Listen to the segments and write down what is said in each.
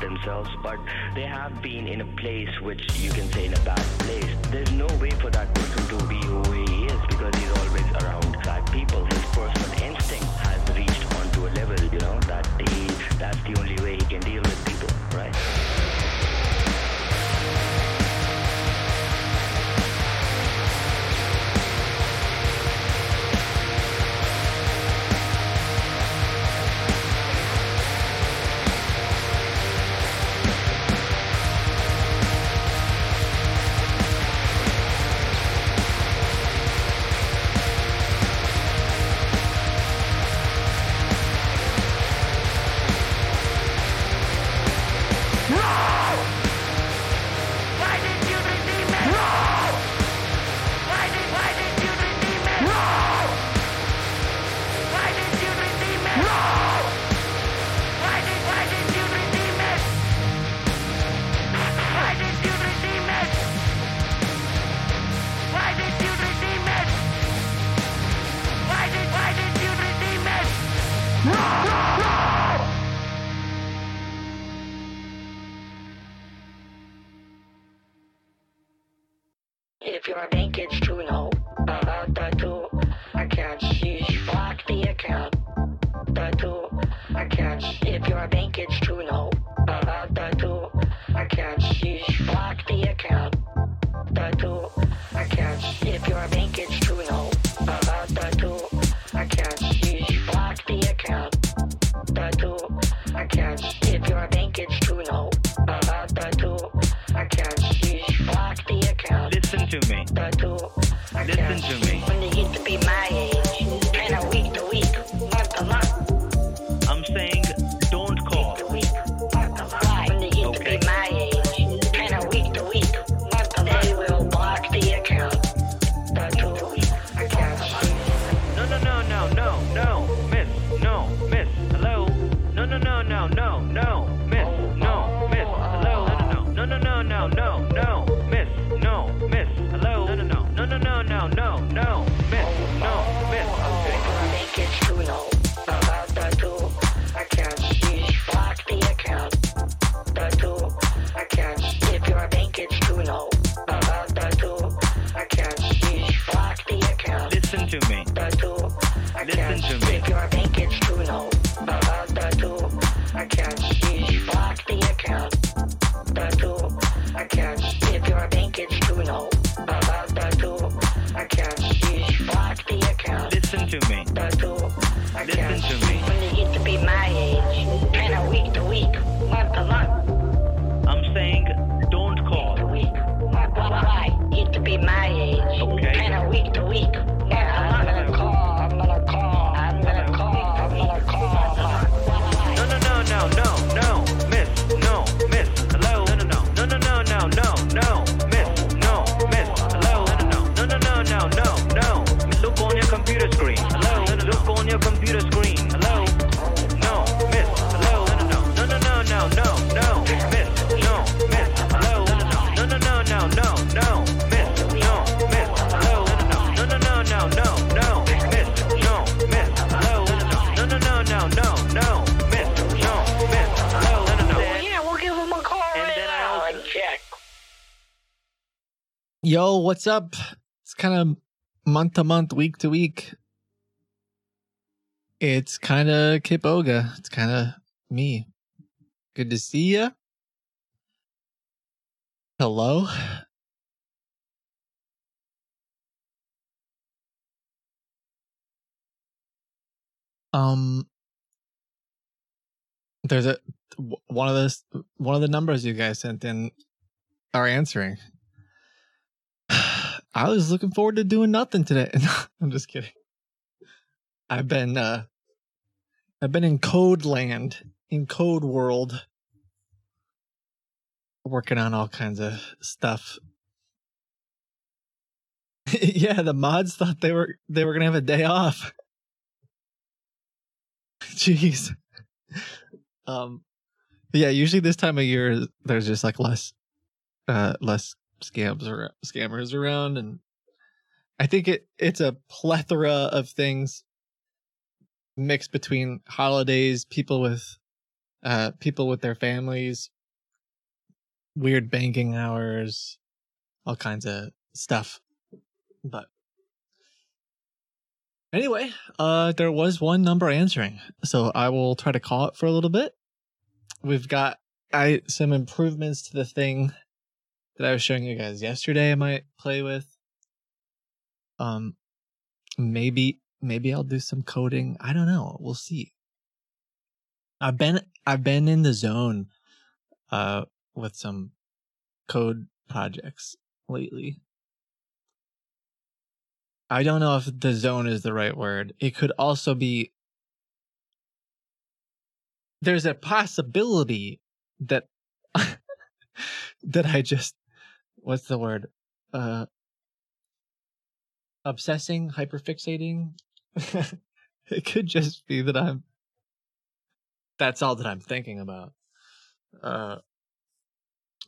themselves, but they have been in a place which you Yo, what's up? It's kind of month to month, week to week. It's kind of Kitboga. It's kind of me. Good to see you. Hello. Um, there's a one of those one of the numbers you guys sent in are answering. I was looking forward to doing nothing today. I'm just kidding. I've been uh I've been in code land, in code world working on all kinds of stuff. yeah, the mods thought they were they were going to have a day off. Jeez. Um yeah, usually this time of year there's just like less uh less scams or scammers around and I think it it's a plethora of things mixed between holidays, people with uh people with their families, weird banking hours, all kinds of stuff. But anyway, uh there was one number answering. So I will try to call it for a little bit. We've got I some improvements to the thing that I was showing you guys yesterday I might play with. Um maybe maybe I'll do some coding. I don't know. We'll see. I've been I've been in the zone uh with some code projects lately. I don't know if the zone is the right word. It could also be there's a possibility that that I just what's the word? Uh obsessing, hyperfixating. it could just be that I'm that's all that I'm thinking about. Uh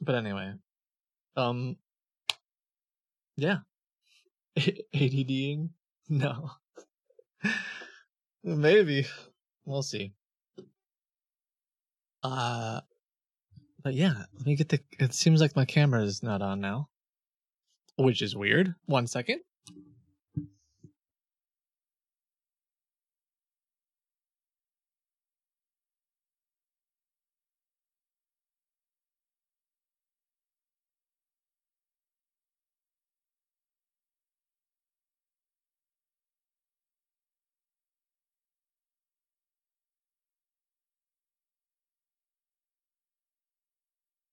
but anyway. Um yeah. ADDing? No. Maybe. We'll see. Uh but yeah, let me get the it seems like my camera is not on now. Which is weird. One second.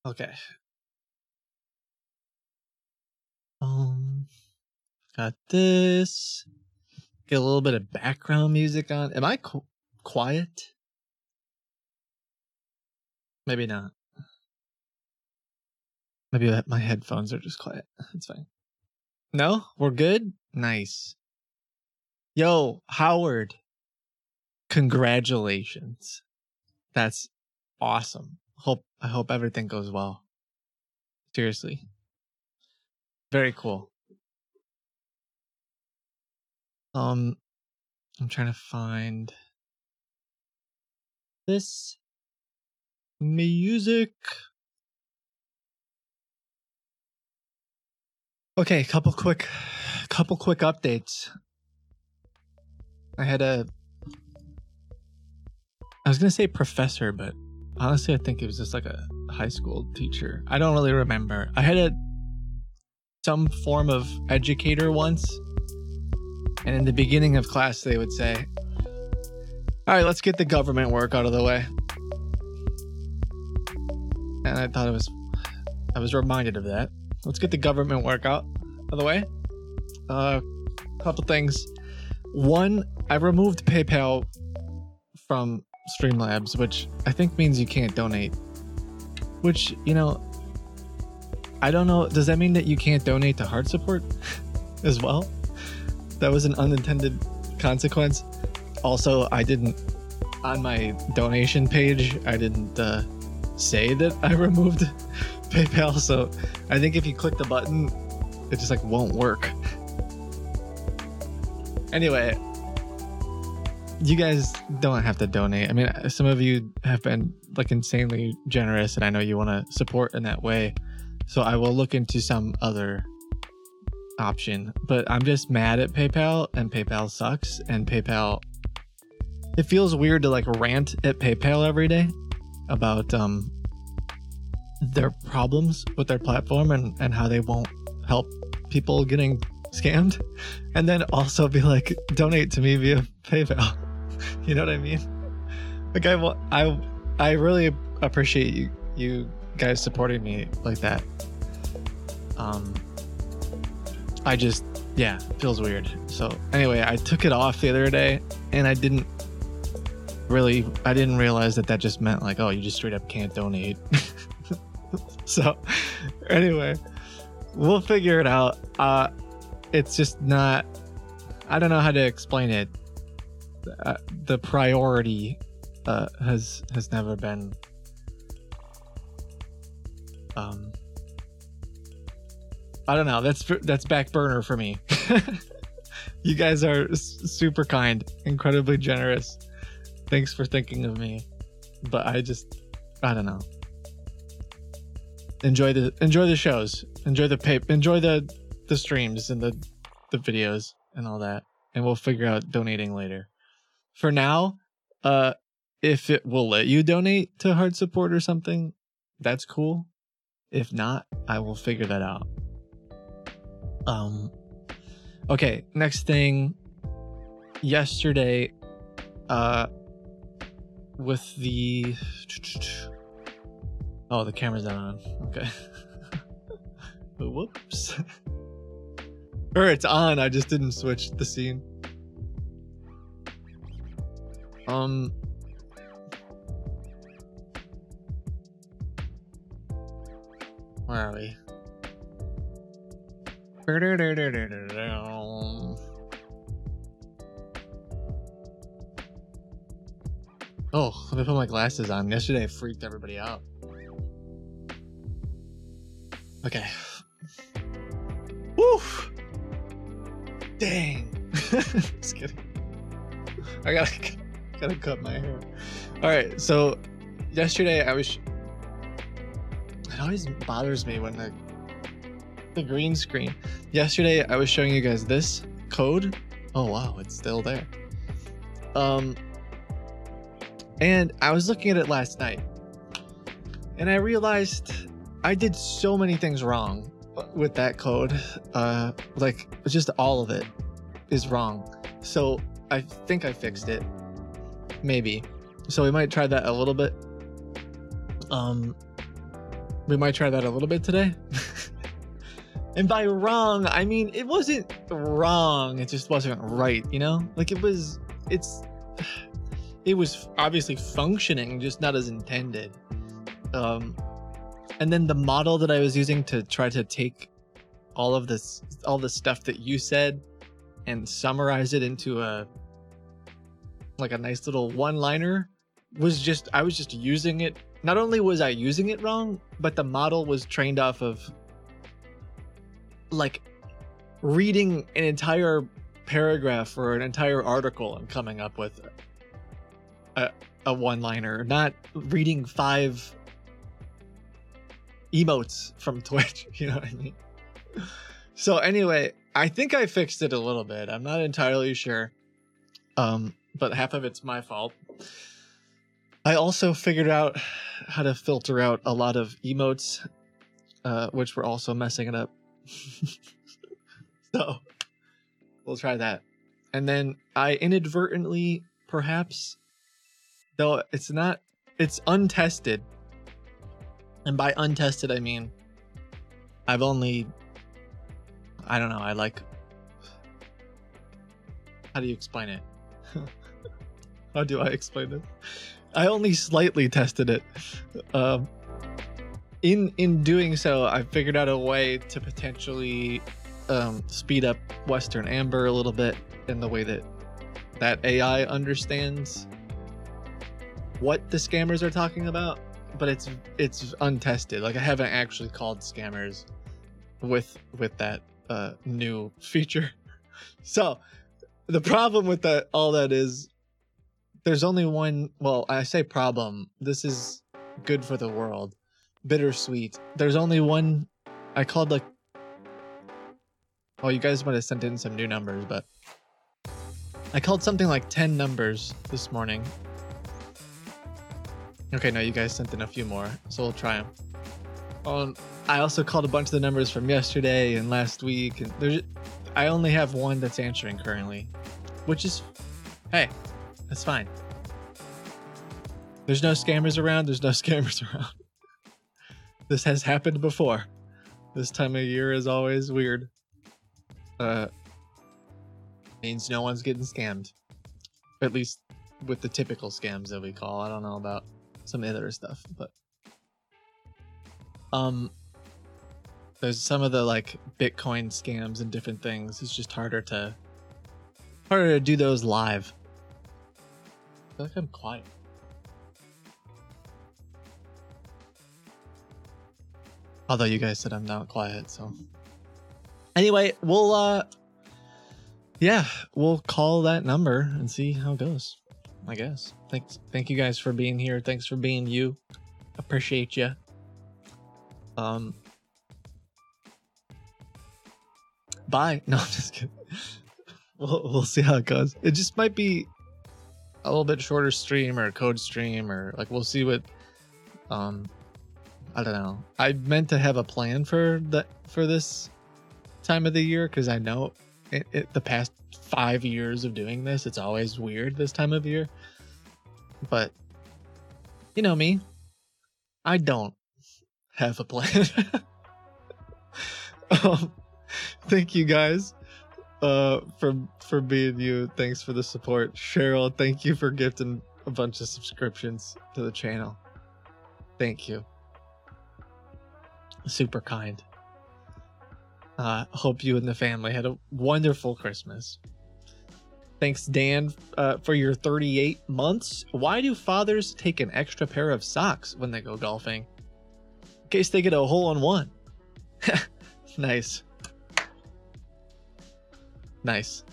Okay. Um, got this. Get a little bit of background music on. Am I qu- quiet? Maybe not. Maybe that my headphones are just quiet. It's fine. No, we're good. Nice. Yo, Howard. Congratulations. That's awesome. Hope I hope everything goes well. Seriously. Very cool. Um I'm trying to find this music. Okay, couple quick couple quick updates. I had a I was going to say professor, but honestly I think it was just like a high school teacher. I don't really remember. I had a some form of educator once. And in the beginning of class they would say, "All right, let's get the government work out of the way." And I thought it was I was reminded of that. Let's get the government work out of the way. A uh, couple things. One, I removed PayPal from Streamlabs, which I think means you can't donate. Which, you know, I don't know. Does that mean that you can't donate to heart support as well? That was an unintended consequence. Also, I didn't, on my donation page, I didn't uh, say that I removed PayPal. So I think if you click the button, it just like won't work. Anyway, you guys don't have to donate. I mean, some of you have been like insanely generous, and I know you want to support in that way. So I will look into some other option. But I'm just mad at PayPal and PayPal sucks and PayPal it feels weird to like rant at PayPal every day about um their problems with their platform and, and how they won't help people getting scammed and then also be like donate to me via PayPal. you know what I mean? Like I I I really appreciate you you guys supporting me like that. Um I just yeah, feels weird. So anyway, I took it off the other day and I didn't really I didn't realize that that just meant like oh, you just straight up can't donate. so anyway, we'll figure it out. Uh it's just not I don't know how to explain it. The priority uh, has has never been um I don't know. That's that's back burner for me. you guys are super kind, incredibly generous. Thanks for thinking of me. But I just I don't know. Enjoy the enjoy the shows. Enjoy the pay enjoy the the streams and the the videos and all that. And we'll figure out donating later. For now, uh if it will let you donate to heart support or something, that's cool. If not, I will figure that out. Um okay, next thing yesterday uh with the Oh, the camera's not on. Okay. Whoops. or it's on, I just didn't switch the scene. Um Where are we? Oh, let me put my glasses on. Yesterday I freaked everybody out. Okay. Woo! Dang. Just kidding. I gotta gotta cut my hair. All right, so yesterday I was. It always bothers me when the the green screen. Yesterday I was showing you guys this code. Oh wow, it's still there. Um, and I was looking at it last night, and I realized I did so many things wrong with that code. Uh, like just all of it is wrong. So I think I fixed it. Maybe. So we might try that a little bit. Um, we might try that a little bit today. and by wrong, I mean it wasn't wrong. It just wasn't right. You know, like it was. It's. It was obviously functioning, just not as intended. Um, and then the model that I was using to try to take all of this, all the stuff that you said, and summarize it into a like a nice little one-liner was just I was just using it. Not only was I using it wrong, but the model was trained off of like reading an entire paragraph or an entire article and coming up with a, a one-liner, not reading five emotes from Twitch. You know what I mean? So anyway, I think I fixed it a little bit. I'm not entirely sure. Um, but half of it's my fault. I also figured out how to filter out a lot of emotes, uh, which were also messing it up. so we'll try that. And then I inadvertently, perhaps, though it's not, it's untested. And by untested, I mean I've only, I don't know, I like, how do you explain it? how do I explain it? I only slightly tested it. Um, in in doing so, I figured out a way to potentially um, speed up Western Amber a little bit in the way that that AI understands what the scammers are talking about, but it's it's untested. Like I haven't actually called scammers with with that uh, new feature. So the problem with that all that is there's only one well i say problem this is good for the world bittersweet there's only one I called like. Oh, you guys might have sent in some new numbers, but I called something like 10 numbers this morning. Okay, no, you guys sent in a few more, so we'll try them. Um, I also called a bunch of the numbers from yesterday and last week, and there's. I only have one that's answering currently, which is, hey, that's fine. There's no scammers around. There's no scammers around. This has happened before. This time of year is always weird. Uh, means no one's getting scammed. At least with the typical scams that we call. I don't know about some other stuff, but um there's some of the like Bitcoin scams and different things. It's just harder to harder to do those live. Feel like I'm quiet. Although you guys said I'm not quiet, so anyway, we'll uh yeah, we'll call that number and see how it goes. I guess. Thanks thank you guys for being here. Thanks for being you. Appreciate you. Um Bye. No, I'm just kidding. We'll, we'll see how it goes. It just might be a little bit shorter stream or code stream or like we'll see what um I don't know. I meant to have a plan for the for this time of the year because I know it, it, the past five years of doing this, it's always weird this time of year. But you know me, I don't have a plan. um, thank you guys uh for for being you thanks for the support. Cheryl thank you for gifting a bunch of subscriptions to the channel. Thank you. Super kind. Uh hope you and the family had a wonderful christmas. Thanks dan uh, for your 38 months. Why do fathers take an extra pair of socks when they go golfing? In case they get a hole in one nice Nice.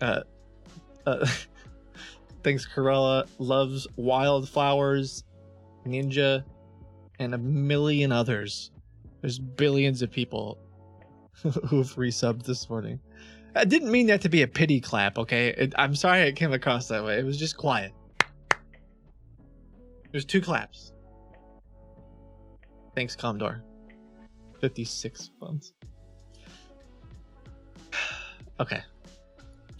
Uh, uh, thanks, Corella. Loves wildflowers, Ninja, and a million others. There's billions of people who've resubbed this morning. I didn't mean that to be a pity clap, okay? It, I'm sorry it came across that way. It was just quiet. There's two claps. Thanks, Commodore. 56 funds. Okay.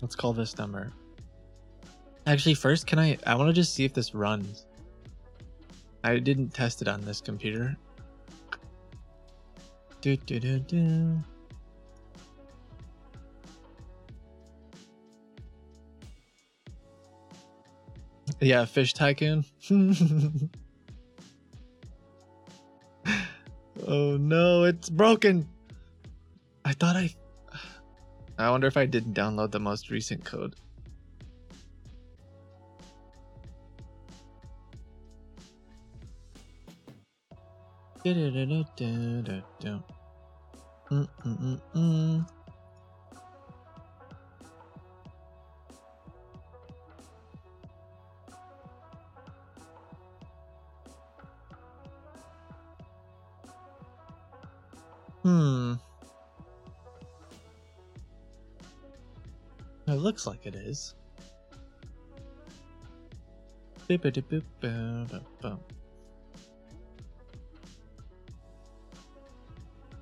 Let's call this number. Actually, first, can I? I want to just see if this runs. I didn't test it on this computer. Do do do do. Yeah, Fish Tycoon. oh no, it's broken. I thought I I wonder if I didn't download the most recent code. Hmm. It looks like it is.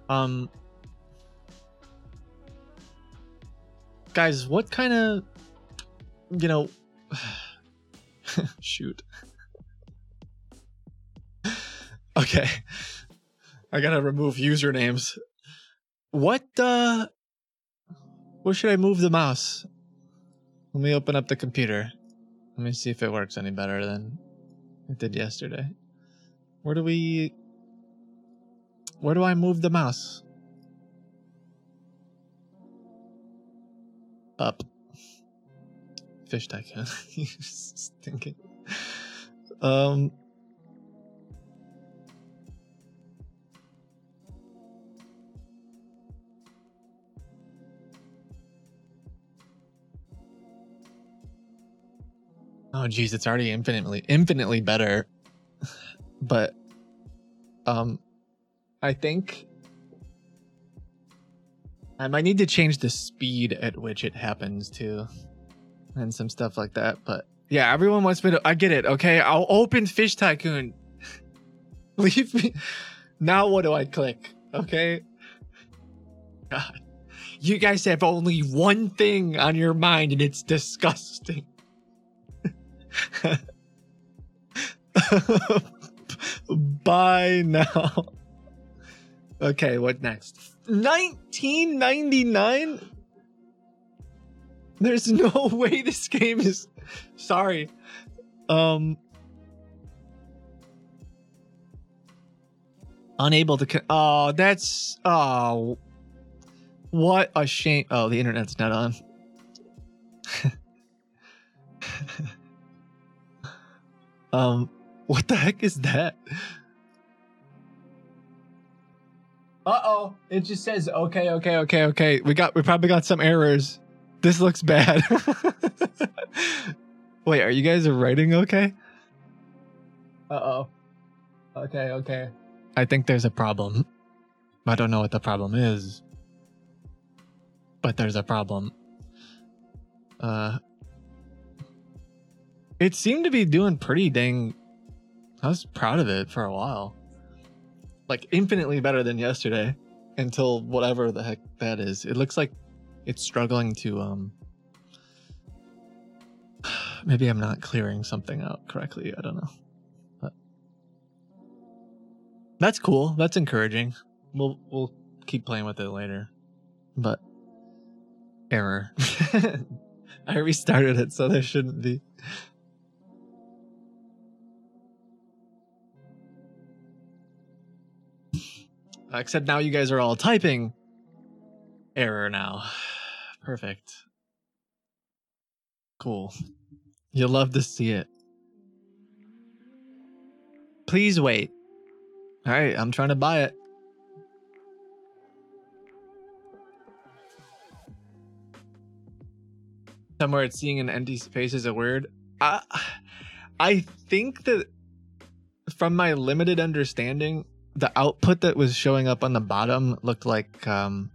Um, guys, what kind of, you know, shoot. okay, I gotta remove usernames. What uh, where should I move the mouse? Let me open up the computer. Let me see if it works any better than it did yesterday. Where do we... Where do I move the mouse? Up. Fish tycoon. Stinking. Um... Oh geez, it's already infinitely infinitely better. But um I think I might need to change the speed at which it happens too, and some stuff like that. But yeah, everyone wants me to. I get it. Okay, I'll open Fish Tycoon. Leave me. Now what do I click? Okay. God, you guys have only one thing on your mind, and it's disgusting. Bye now. Okay, what next? 1999? There's no way this game is sorry. Um unable to Oh, that's oh what a shame. Oh, the internet's not on. Um what the heck is that? Uh oh. It just says okay, okay, okay, okay. We got we probably got some errors. This looks bad. Wait, are you guys writing okay? Uh oh. Okay, okay. I think there's a problem. I don't know what the problem is. But there's a problem. Uh It seemed to be doing pretty dang I was proud of it for a while. Like infinitely better than yesterday until whatever the heck that is. It looks like it's struggling to um maybe I'm not clearing something out correctly. I don't know. But that's cool. That's encouraging. We'll we'll keep playing with it later. But error. I restarted it so there shouldn't be. Uh, except now you guys are all typing. Error now. Perfect. Cool. You'll love to see it. Please wait. All right, I'm trying to buy it. Somewhere it's seeing an empty space is a word. I, I think that from my limited understanding, the output that was showing up on the bottom looked like um,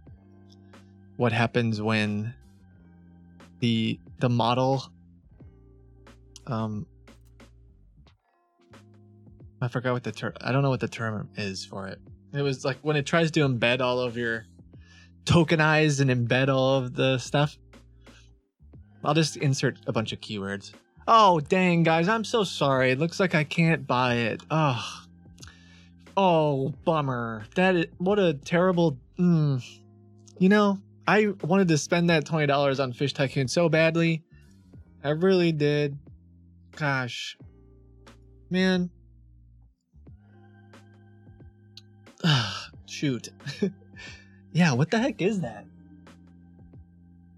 what happens when the the model um I forgot what the term I don't know what the term is for it. It was like when it tries to embed all of your tokenize and embed all of the stuff. I'll just insert a bunch of keywords. Oh dang guys, I'm so sorry. It looks like I can't buy it. Oh Oh, bummer. That is, what a terrible. Mm. You know, I wanted to spend that twenty dollars on Fish Tycoon so badly. I really did. Gosh, man. Shoot. yeah, what the heck is that?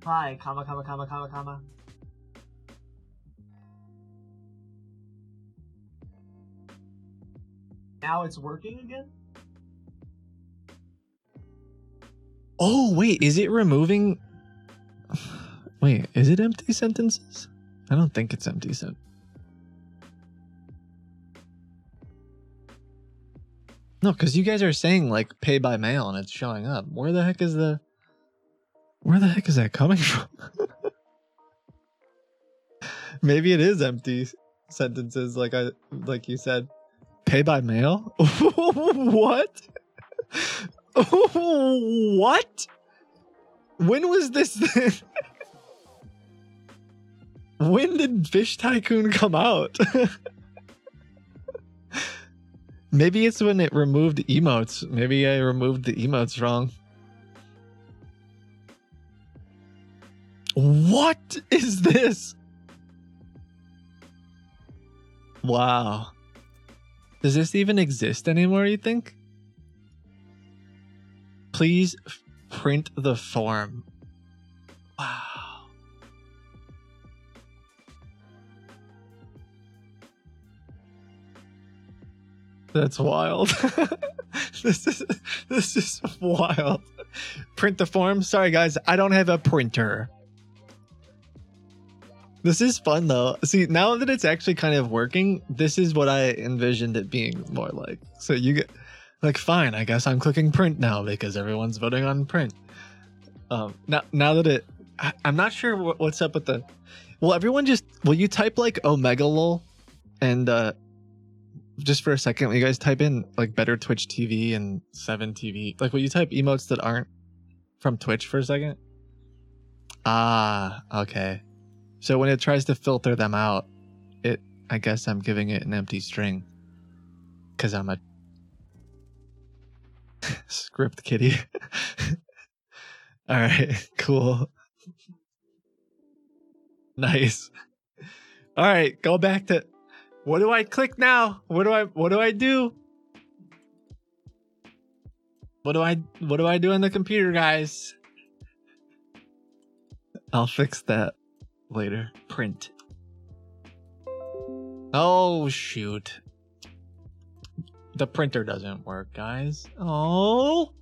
Hi, comma, comma, comma, comma, comma. Now it's working again? Oh, wait, is it removing. Wait, is it empty sentences? I don't think it's empty sent. No, because you guys are saying like pay by mail and it's showing up. Where the heck is the. Where the heck is that coming from? Maybe it is empty sentences, like I like you said. Pay by mail? what? what? When was this when did Fish Tycoon come out? Maybe it's when it removed emotes. Maybe I removed the emotes wrong. What is this? Wow. Does this even exist anymore, you think? Please print the form. Wow. That's wild. this is this is wild. Print the form. Sorry guys, I don't have a printer. This is fun though. See, now that it's actually kind of working, this is what I envisioned it being more like. So you get like fine, I guess I'm clicking print now because everyone's voting on print. Um, now now that it, I, I'm not sure what, what's up with the. Will everyone just will you type like Omega lol, and uh, just for a second, will you guys type in like better Twitch TV and Seven TV? Like, will you type emotes that aren't from Twitch for a second? Ah, okay. So when it tries to filter them out, it I guess I'm giving it an empty string. Cause I'm a script kiddie. Alright, cool. nice. Alright, go back to what do I click now? What do I what do I do? What do I what do I do on the computer, guys? I'll fix that later. Print. Oh shoot. The printer doesn't work, guys. Oh.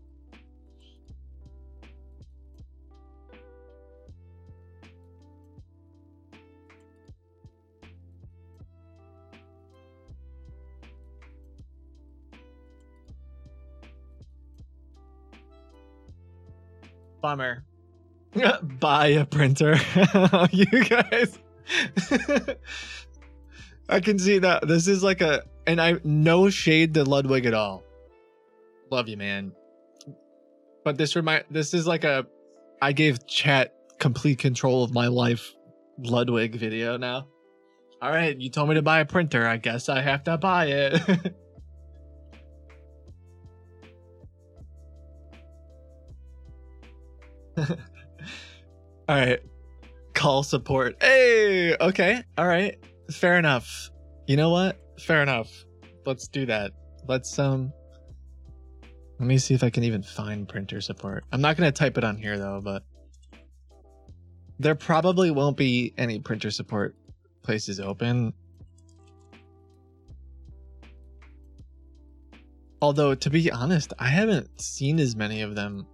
Bummer. Buy a printer. you guys. I can see that. This is like a and I no shade to Ludwig at all. Love you, man. But this remind this is like a I gave chat complete control of my life Ludwig video now. All right, you told me to buy a printer. I guess I have to buy it. All right. Call support. Hey, okay. All right. Fair enough. You know what? Fair enough. Let's do that. Let's um let me see if I can even find printer support. I'm not going to type it on here though, but there probably won't be any printer support places open. Although to be honest, I haven't seen as many of them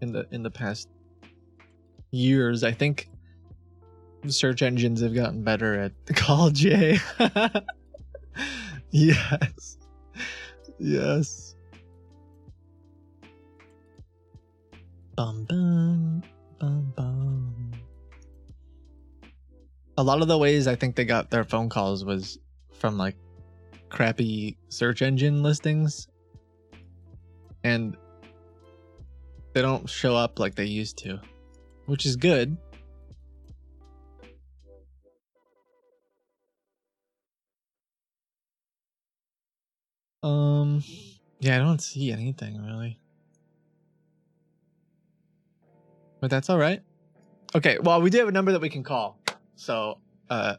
in the in the past years. I think search engines have gotten better at call J. yes. Yes. Bum bum bum bum. A lot of the ways I think they got their phone calls was from like crappy search engine listings. And they don't show up like they used to, which is good. Um, yeah, I don't see anything really. But that's all right. Okay, well, we do have a number that we can call. So, uh,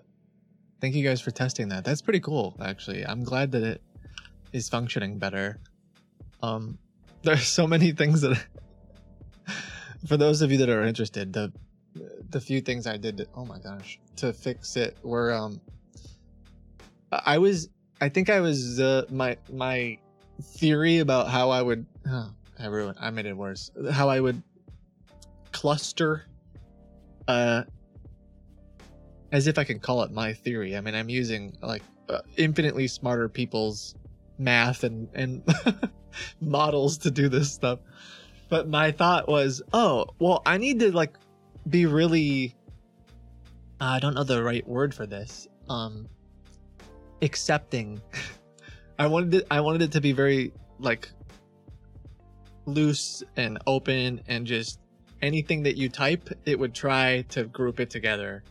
thank you guys for testing that. That's pretty cool, actually. I'm glad that it is functioning better. Um, there's so many things that for those of you that are interested, the the few things I did, to, oh my gosh, to fix it were um, I was, I think I was uh, my my theory about how I would, oh, I ruined, I made it worse. How I would cluster, uh, as if I can call it my theory. I mean, I'm using like uh, infinitely smarter people's math and and models to do this stuff but my thought was oh well i need to like be really i don't know the right word for this um accepting. I wanted it i wanted it to be very like loose and open and just anything that you type it would try to group it together.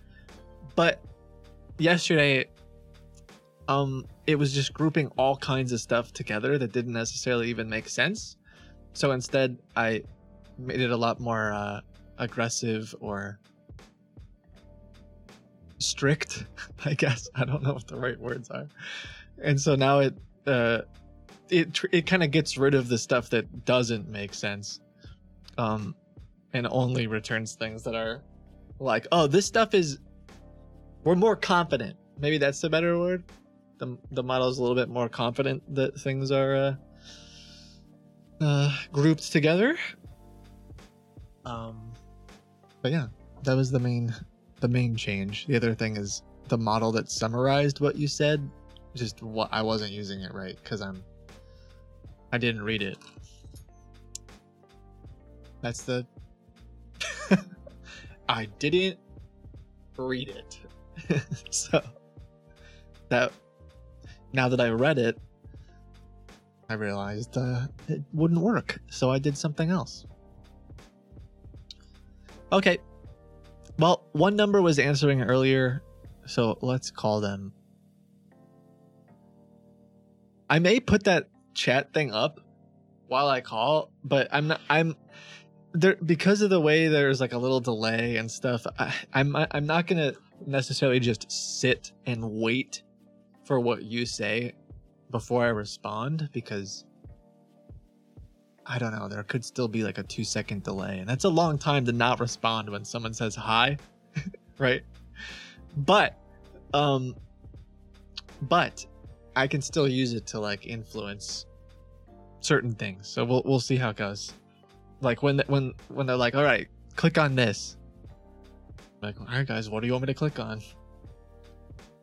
But yesterday um it was just grouping all kinds of stuff together that didn't necessarily even make sense so instead, I made it a lot more uh, aggressive or strict, I guess. I don't know what the right words are. And so now it uh, it it kind of gets rid of the stuff that doesn't make sense, um, and only returns things that are like, oh, this stuff is we're more confident. Maybe that's the better word. The the model is a little bit more confident that things are. Uh, uh, grouped together. Um, but yeah, that was the main the main change. The other thing is the model that summarized what you said. Just what I wasn't using it right because I'm I didn't read it. That's the I didn't read it. so that now that I read it, I realized uh, it wouldn't work. So I did something else. Okay. Well, one number was answering earlier, so let's call them. I may put that chat thing up while I call, but I'm not. I'm there because of the way there's like a little delay and stuff. I, I'm I'm not gonna necessarily just sit and wait for what you say before I respond because I don't know. There could still be like a two second delay, and that's a long time to not respond when someone says hi, right? But, um, but I can still use it to like influence certain things. So we'll we'll see how it goes. Like when when when they're like, all right, click on this. I'm like, all right, guys, what do you want me to click on?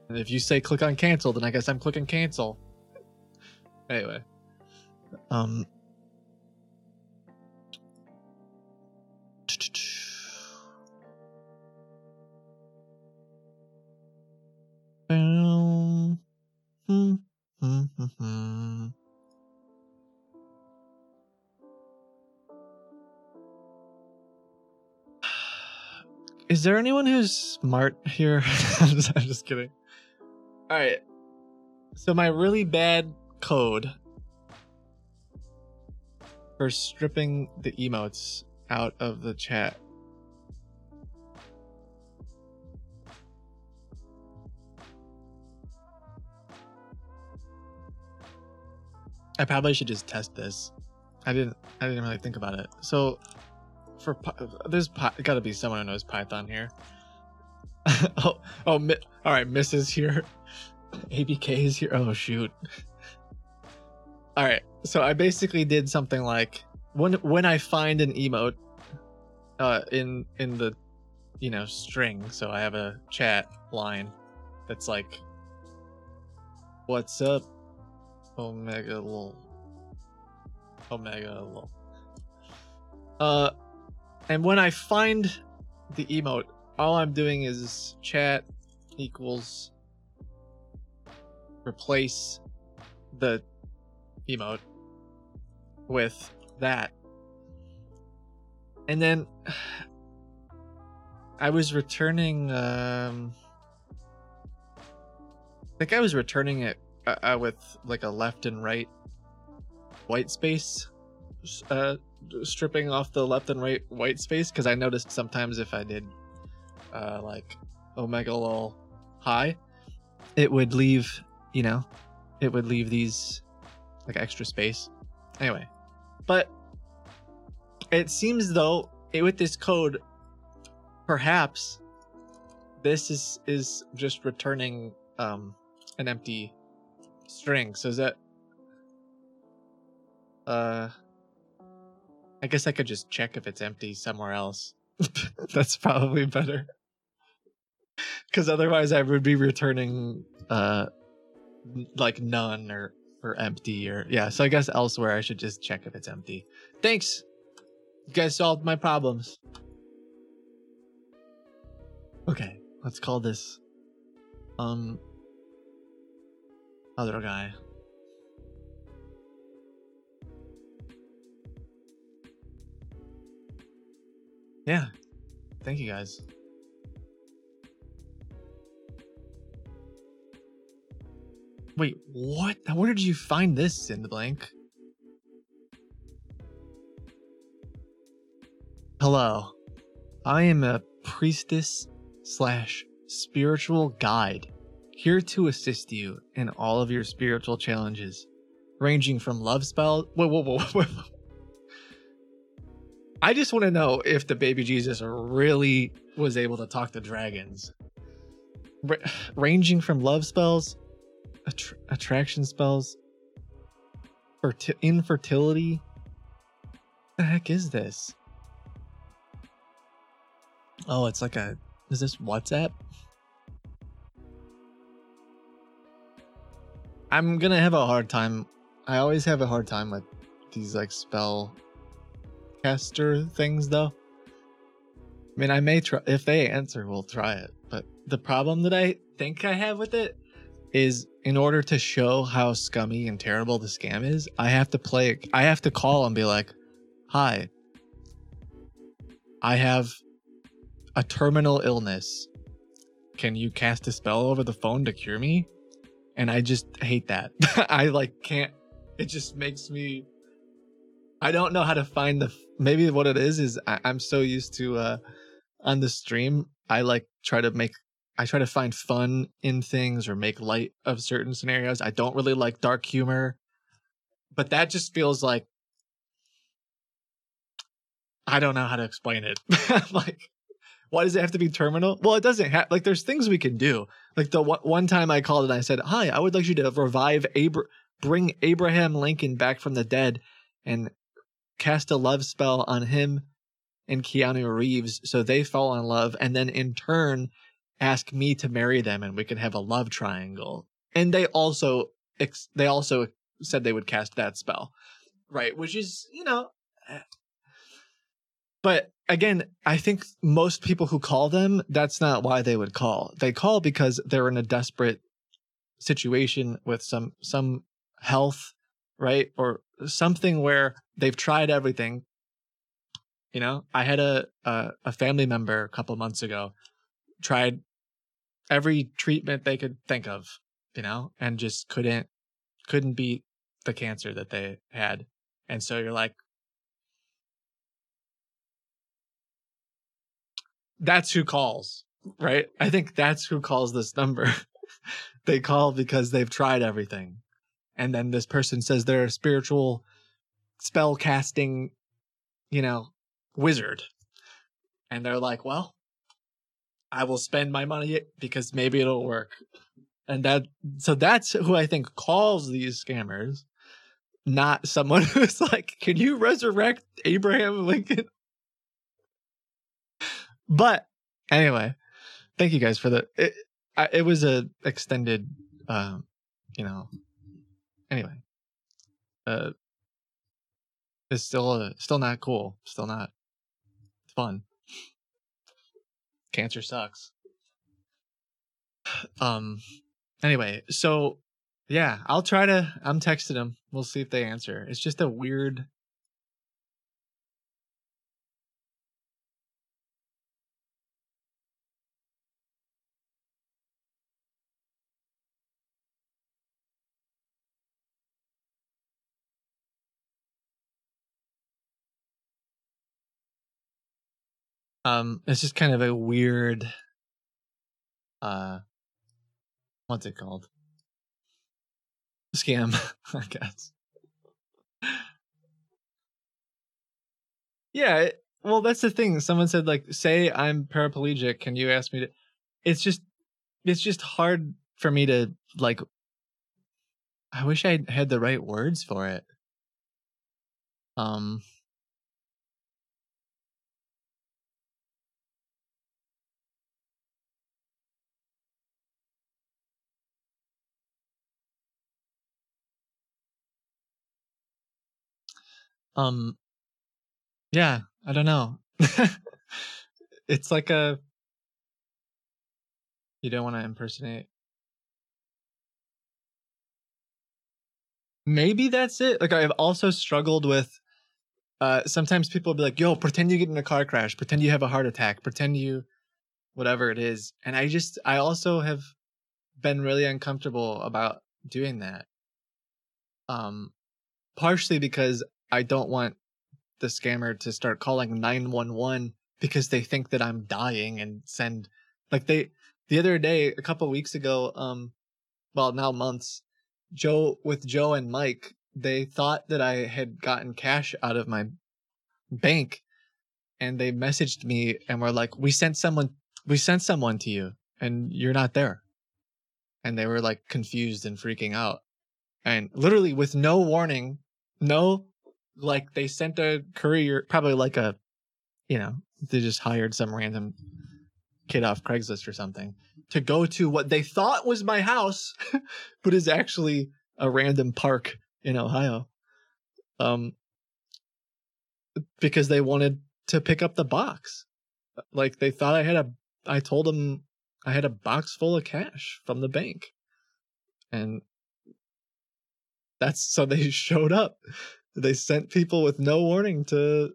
And if you say click on cancel, then I guess I'm clicking cancel. Anyway, um. Is there anyone who's smart here? I'm, just, I'm just kidding. All right. So my really bad code for stripping the emotes out of the chat. I probably should just test this. I didn't. I didn't really think about it. So, for there's got to be someone who knows Python here. oh, oh, all right. Mrs. here. ABK is here. Oh shoot. All right. So I basically did something like when when I find an emote, uh, in in the, you know, string. So I have a chat line, that's like, "What's up, Omega lol." Omega lol. Uh, and when I find the emote, all I'm doing is chat equals replace the emote with that. And then I was returning um I think I was returning it uh, uh, with like a left and right white space uh stripping off the left and right white space because I noticed sometimes if I did uh like omega lol high it would leave you know it would leave these like extra space. Anyway but it seems though it, with this code perhaps this is is just returning um an empty string. So is that uh i guess i could just check if it's empty somewhere else. That's probably better. Because otherwise i would be returning uh like none or or empty or yeah so i guess elsewhere i should just check if it's empty. Thanks. You guys solved my problems. Okay let's call this um other guy. Yeah. Thank you guys Wait, what? Where did you find this in the blank? Hello. I am a priestess slash spiritual guide here to assist you in all of your spiritual challenges, ranging from love spells. Whoa, whoa, whoa, whoa. I just want to know if the baby Jesus really was able to talk to dragons. Ra- ranging from love spells Attr- attraction spells? Ferti- infertility? The heck is this? Oh it's like a is this whatsapp? I'm gonna have a hard time i always have a hard time with these like spell caster things though. I mean, I may try if they answer, we'll try it. But the problem that I think I have with it is in order to show how scummy and terrible the scam is, I have to play I have to call and be like, "Hi. I have a terminal illness. Can you cast a spell over the phone to cure me?" And I just hate that. I like can't it just makes me I don't know how to find the maybe what it is is I, I'm so used to uh on the stream I like try to make I try to find fun in things or make light of certain scenarios. I don't really like dark humor, but that just feels like I don't know how to explain it. like, why does it have to be terminal? Well, it doesn't have like there's things we can do. Like the one, one time I called and I said, "Hi, I would like you to revive Abra- bring Abraham Lincoln back from the dead and cast a love spell on him and Keanu Reeves so they fall in love and then in turn ask me to marry them and we can have a love triangle. And they also ex- they also said they would cast that spell. Right, which is, you know, eh. but again, I think most people who call them, that's not why they would call. They call because they're in a desperate situation with some some health, right? Or something where they've tried everything. You know, I had a a, a family member a couple months ago tried every treatment they could think of, you know, and just couldn't couldn't beat the cancer that they had. And so you're like that's who calls, right? I think that's who calls this number. they call because they've tried everything. And then this person says they're a spiritual spell casting, you know, wizard. And they're like, well, I will spend my money because maybe it'll work. And that, so that's who I think calls these scammers, not someone who's like, can you resurrect Abraham Lincoln? But anyway, thank you guys for the, it, I, it was a extended, um, you know, anyway, uh, it's still, uh, still not cool. Still not fun cancer sucks. Um anyway, so yeah, I'll try to I'm texting them. We'll see if they answer. It's just a weird um it's just kind of a weird uh what's it called? Scam i guess. Yeah it, well that's the thing. Someone said like say i'm paraplegic can you ask me to it's just it's just hard for me to like i wish i had the right words for it. Um Um, yeah, I don't know. it's like a you don't want to impersonate. Maybe that's it. Like I've also struggled with uh sometimes people will be like, "Yo, pretend you get in a car crash, pretend you have a heart attack, pretend you whatever it is." And I just I also have been really uncomfortable about doing that. Um partially because I don't want the scammer to start calling 911 because they think that I'm dying and send like they the other day a couple weeks ago um well now months Joe with Joe and Mike they thought that I had gotten cash out of my bank and they messaged me and were like we sent someone we sent someone to you and you're not there. And they were like confused and freaking out. And literally with no warning no like they sent a courier, probably like a, you know, they just hired some random kid off Craigslist or something to go to what they thought was my house, but is actually a random park in Ohio. Um, because they wanted to pick up the box. Like they thought I had a. I told them I had a box full of cash from the bank, and that's so they showed up. They sent people with no warning to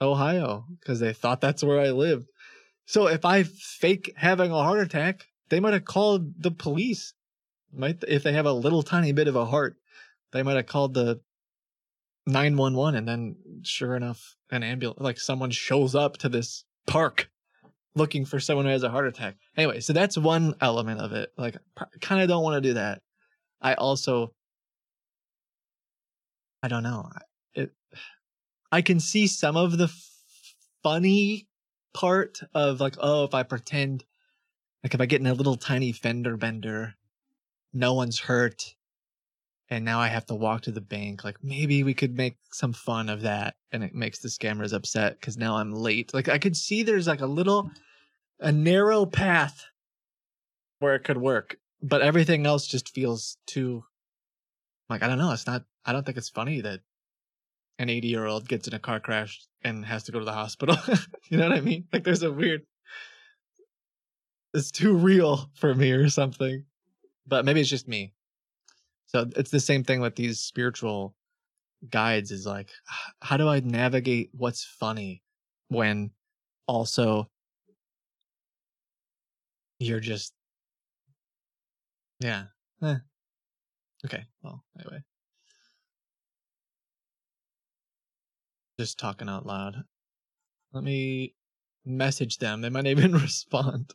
Ohio because they thought that's where I lived. So if I fake having a heart attack, they might have called the police. Might if they have a little tiny bit of a heart, they might have called the 911 and then sure enough an ambulance like someone shows up to this park looking for someone who has a heart attack. Anyway, so that's one element of it. Like kind of don't want to do that. I also I don't know. It I can see some of the f- funny part of like oh if I pretend like if I get in a little tiny fender bender, no one's hurt and now I have to walk to the bank. Like maybe we could make some fun of that, and it makes the scammers upset because now I'm late. Like I could see there's like a little, a narrow path where it could work, but everything else just feels too. Like I don't know. It's not. I don't think it's funny that an 80 year old gets in a car crash and has to go to the hospital. you know what I mean? Like there's a weird. It's too real for me or something, but maybe it's just me. So it's the same thing with these spiritual guides is like how do I navigate what's funny when also you're just yeah. Eh. Okay. Well, anyway. Just talking out loud. Let me message them. They might even respond.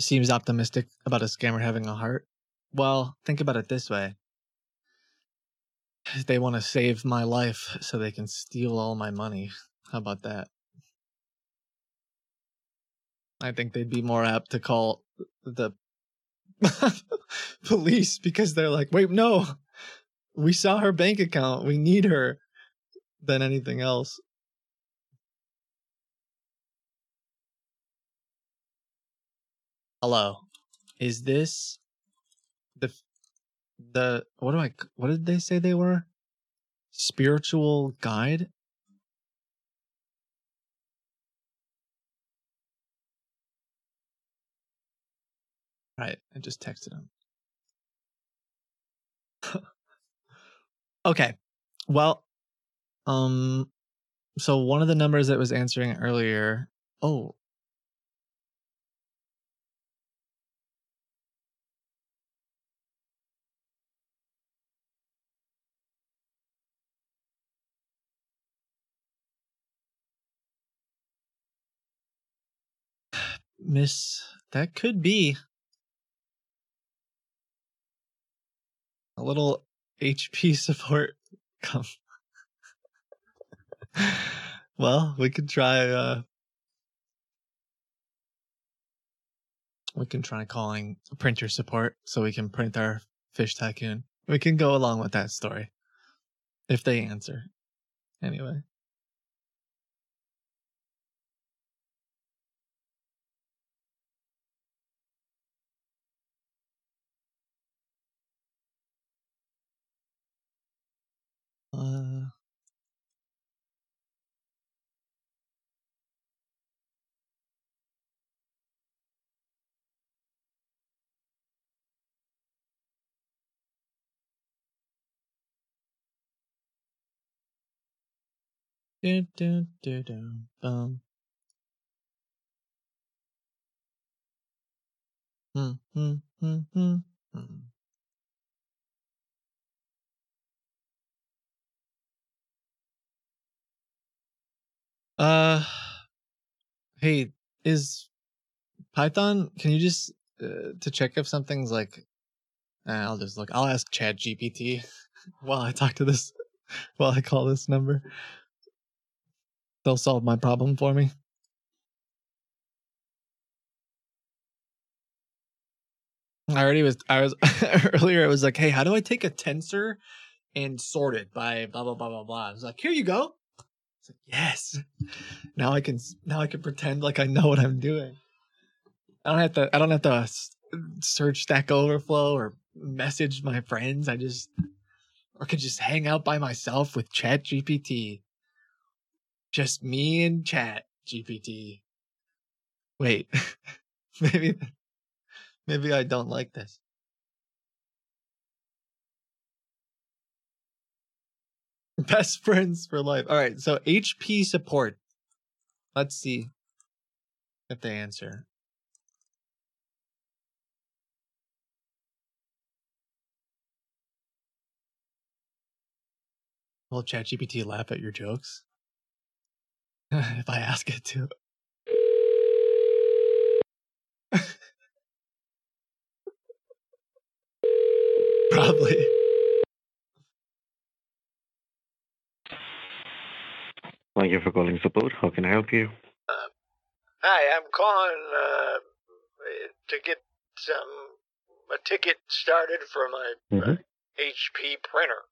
seems optimistic about a scammer having a heart. Well, think about it this way. They want to save my life so they can steal all my money. How about that? I think they'd be more apt to call the police because they're like, wait, no, we saw her bank account. We need her than anything else. Hello. Is this the the what do I what did they say they were? Spiritual guide? Right, I just texted him. okay. Well, um so one of the numbers that was answering earlier, oh, Miss, that could be a little HP support. Come. well, we could try. uh We can try calling printer support so we can print our fish tycoon. We can go along with that story if they answer. Anyway. Uh, do, do, do, do, bum. Hmm, hmm, hmm, hmm, hmm. Uh, hey, is Python? Can you just uh, to check if something's like? Uh, I'll just look. I'll ask Chat GPT while I talk to this. While I call this number, they'll solve my problem for me. I already was. I was earlier. I was like, "Hey, how do I take a tensor and sort it by blah blah blah blah blah?" I was like, "Here you go." Like, "Yes." Now I can. Now I can pretend like I know what I'm doing. I don't have to. I don't have to uh, s- search Stack Overflow or message my friends. I just or could just hang out by myself with Chat GPT. Just me and Chat GPT. Wait, maybe maybe I don't like this. Best friends for life. All right, so HP support. Let's see if they answer. Will ChatGPT laugh at your jokes? if I ask it to. Probably. Thank you for calling support. How can I help you? Hi, I'm calling uh, to get some a ticket started for my Mhm. HP printer.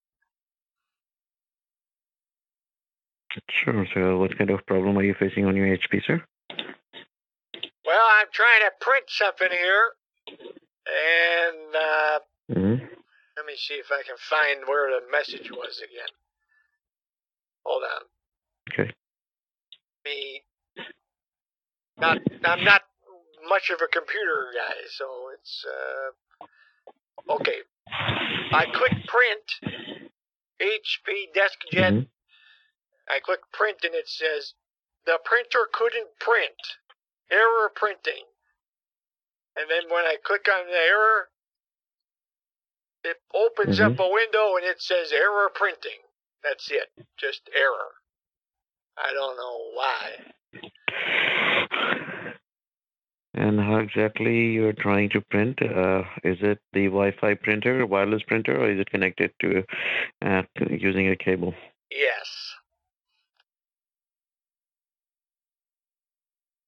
Sure. So, what kind of problem are you facing on your HP, sir? Well, I'm trying to print something here, and uh, Mm-hmm. let me see if I can find where the message was again. Hold on. Okay. Me, not I'm not much of a computer guy, so it's uh, okay. I click print, HP DeskJet. Mhm. I click print and it says the printer couldn't print. Error printing. And then when I click on the error, it opens up a window and it says error printing. That's it. Just error. I don't know why. And how exactly you're trying to print? Uh, is it the Wi-Fi printer, wireless printer, or is it connected to uh, using a cable? Yes.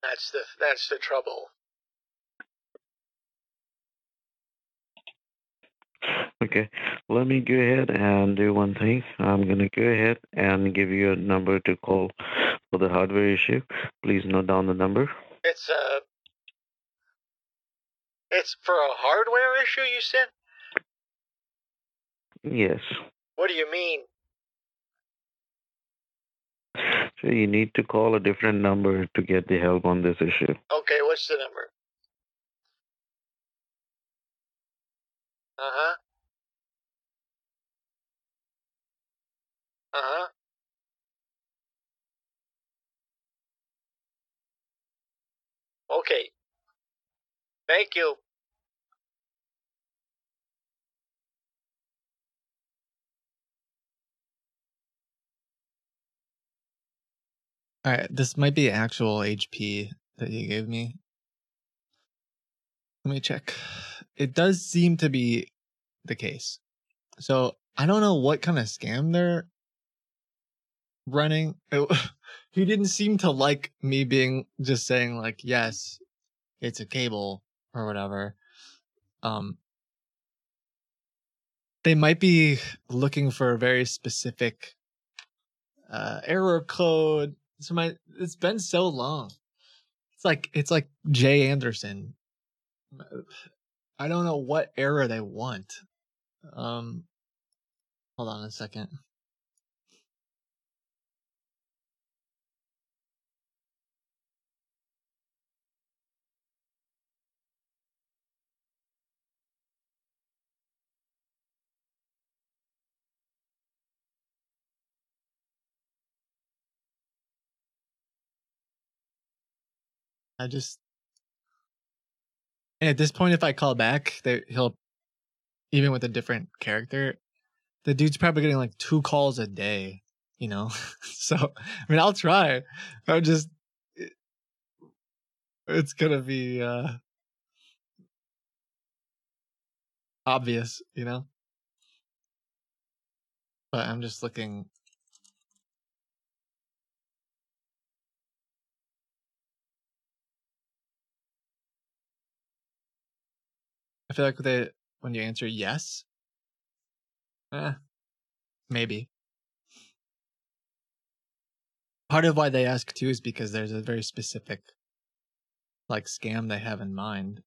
That's the that's the trouble. Okay, let me go ahead and do one thing. I'm gonna go ahead and give you a number to call for the hardware issue. Please note down the number. It's uh It's for a hardware issue you said? Yes. What do you mean? So you need to call a different number to get the help on this issue. Okay, what's the number? Uh-huh. Uh-huh. Okay. Thank you. All right, this might be actual HP that you gave me. Let me check. It does seem to be the case. So I don't know what kind of scam they're running. It- he didn't seem to like me being just saying like, yes, it's a cable or whatever. Um, they might be looking for a very specific uh, error code. So my it's been so long. It's like it's like Jay Anderson. I don't know what error they want. Um, hold on a second. I just and at this point, if I call back, they, he'll even with a different character, the dude's probably getting like two calls a day. You know, so I mean, I'll try. I'm just it- it's gonna be uh obvious, you know. But I'm just looking. I feel like they when you answer yes, eh, maybe. Part of why they ask too is because there's a very specific, like, scam they have in mind.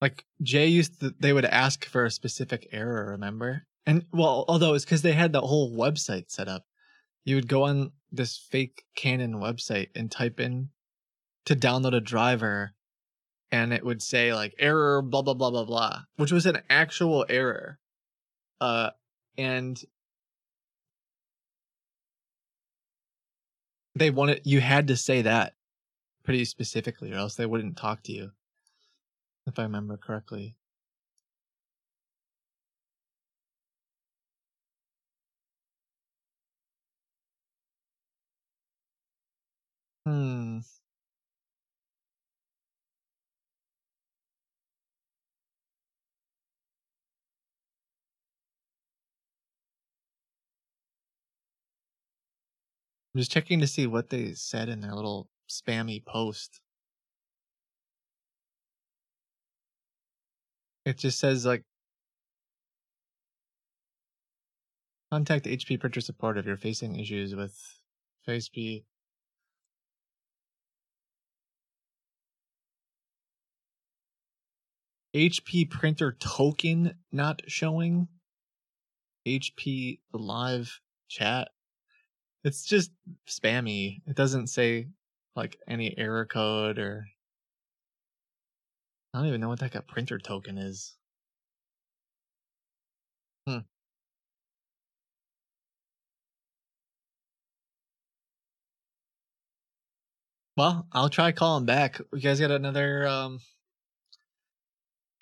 like Jay used to, they would ask for a specific error, remember? And well, although it's because they had the whole website set up. You would go on this fake Canon website and type in to download a driver, and it would say like error, blah blah blah blah blah, which was an actual error. Uh, and they wanted you had to say that pretty specifically, or else they wouldn't talk to you. If I remember correctly. Hmm. I'm just checking to see what they said in their little spammy post. It just says like contact HP printer support if you're facing issues with FaceP. HP printer token not showing. HP live chat. It's just spammy. It doesn't say like any error code or I don't even know what that printer token is. Hmm. Well, I'll try calling back. You guys got another um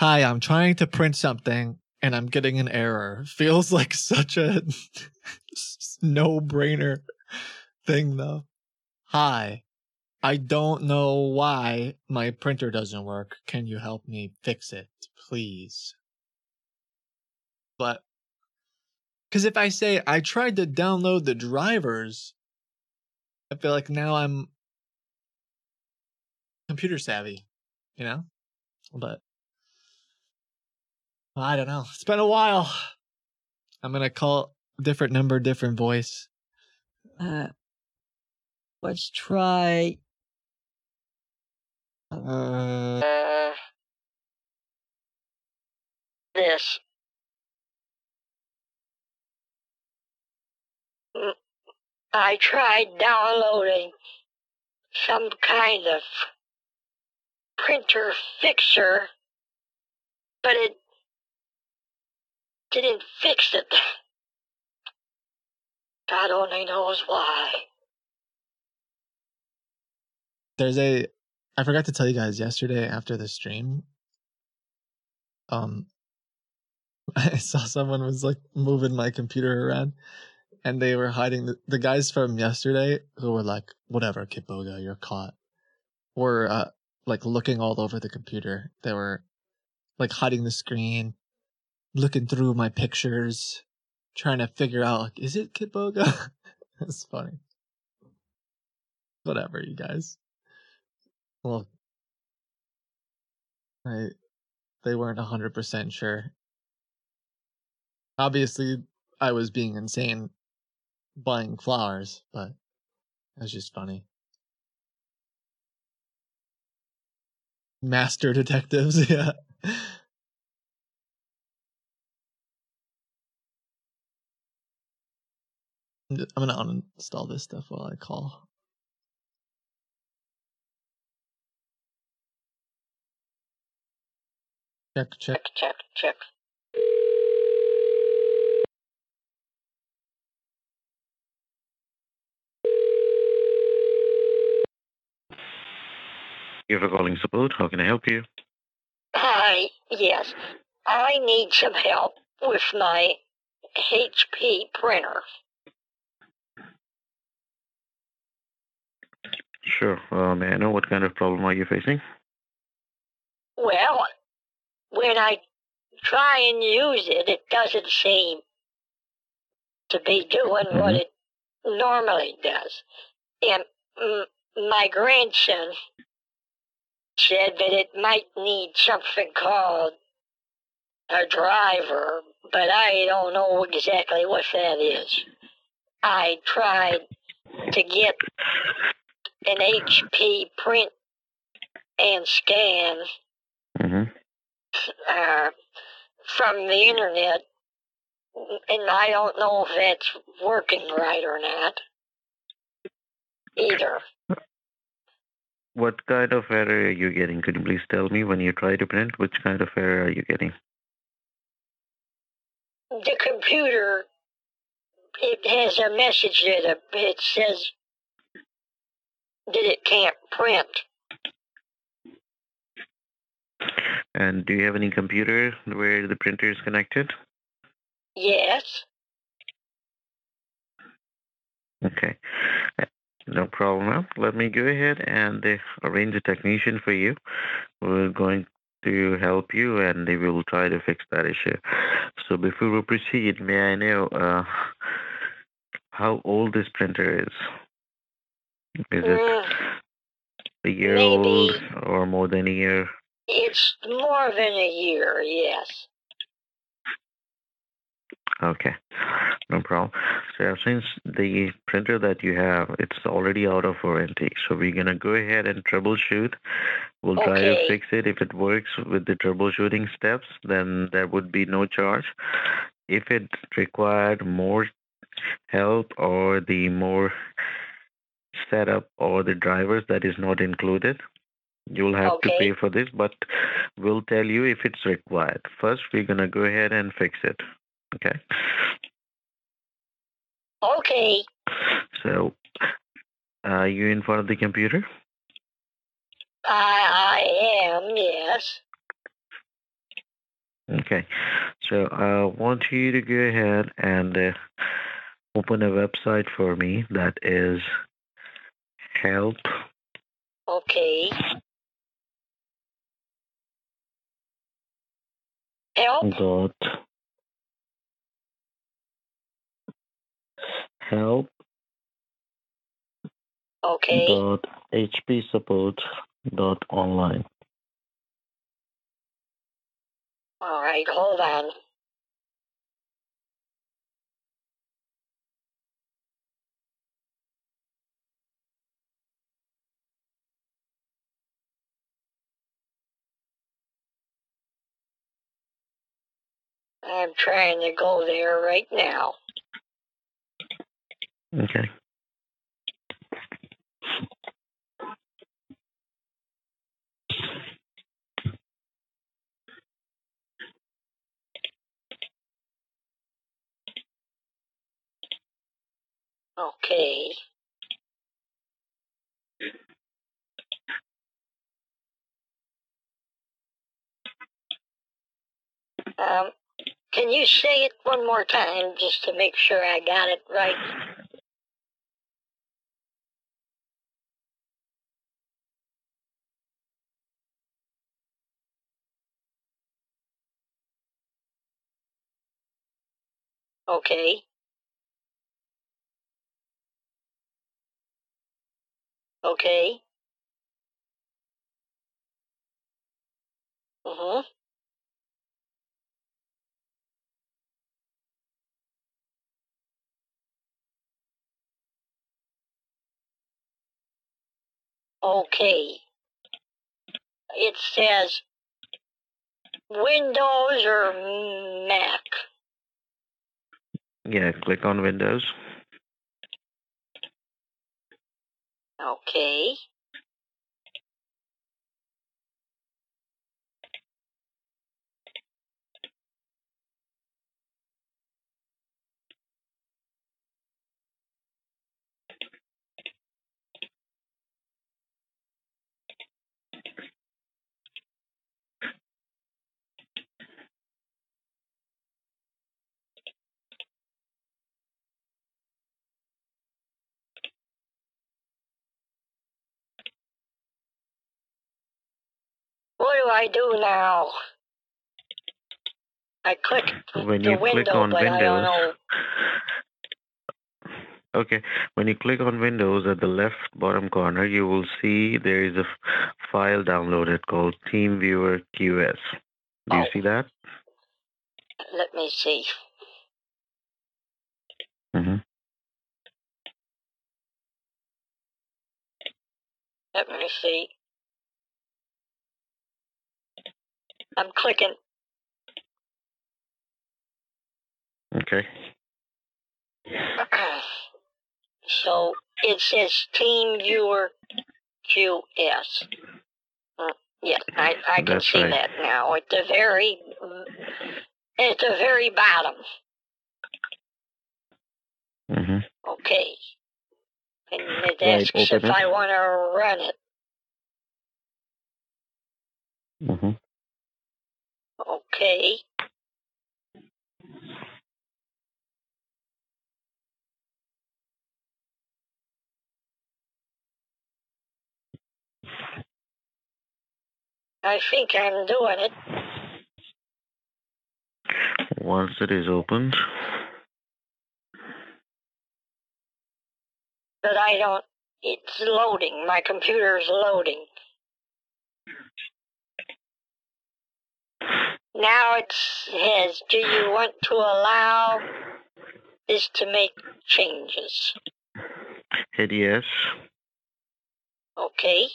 Hi, I'm trying to print something and I'm getting an error. Feels like such a no brainer thing though. Hi, I don't know why my printer doesn't work. Can you help me fix it, please? But, because if I say I tried to download the drivers, I feel like now I'm computer savvy, you know? But, I don't know. It's been a while. I'm to call different number, different voice. Uh, let's try. Uh, this. I tried downloading some kind of printer fixer, but it didn't fix it. God only knows why. there's a I forgot to tell you guys yesterday after the stream. Um I saw someone was like moving my computer around and they were hiding the, the guys from yesterday who were like, whatever, Kitboga, you're caught. Were uh like looking all over the computer. They were like hiding the screen, looking through my pictures, trying to figure out like, is it Kitboga? It's funny. Whatever, you guys. Well, I they weren't hundred percent sure. Obviously, I was being insane buying flowers, but it was just funny. Master detectives, yeah. I'm gonna uninstall this stuff while I call. Check, check. Check, check. Thank you for calling support. How can I help you? Hi, yes. I need some help with my HP printer. Sure. Uh, may I know what kind of problem are you facing? Well, when I try and use it, it doesn't seem to be doing what Mhm. it normally does. And mm, my grandson said that it might need something called a driver, but I don't know exactly what that is. I tried to get an HP print and scan Mm-hmm. uh, from the internet, and I don't know if that's working right or not. Either. What kind of error are you getting? Could you please tell me when you try to print, which kind of error are you getting? The computer, it has a message that it- it says that it can't print. And do you have any computer where the printer is connected? Yes. Okay. No problem. Let me go ahead and uh, arrange a technician for you. We're going to help you and they will try to fix that issue. So before we proceed, may I know uh, how old this printer is? Is it Mm, a year maybe- old or more than a year? it's more than a year, yes. Okay, no problem. So since the printer that you have, it's already out of warranty, so we're gonna go ahead and troubleshoot. We'll try to fix it. If it works with the troubleshooting steps, then there would be no charge. If it required more help or the more setup or the drivers that is not included, you'll have to pay for this, but we'll tell you if it's required. First, we're gonna go ahead and fix it. Okay. Okay. So, are you in front of the computer? I, I am, yes. Okay. So, I want you to go ahead and uh, open a website for me that is help Okay. Help? dot help Okay. dot hp support dot online. All right, hold on. I'm trying to go there right now. Okay. Okay. Um, can you say it one more time just to make sure I got it right? Okay. Okay. Mm-hmm. Okay. It says Windows or Mac. Yeah, click on Windows. Okay. Do I do now? I click When the you window, click on but I don't know. Windows, okay, when you click on Windows at the left bottom corner, you will see there is a file downloaded called TeamViewer QS. Do you Oh. see that? Let me see. hmm Let me see. I'm clicking. Okay. so it says Team Viewer QS. Mm, Yeah, I, I can That's see right. that now. At the very, at the very bottom. Mm-hmm. Okay. And it asks if it. I want to run it. Mm-hmm. Okay. I think I'm doing it. Once it is opened, but I don't. It's loading. My computer's loading. Now it says, do you want to allow this to make changes? hit yes. Okay.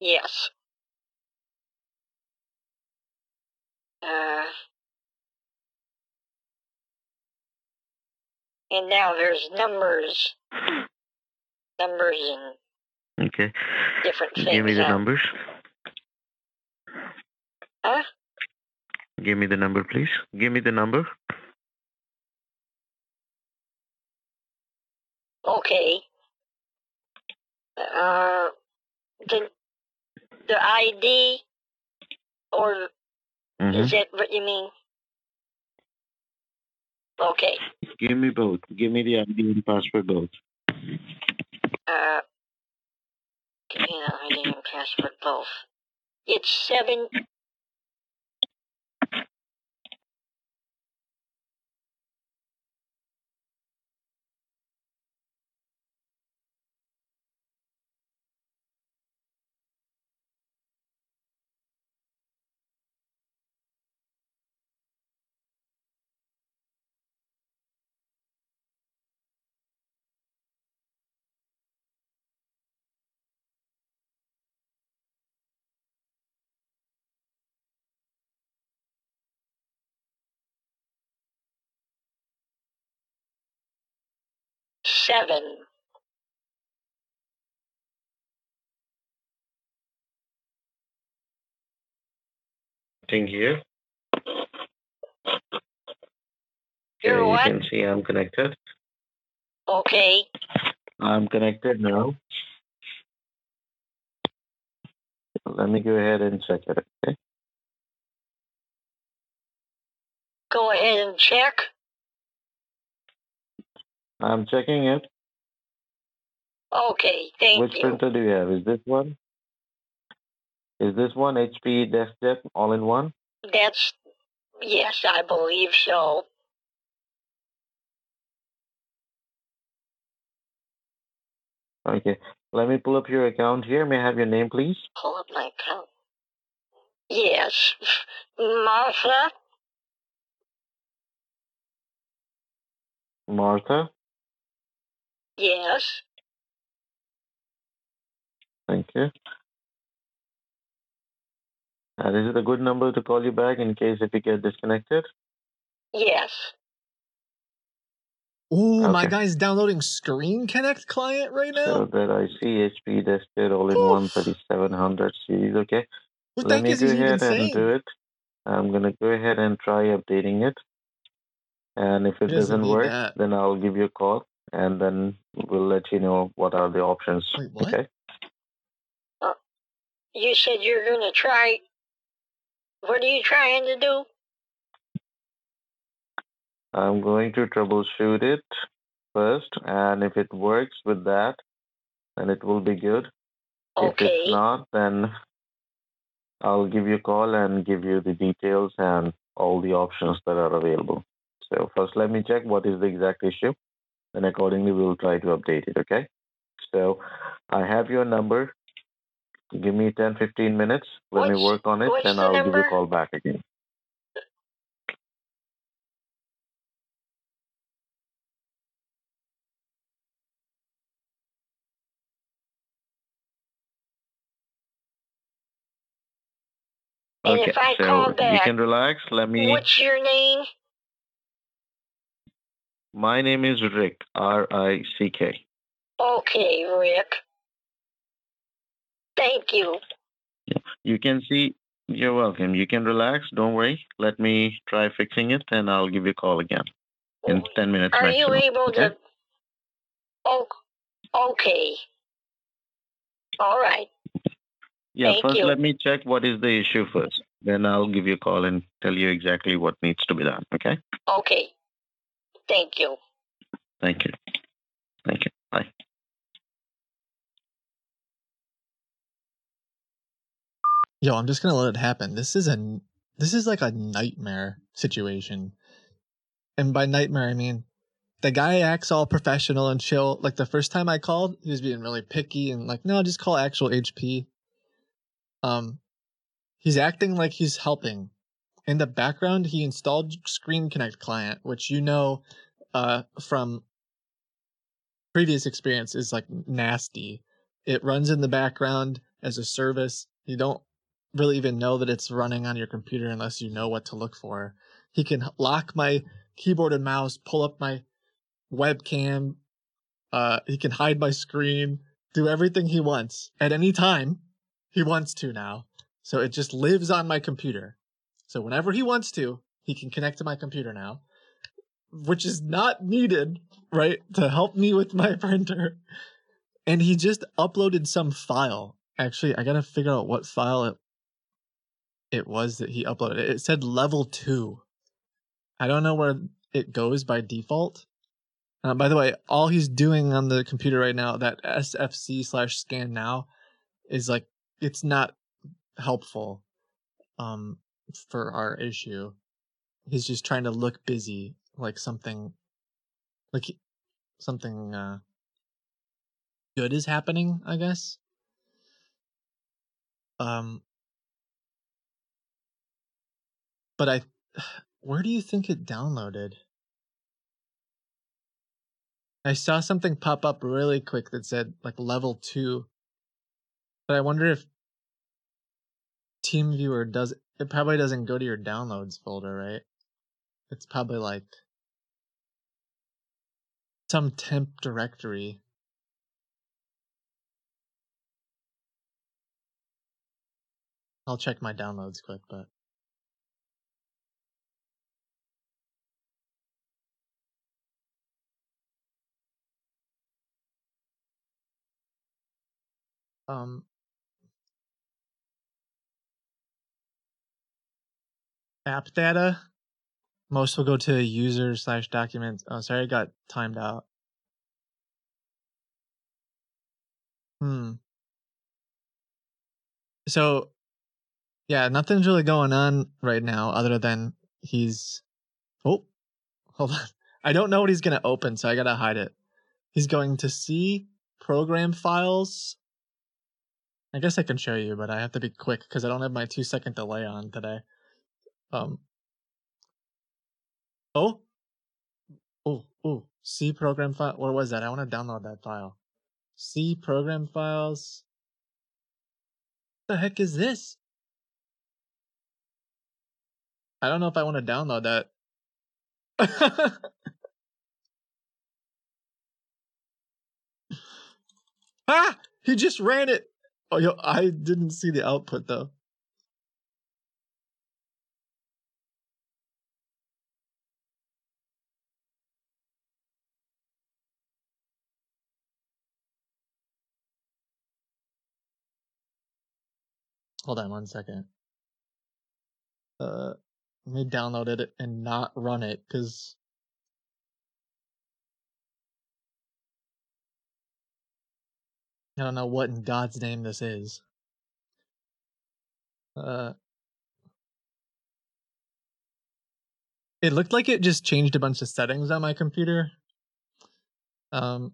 Yes. Uh, and now there's numbers, numbers and Okay. different things. Give me the numbers. Huh? Give me the number, please. Give me the number. Okay. Uh, the the ID, or Mm-hmm. is that what you mean? Okay. Give me both. Give me the ID and password both. Uh, give me the ID and password both. It's seven. Seven. Thing here. You're Okay, what? You can see I'm connected. Okay. I'm connected now. Let me go ahead and check it. Okay. Go ahead and check. I'm checking it. Okay. Thank you. Which you. printer do you have? Is this one? Is this one HP DeskJet all in one? That's yes, I believe so. Okay. Let me pull up your account here. May I have your name, please? Pull up my account. Yes, Martha. Martha. Yes. Thank you. Uh, and is it a good number to call you back in case if you get disconnected? Yes. Ooh, my guy's downloading Screen Connect client right now. So that I see HP DeskJet all in one 3700 series. Okay. what the Let me go ahead and saying? do it. I'm gonna go ahead and try updating it. And if it He doesn't doesn't work, that. then I'll give you a call and then we'll let you know what are the options. Wait, what? Okay. Uh, you said you're gonna try. What are you trying to do? I'm going to troubleshoot it first, and if it works with that, then it will be good. Okay. If it's not, then I'll give you a call and give you the details and all the options that are available. So first, let me check what is the exact issue, and accordingly we will try to update it. Okay. So I have your number. Give me 10, 15 minutes. Let me work on it, and I'll give you a call back again. And Okay, if I so call you can relax. Let me. what's your name? My name is Rick. R I C K. Okay, Rick. Thank you. You can see. You're welcome. You can relax. Don't worry. Let me try fixing it, and I'll give you a call again in ten minutes Are maximum. you able okay? to? Oh, okay. All right. Yeah. Thank first, you. let me check what is the issue first. Then I'll give you a call and tell you exactly what needs to be done. Okay. Okay. Thank you. Thank you. Thank you. Bye. Yo, I'm just gonna let it happen. This is a this is like a nightmare situation. And by nightmare I mean the guy acts all professional and chill. Like the first time I called, he was being really picky and like, no, just call actual HP. Um he's acting like he's helping. In the background, he installed Screen Connect client, which you know uh from previous experience is like nasty. It runs in the background as a service. You don't really even know that it's running on your computer unless you know what to look for. He can lock my keyboard and mouse, pull up my webcam, uh, he can hide my screen, do everything he wants at any time he wants to now. So it just lives on my computer. So whenever he wants to, he can connect to my computer now, which is not needed, right, to help me with my printer. And he just uploaded some file. Actually, I gotta figure out what file it it was that he uploaded. It said level two. I don't know where it goes by default. Uh, by the way, all he's doing on the computer right now, that SFC slash scan now, is like it's not helpful um for our issue. He's just trying to look busy, like something like something uh good is happening, I guess. Um but I where do you think it downloaded? I saw something pop up really quick that said like level 2. But I wonder if TeamViewer does it probably doesn't go to your downloads folder, right? It's probably like some temp directory. I'll check my downloads quick, but um app data most will go to user slash documents. Oh, sorry, I got timed out. Hmm. So, yeah, nothing's really going on right now other than he's. Oh, hold on. I don't know what he's going to open, so I got to hide it. He's going to see program files. I guess I can show you, but I have to be quick because I don't have my two second delay on today. Um. Oh. Oh, oh, C program file. Where was that? I want to download that file. C program files. What the heck is this? I don't know if I want to download that. ah! He just ran it. Oh, yo, I didn't see the output though. Hold on one second. Uh, let me download it and not run it because I don't know what in God's name this is. Uh, it looked like it just changed a bunch of settings on my computer. Um,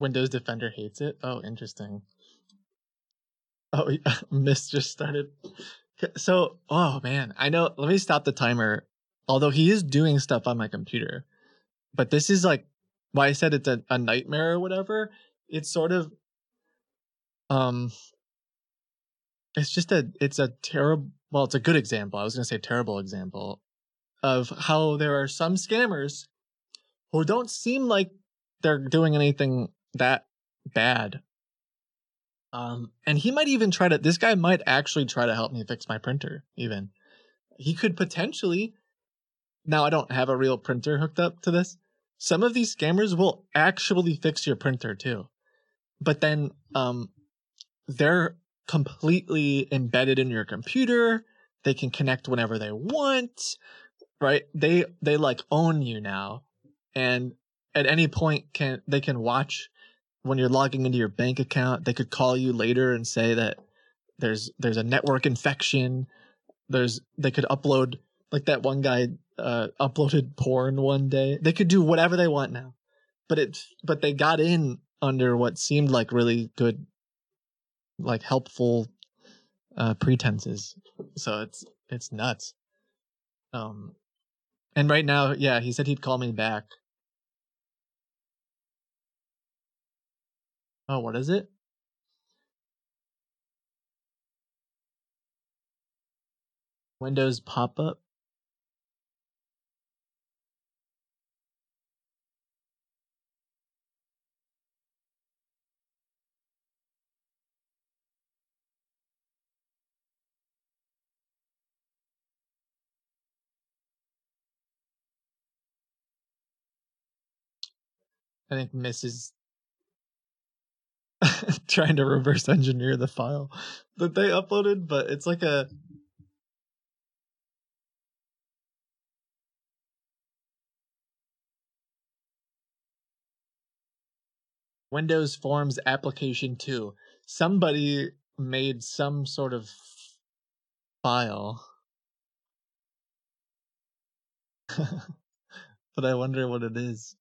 Windows Defender hates it. Oh, interesting. Oh, yeah, Miss just started. So, oh man, I know. Let me stop the timer. Although he is doing stuff on my computer, but this is like why I said it's a, a nightmare or whatever. It's sort of, um, it's just a, it's a terrible. Well, it's a good example. I was gonna say terrible example of how there are some scammers who don't seem like they're doing anything that bad. Um, and he might even try to, this guy might actually try to help me fix my printer, even. He could potentially, now I don't have a real printer hooked up to this. Some of these scammers will actually fix your printer too. But then, um, they're completely embedded in your computer. They can connect whenever they want, right? They, they like own you now. And at any point can, they can watch when you're logging into your bank account, they could call you later and say that there's there's a network infection. There's they could upload like that one guy uh, uploaded porn one day. They could do whatever they want now, but it but they got in under what seemed like really good, like helpful uh, pretenses. So it's it's nuts. Um, and right now, yeah, he said he'd call me back. Oh, what is it? Windows pop up. I think Mrs. trying to reverse engineer the file that they uploaded, but it's like a Windows Forms application 2. Somebody made some sort of file. but I wonder what it is.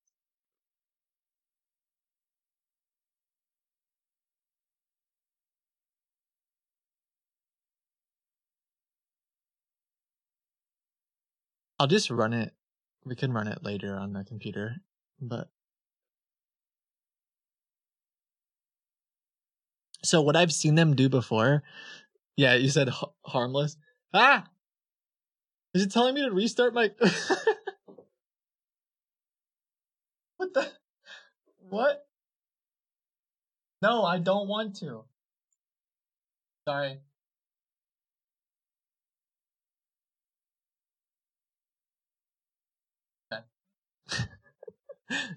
I'll just run it. We can run it later on the computer, but so what I've seen them do before. Yeah, you said ha- harmless. Ah, is it telling me to restart my? what the? What? No, I don't want to. Sorry.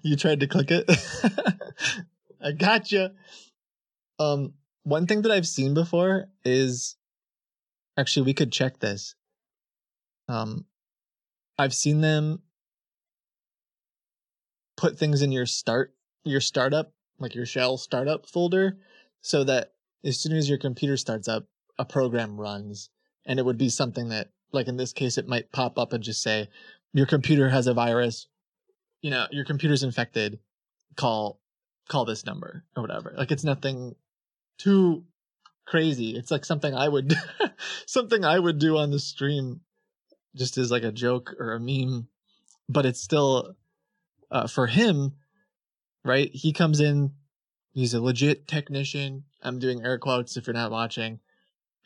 You tried to click it. I gotcha. Um, one thing that I've seen before is actually we could check this. Um, I've seen them put things in your start your startup like your shell startup folder so that as soon as your computer starts up a program runs and it would be something that like in this case it might pop up and just say your computer has a virus you know your computer's infected call call this number or whatever. Like it's nothing too crazy. It's like something i would something i would do on the stream just as like a joke or a meme but it's still uh, for him right? He comes in he's a legit technician. I'm doing air quotes if you're not watching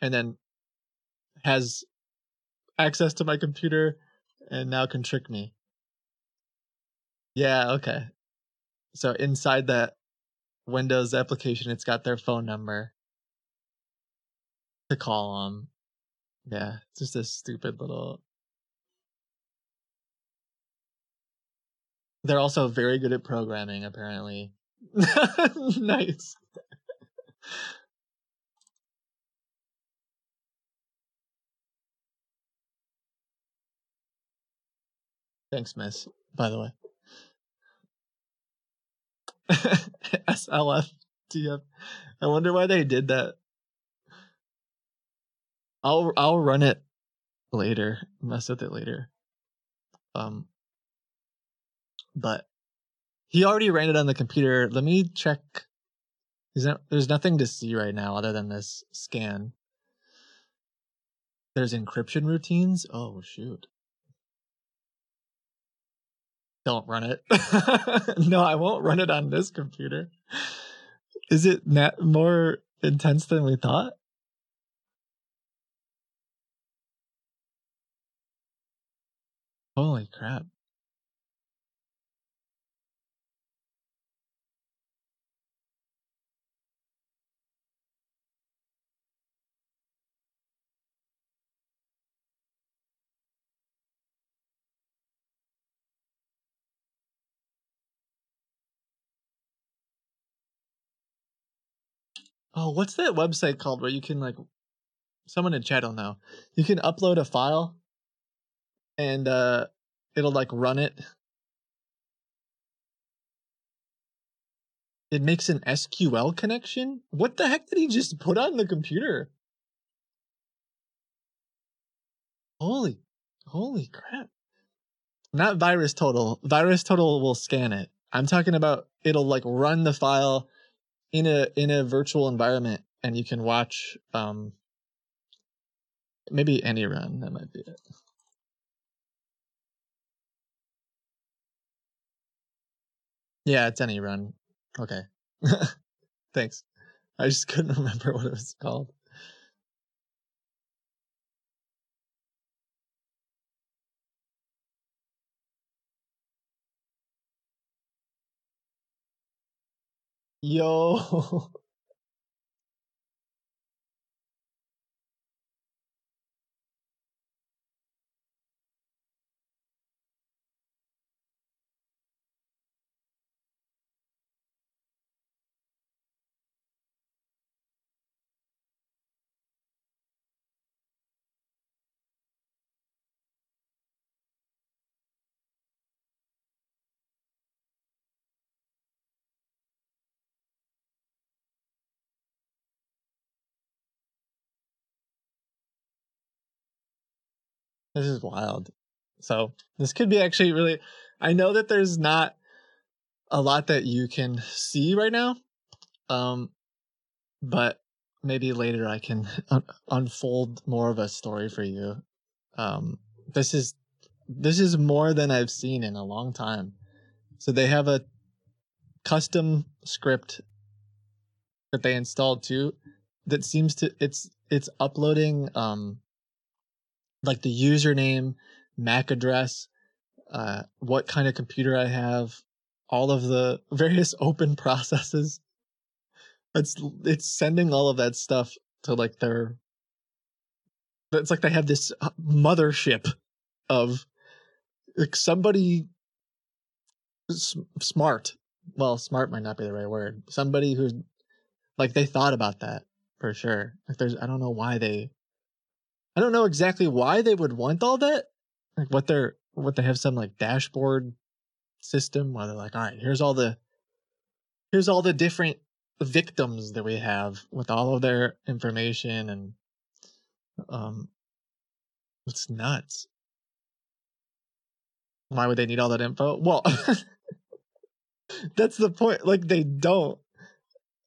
and then has access to my computer and now can trick me yeah, okay. So inside that Windows application, it's got their phone number to call them. Yeah, it's just a stupid little. They're also very good at programming, apparently. nice. Thanks, miss, by the way. SLF TF. I wonder why they did that. I'll I'll run it later. Mess with it later. Um but he already ran it on the computer. Let me check There's, no, there's nothing to see right now other than this scan. There's encryption routines. Oh shoot. Don't run it. no, I won't run it on this computer. Is it na- more intense than we thought? Holy crap. Oh, what's that website called where you can like someone in chat will know. You can upload a file and uh it'll like run it. It makes an SQL connection? What the heck did he just put on the computer? Holy holy crap. Not virus total. Virus total will scan it. I'm talking about it'll like run the file in a in a virtual environment and you can watch um maybe any run that might be it. Yeah it's any run. Okay. Thanks. I just couldn't remember what it was called yo This is wild. So this could be actually really. I know that there's not a lot that you can see right now, um, but maybe later I can un- unfold more of a story for you. Um, this is this is more than I've seen in a long time. So they have a custom script that they installed too that seems to it's it's uploading um like the username, MAC address, uh, what kind of computer I have, all of the various open processes. It's it's sending all of that stuff to like their. It's like they have this uh, mothership of like somebody s- smart. Well, smart might not be the right word. Somebody who's like they thought about that for sure. Like there's I don't know why they I don't know exactly why they would want all that. Like what they're what they have some like dashboard system where they're like, all right, here's all the here's all the different victims that we have with all of their information and um it's nuts. Why would they need all that info? Well that's the point. Like they don't.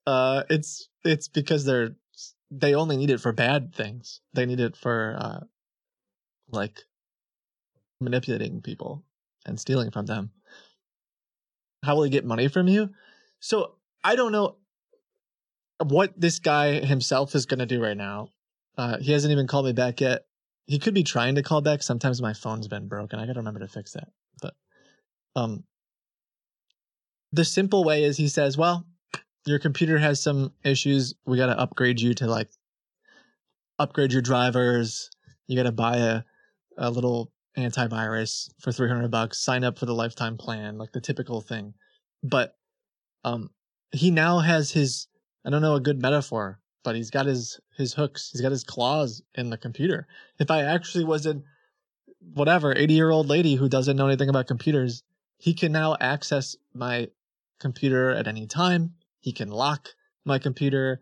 Uh it's it's because they're they only need it for bad things. They need it for uh like manipulating people and stealing from them. How will he get money from you? So I don't know what this guy himself is gonna do right now. Uh he hasn't even called me back yet. He could be trying to call back. Sometimes my phone's been broken. I gotta remember to fix that. But um the simple way is he says, Well, your computer has some issues. We got to upgrade you to like upgrade your drivers. You got to buy a, a little antivirus for 300 bucks, sign up for the lifetime plan, like the typical thing. But um he now has his I don't know a good metaphor, but he's got his his hooks, he's got his claws in the computer. If I actually was a whatever 80-year-old lady who doesn't know anything about computers, he can now access my computer at any time he can lock my computer.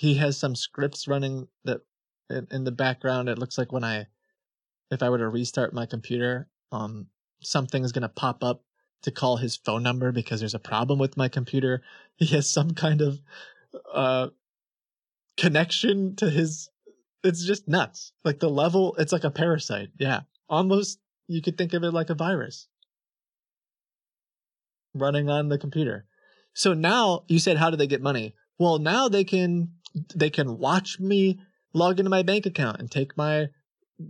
He has some scripts running that in, the background. It looks like when I, if I were to restart my computer, um, something is gonna pop up to call his phone number because there's a problem with my computer. He has some kind of uh connection to his it's just nuts. Like the level it's like a parasite. Yeah. Almost you could think of it like a virus running on the computer. So now you said how do they get money? Well, now they can they can watch me log into my bank account and take my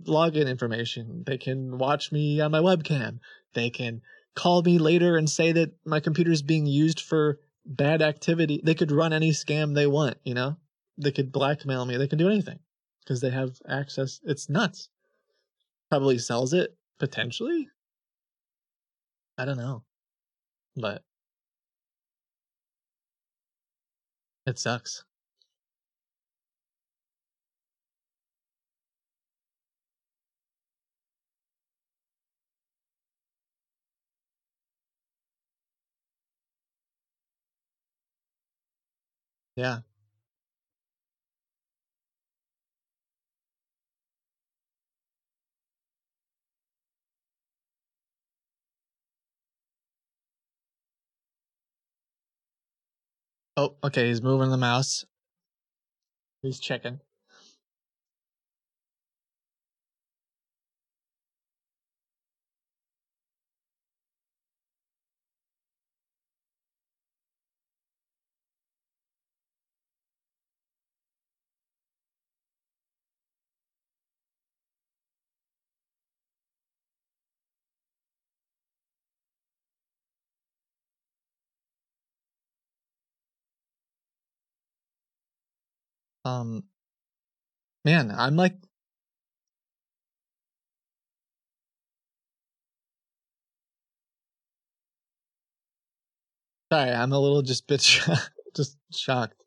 login information. They can watch me on my webcam. They can call me later and say that my computer is being used for bad activity. They could run any scam they want, you know? They could blackmail me. They can do anything because they have access. It's nuts. Probably sells it potentially. I don't know. But it sucks. Yeah. Oh, okay. He's moving the mouse. He's checking. Um, man, I'm like, sorry, I'm a little just bit sho- just shocked.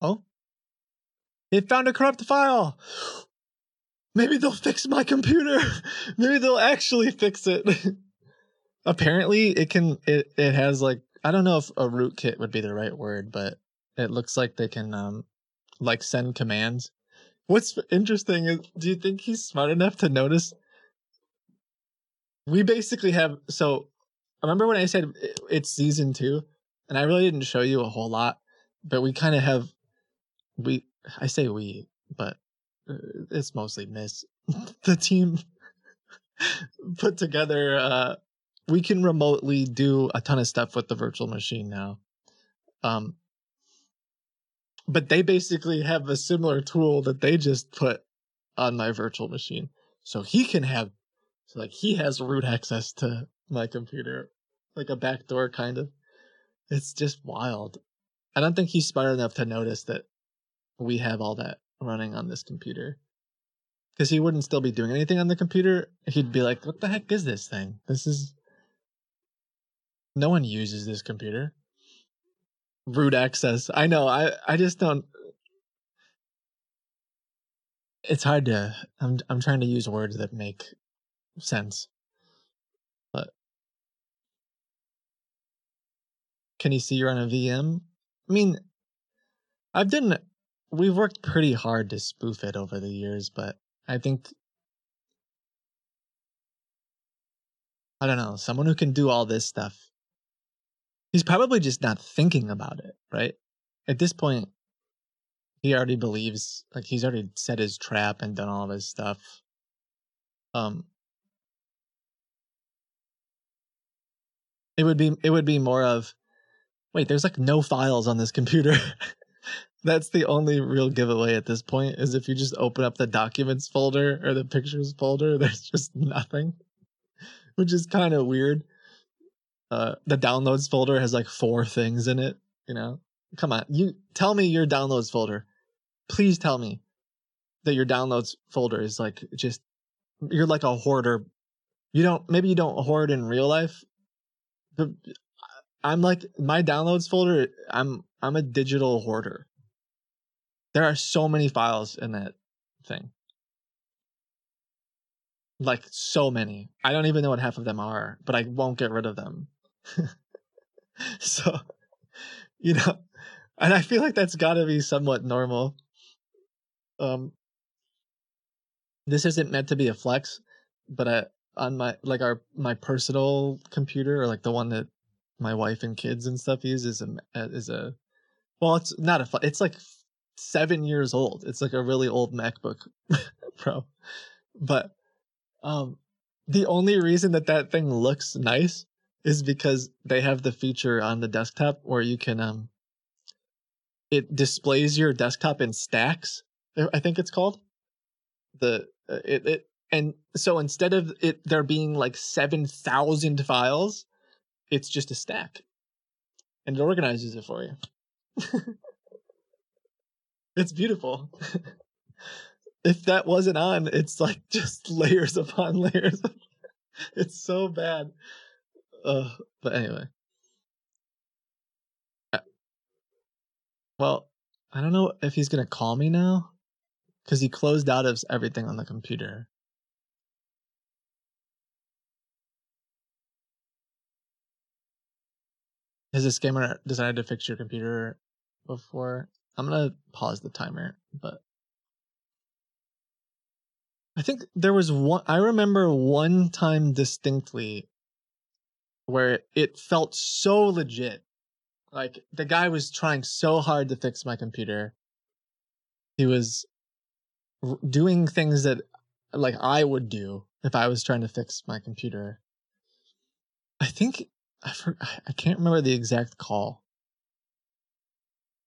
Oh, they found a corrupt file. Maybe they'll fix my computer. Maybe they'll actually fix it. Apparently, it can. It it has like I don't know if a rootkit would be the right word, but it looks like they can um like send commands. What's interesting is, do you think he's smart enough to notice? We basically have so. I remember when I said it- it's season two, and I really didn't show you a whole lot, but we kind of have. We I say we, but uh, it's mostly Miss. the team put together. Uh, we can remotely do a ton of stuff with the virtual machine now. Um, but they basically have a similar tool that they just put on my virtual machine, so he can have, so like he has root access to my computer, like a backdoor kind of. It's just wild. I don't think he's smart enough to notice that we have all that running on this computer. Because he wouldn't still be doing anything on the computer. He'd be like, what the heck is this thing? This is. No one uses this computer. Root access. I know. I, I just don't. It's hard to. I'm I'm trying to use words that make sense. But can you see you're on a VM? I mean, I've done. We've worked pretty hard to spoof it over the years, but I think I don't know, someone who can do all this stuff. He's probably just not thinking about it, right? At this point, he already believes like he's already set his trap and done all of his stuff. Um it would be it would be more of wait, there's like no files on this computer. That's the only real giveaway at this point is if you just open up the documents folder or the pictures folder, there's just nothing. Which is kind of weird. Uh the downloads folder has like four things in it, you know. Come on. You tell me your downloads folder. Please tell me that your downloads folder is like just you're like a hoarder. You don't maybe you don't hoard in real life. But I'm like my downloads folder, I'm I'm a digital hoarder. There are so many files in that thing. Like so many. I don't even know what half of them are, but I won't get rid of them. so, you know, and I feel like that's got to be somewhat normal. Um, this isn't meant to be a flex, but I on my like our my personal computer or like the one that my wife and kids and stuff use is a is a well, it's not a it's like seven years old. It's like a really old MacBook Pro, but um, the only reason that that thing looks nice is because they have the feature on the desktop where you can um it displays your desktop in stacks i think it's called. The uh, it, it and so instead of it there being like 7000 files it's just a stack. And it organizes it for you it's beautiful if that wasn't on it's like just layers upon layers it's so bad uh, but anyway. Uh, Well, I don't know if he's gonna call me now, because he closed out of everything on the computer. Has this gamer decided to fix your computer before? I'm gonna pause the timer, but I think there was one. I remember one time distinctly where it felt so legit. Like the guy was trying so hard to fix my computer. He was r- doing things that like I would do if I was trying to fix my computer. I think I for, I can't remember the exact call.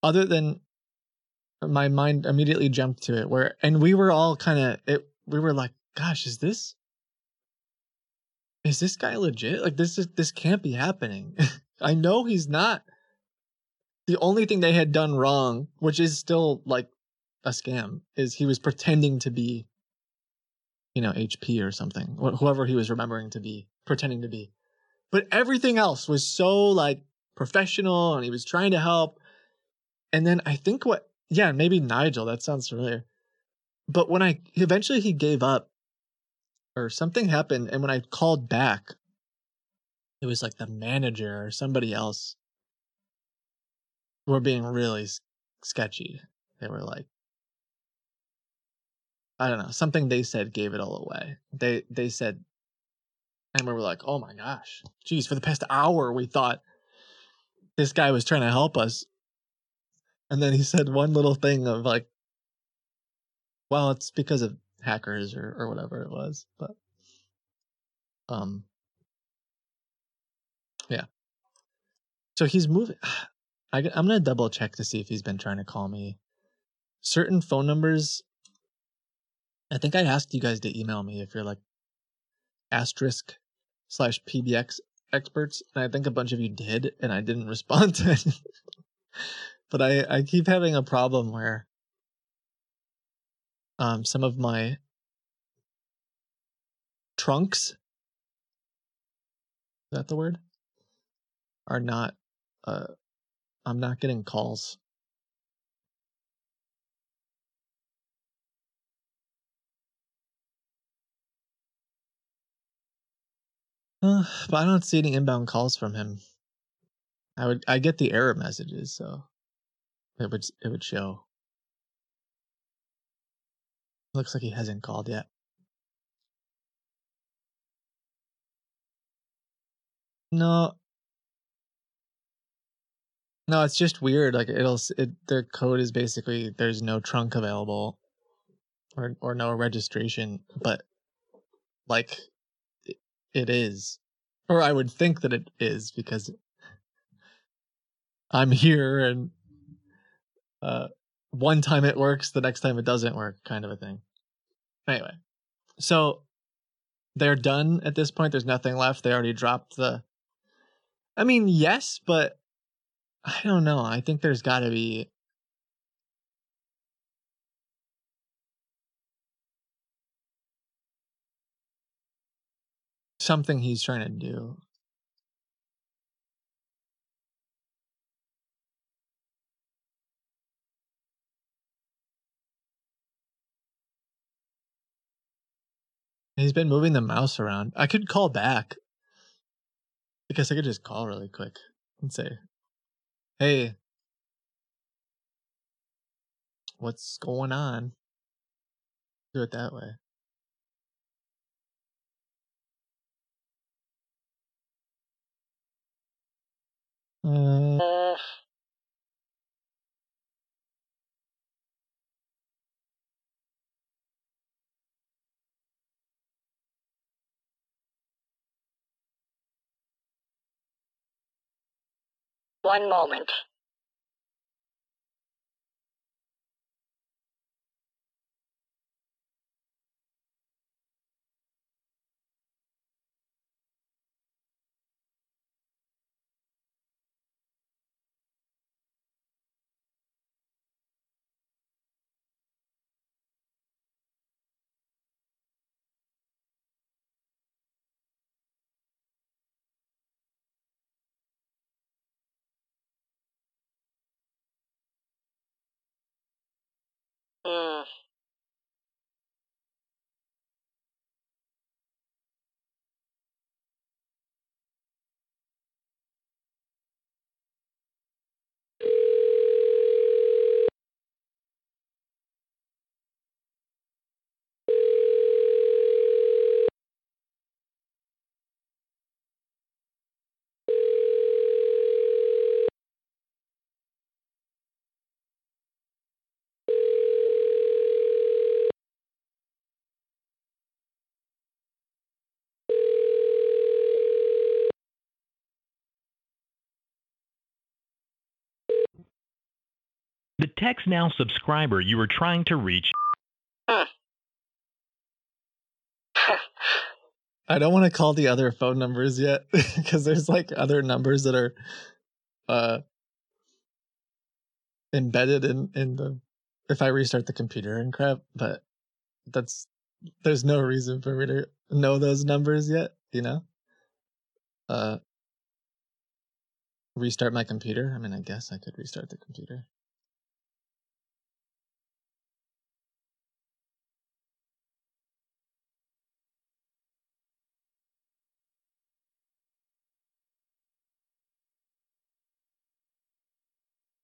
Other than my mind immediately jumped to it where and we were all kind of it we were like gosh is this is this guy legit? Like this is this can't be happening. I know he's not. The only thing they had done wrong, which is still like a scam, is he was pretending to be, you know, HP or something, wh- whoever he was remembering to be, pretending to be. But everything else was so like professional, and he was trying to help. And then I think what, yeah, maybe Nigel. That sounds familiar. But when I eventually he gave up, or something happened and when i called back it was like the manager or somebody else were being really sketchy they were like i don't know something they said gave it all away they they said and we were like oh my gosh geez for the past hour we thought this guy was trying to help us and then he said one little thing of like well it's because of hackers or, or whatever it was but um yeah. So he's moving I, am gonna double check to see if he's been trying to call me. Certain phone numbers i think i asked you guys to email me if you're like asterisk slash pbx experts and i think a bunch of you did and i didn't respond to it but i i keep having a problem where um some of my trunks is that the word? Are not uh i'm not getting calls. Uh, but I don't see any inbound calls from him. I would I get the error messages, so it would it would show. Looks like he hasn't called yet. No. No, it's just weird. Like it'll it their code is basically there's no trunk available or or no registration, but like it, it is. Or I would think that it is because I'm here and uh one time it works, the next time it doesn't work kind of a thing. Anyway. So they're done at this point. There's nothing left. They already dropped the I mean, yes, but I don't know. I think there's got to be something he's trying to do. He's been moving the mouse around. I could call back. I guess I could just call really quick and say, "Hey, what's going on?" Do it that way. Uh, one moment. Hmm. The Text Now subscriber you were trying to reach I don't want to call the other phone numbers yet because there's like other numbers that are uh embedded in in the if I restart the computer and crap, but that's there's no reason for me to know those numbers yet, you know? Uh restart my computer. I mean, I guess I could restart the computer.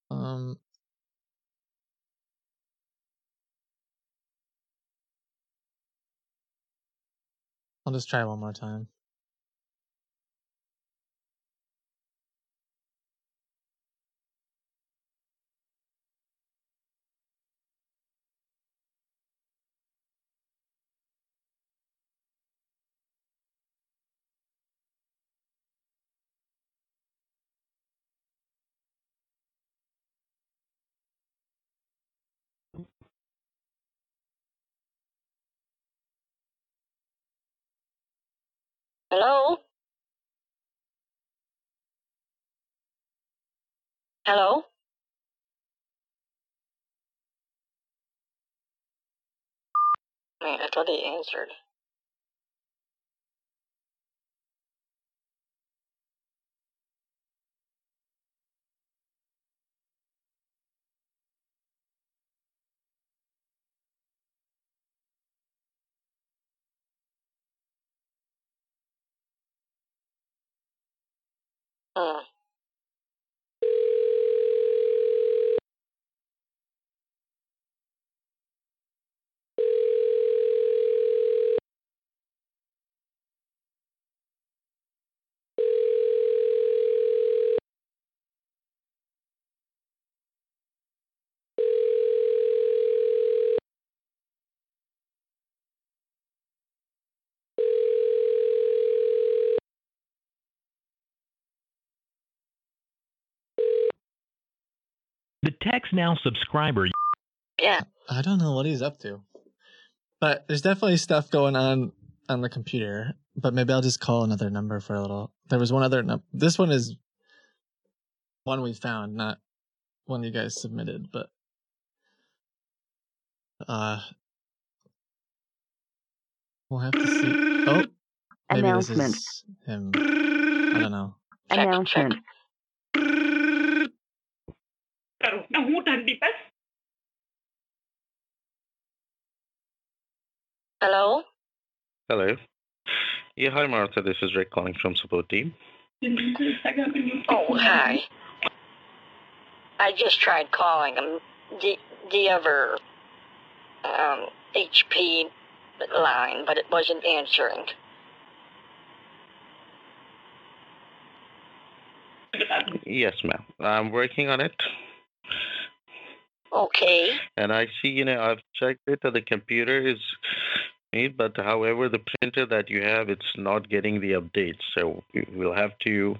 Um I'll just try one more time. Hello? Hello? Man, I thought he answered. Hmm. Text Now subscriber Yeah. I don't know what he's up to. But there's definitely stuff going on on the computer. But maybe I'll just call another number for a little. There was one other number. This one is one we found, not one you guys submitted. But uh, we'll have to see. Oh, maybe Announcement. this is him. I don't know. Check, Announcement. Hello. Hello. Yeah, hi Martha. This is Rick calling from support team. Oh, hi. I just tried calling. The the other um, HP line, but it wasn't answering. Yes, ma'am. I'm working on it. Okay. And I see, you know, I've checked it. uh, The computer is made, but however, the printer that you have, it's not getting the updates. So we- we'll have to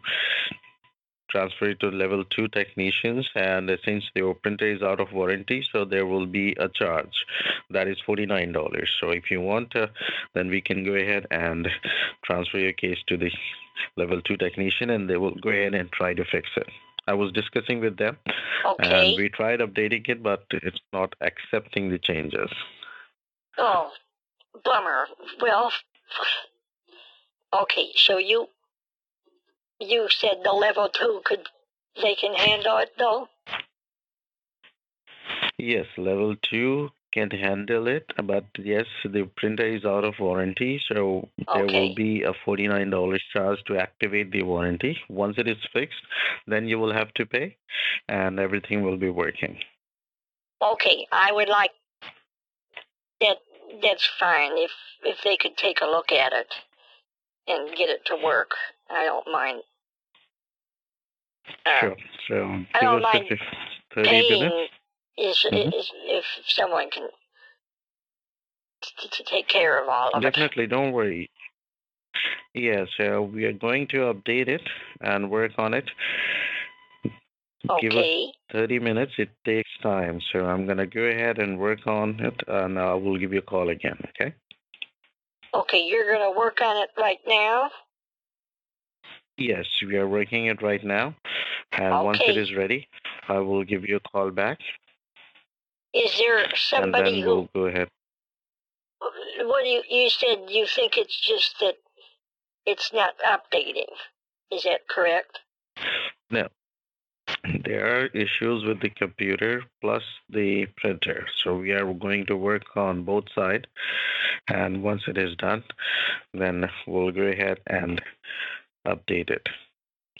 transfer it to level two technicians. And since the printer is out of warranty, so there will be a charge. That is $49. So if you want, uh, then we can go ahead and transfer your case to the level two technician, and they will go ahead and try to fix it. I was discussing with them, Okay. and we tried updating it, but it's not accepting the changes. Oh, bummer. Well, okay, so you you said the level two could they can handle it though? Yes, level two can handle it, but yes, the printer is out of warranty, so there Okay. will be a $49 charge to activate the warranty. Once it is fixed, then you will have to pay, and everything will be working. Okay, I would like that. That's fine if if they could take a look at it and get it to work. I don't mind. Uh, Sure. So I don't mind 30 paying minutes. Is, Mhm. is if someone can t- to take care of all of it. Definitely, don't worry. Yes, uh, we are going to update it and work on it. Give us Okay. 30 minutes. It takes time. So I'm going to go ahead and work on it and I will give you a call again, okay? Okay, you're gonna work on it right now. Yes, we are working it right now. And once it is ready, I will give you a call back Is there somebody and then we'll go ahead. What do you? You said you think it's just that it's not updating. Is that correct? No. There are issues with the computer plus the printer. So we are going to work on both sides. And once it is done, then we'll go ahead and update it.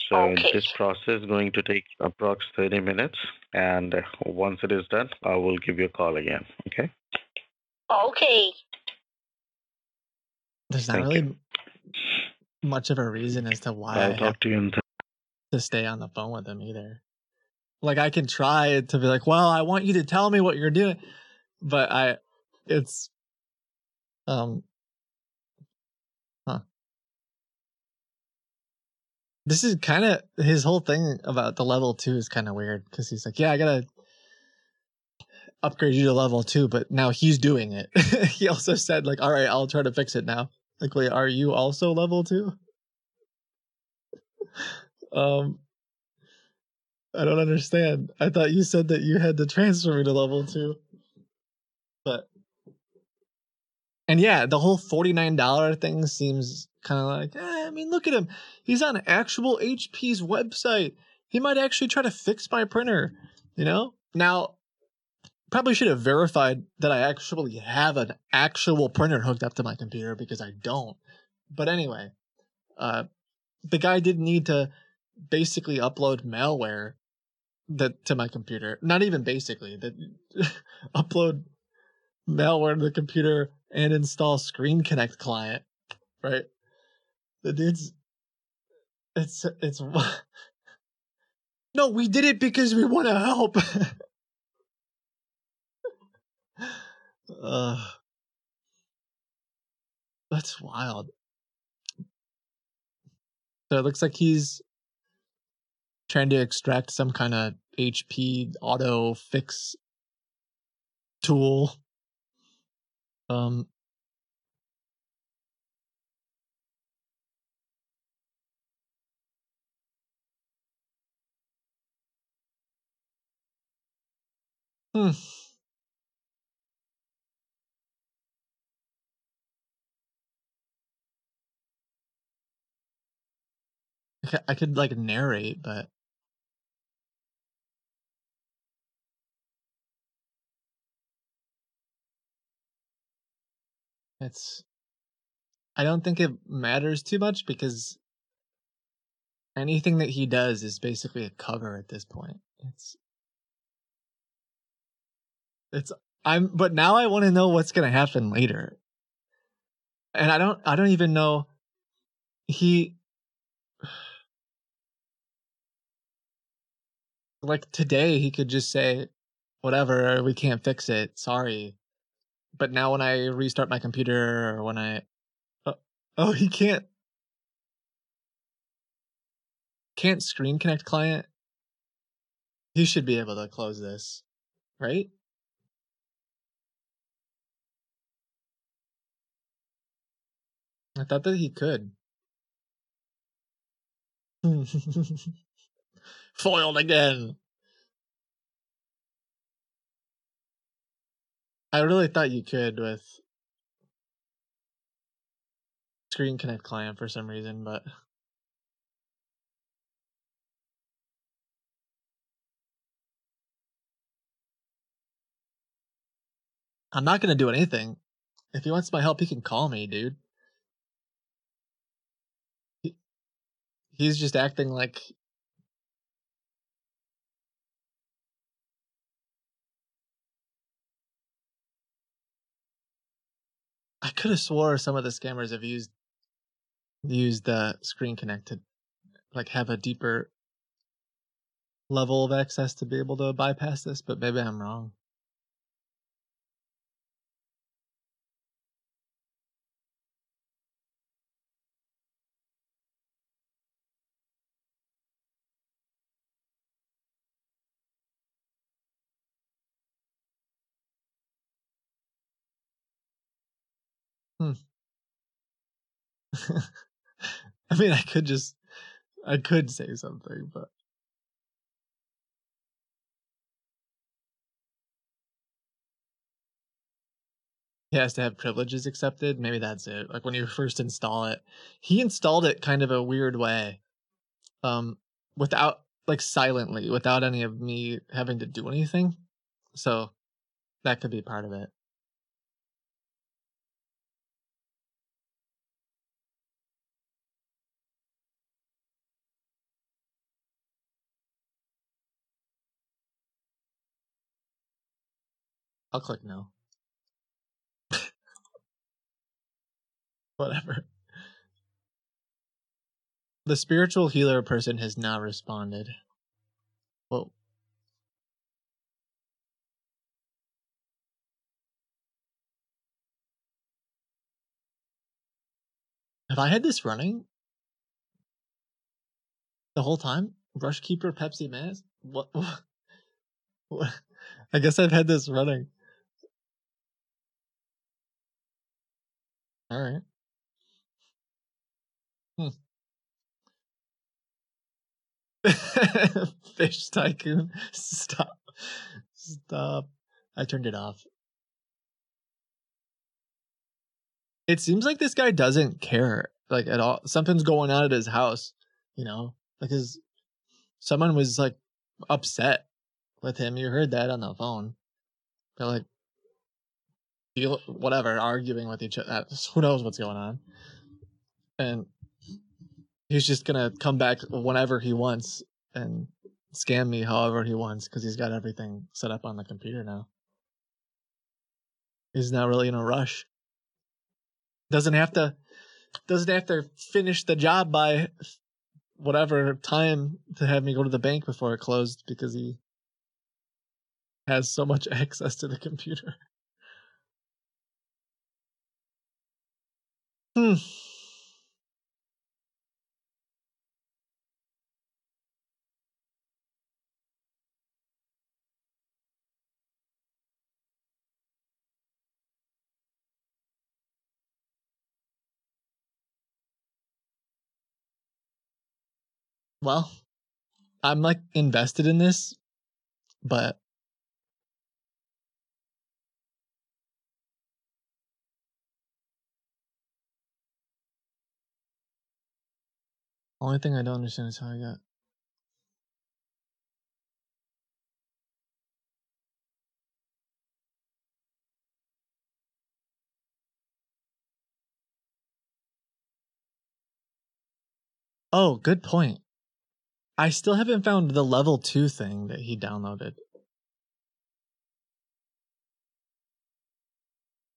So Okay. this process is going to take approx 30 minutes. And uh, once it is done, I will give you a call again. Okay? Okay. There's not Thank really much of a reason as to why I I'll have talk to you in to stay on the phone with them either. Like I can try to be like, well, I want you to tell me what you're doing, but I, it's, um, huh. This is kind of his whole thing about the level two is kind of weird because he's like, yeah, I gotta upgrade you to level two, but now he's doing it. he also said like, all right, I'll try to fix it now. Like, wait, are you also level two? um, I don't understand. I thought you said that you had to transfer me to level two. But and yeah, the whole forty nine dollar thing seems kind of like. Eh, I mean, look at him. He's on actual HP's website. He might actually try to fix my printer. You know. Now, probably should have verified that I actually have an actual printer hooked up to my computer because I don't. But anyway, uh, the guy didn't need to basically upload malware that to my computer. Not even basically that upload malware to the computer and install Screen Connect client. Right? Dude's it's it's no, we did it because we want to help. uh, that's wild. So it looks like he's trying to extract some kind of HP auto fix tool. Um Hmm. I could, like narrate, but it's I don't think it matters too much because anything that he does is basically a cover at this point. It's it's I'm but now I want to know what's going to happen later. And I don't I don't even know he like today he could just say whatever we can't fix it sorry. But now when i restart my computer or when i oh, oh he can't can't screen connect client? He should be able to close this right i thought that he could foiled again I really thought you could with Screen Connect client for some reason, but I'm not gonna do anything. If he wants my help, he can call me, dude. He's just acting like I could have swore some of the scammers have used used the Screen Connect to like have a deeper level of access to be able to bypass this, but maybe I'm wrong. Hmm. I mean, I could just, I could say something, but he has to have privileges accepted. Maybe that's it. Like when you first install it, he installed it kind of a weird way, um, without like silently, without any of me having to do anything. So that could be part of it. I'll click no. Whatever. The spiritual healer person has not responded. Whoa. Have I had this running the whole time? Rush Keeper Pepsi? What? what? what? I guess I've had this running. All right. Hmm. Fish Tycoon. Stop. Stop. I turned it off. It seems like this guy doesn't care, like at all. Something's going on at his house, you know? Like his someone was like upset with him. You heard that on the phone. They're like deal whatever, arguing with each other. Who knows what's going on? And he's just gonna come back whenever he wants and scam me however he wants because he's got everything set up on the computer now. He's not really in a rush. Doesn't have to doesn't have to finish the job by whatever time to have me go to the bank before it closed because he has so much access to the computer. Hmm. Well, I'm like invested in this, but only thing I don't understand is how I got Oh, good point. I still haven't found the level two thing that he downloaded.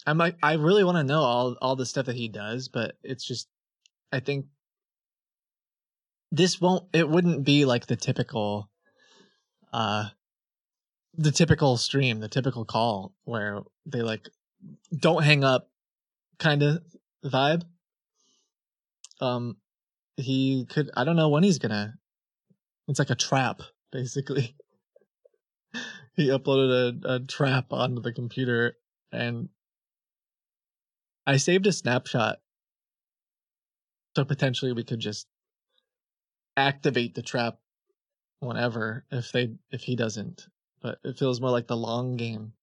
I'm like, I really want to know all all the stuff that he does, but it's just, I think this won't. It wouldn't be like the typical, uh, the typical stream, the typical call where they like don't hang up, kind of vibe. Um, he could. I don't know when he's gonna. It's like a trap, basically. he uploaded a, a trap onto the computer and I saved a snapshot. So potentially we could just activate the trap whenever if they if he doesn't. But it feels more like the long game.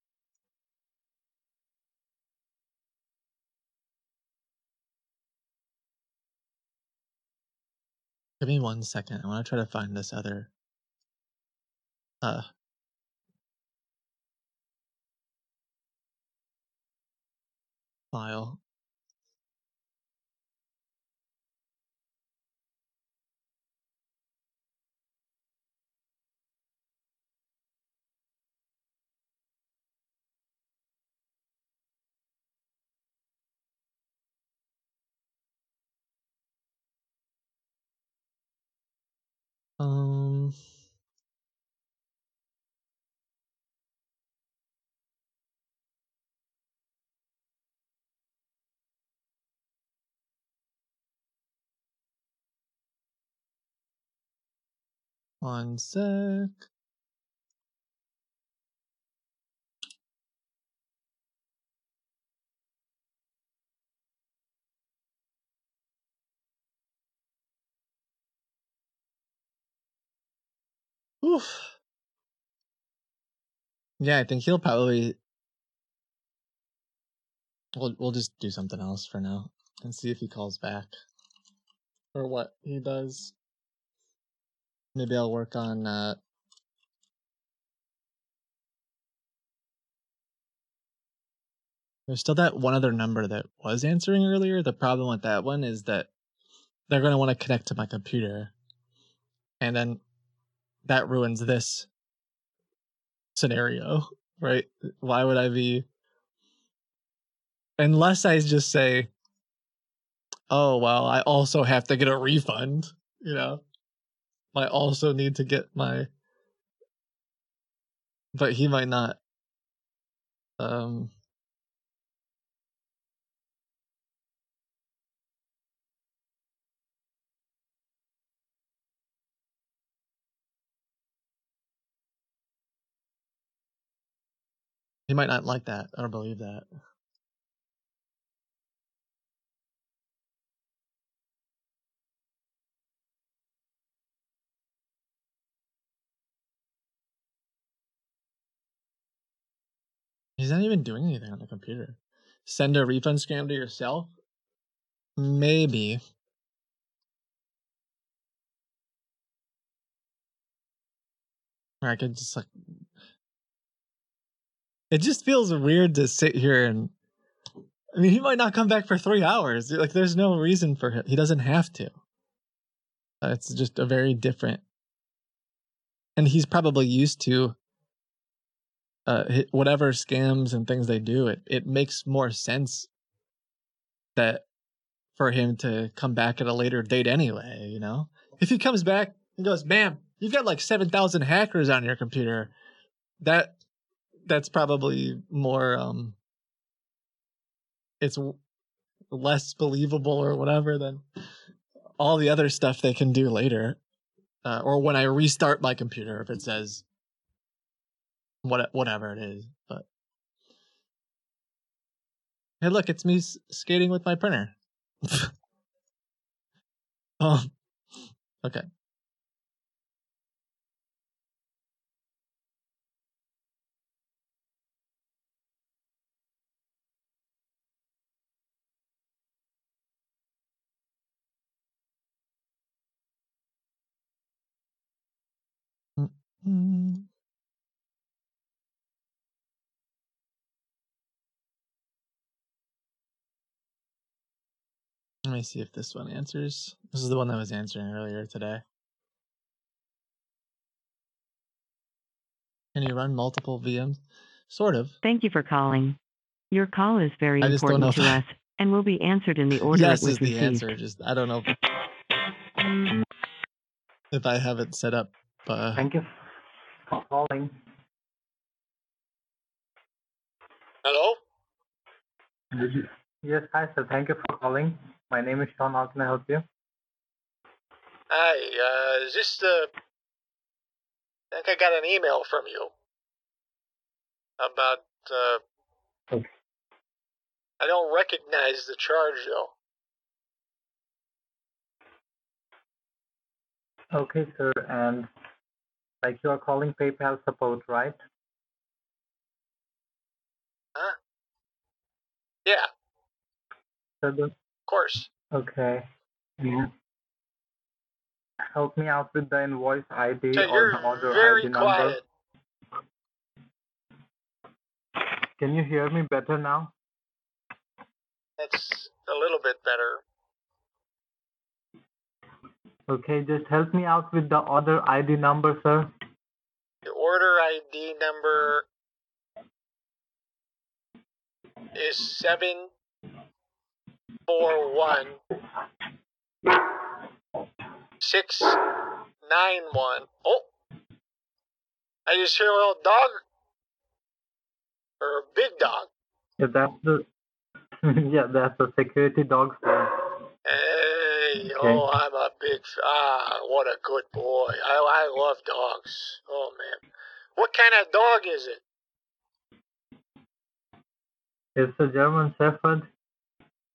Give me one second. I want to try to find this other uh file. Um One sec. Oof. Yeah, I think he'll probably. We'll we'll just do something else for now and see if he calls back, or what he does. Maybe I'll work on. uh There's still that one other number that was answering earlier. The problem with that one is that they're going to want to connect to my computer, and then that ruins this scenario, right? Why would I be unless I just say, "Oh, well, I also have to get a refund," you know. I also need to get my but he might not um he might not like that or believe that. He's not even doing anything on the computer. Send a refund scam to yourself? Maybe. I could just like It just feels weird to sit here and I mean he might not come back for 3 hours. Like there's no reason for him. He doesn't have to. Uh, it's just a very different and he's probably used to uh whatever scams and things they do it it makes more sense that for him to come back at a later date anyway you know if he comes back and goes bam you've got like 7000 hackers on your computer that that's probably more um it's less believable or whatever than all the other stuff they can do later. Uh, or when i restart my computer if it says what whatever it is but hey look it's me skating with my printer. Oh okay Mm. I me see if this one answers. This is the one I was answering earlier today. Can you run multiple VMs? Sort of. Thank you for calling. Your call is very I just don't important to us and will be answered in the order yes it was is the answer. Just I don't know if, if I have it set up. Uh, Thank you for calling. Hello? Yes, hi sir. Thank you for calling. My name is Sean. How can I help you? Hi, uh, is this the. I think I got an email from you about. Uh, Okay. I don't recognize the charge though. Okay, sir. And like you are calling PayPal support, right? Huh? Yeah, So the, of course. okay. Yeah. Help me out with the invoice ID So or the order ID number. Can you hear me better now? That's a little bit better. Okay, just help me out with the order ID number, sir. The order ID number is seven four one six nine one. Oh, I just hear a little dog or a big dog. Yeah, that's the yeah, that's the security dog sir. Hey, oh, I'm a big ah, what a good boy. I I love dogs. Oh man, what kind of dog is it? It's a German Shepherd.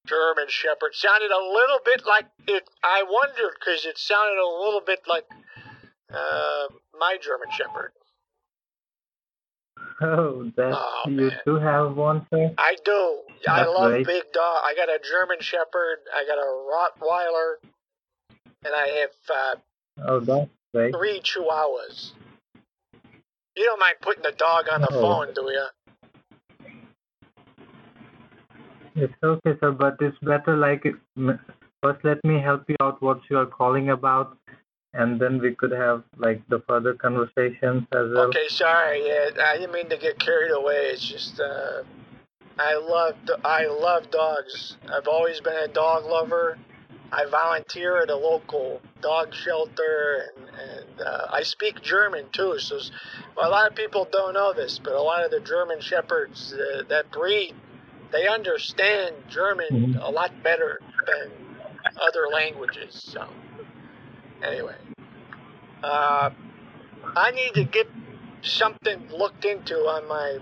German Shepherd sounded a little bit like it. I wondered because it sounded a little bit like uh, my German Shepherd. Oh, that Oh, you man. do have one, sir. I do. I love big dog. I got a German Shepherd. I got a Rottweiler, and I have uh, Oh, that's three Chihuahuas. You don't mind putting the dog on the Oh. phone, do you? It's okay, sir, but it's better like first let me help you out what you are calling about, and then we could have like the further conversations as well. Okay, sorry. Yeah, I didn't mean to get carried away. It's just uh, I love I love dogs. I've always been a dog lover. I volunteer at a local dog shelter, and, and uh, I speak German too. So a lot of people don't know this, but a lot of the German shepherds uh, that breed, they understand German Mhm. a lot better than other languages. So anyway, uh, I need to get something looked into on my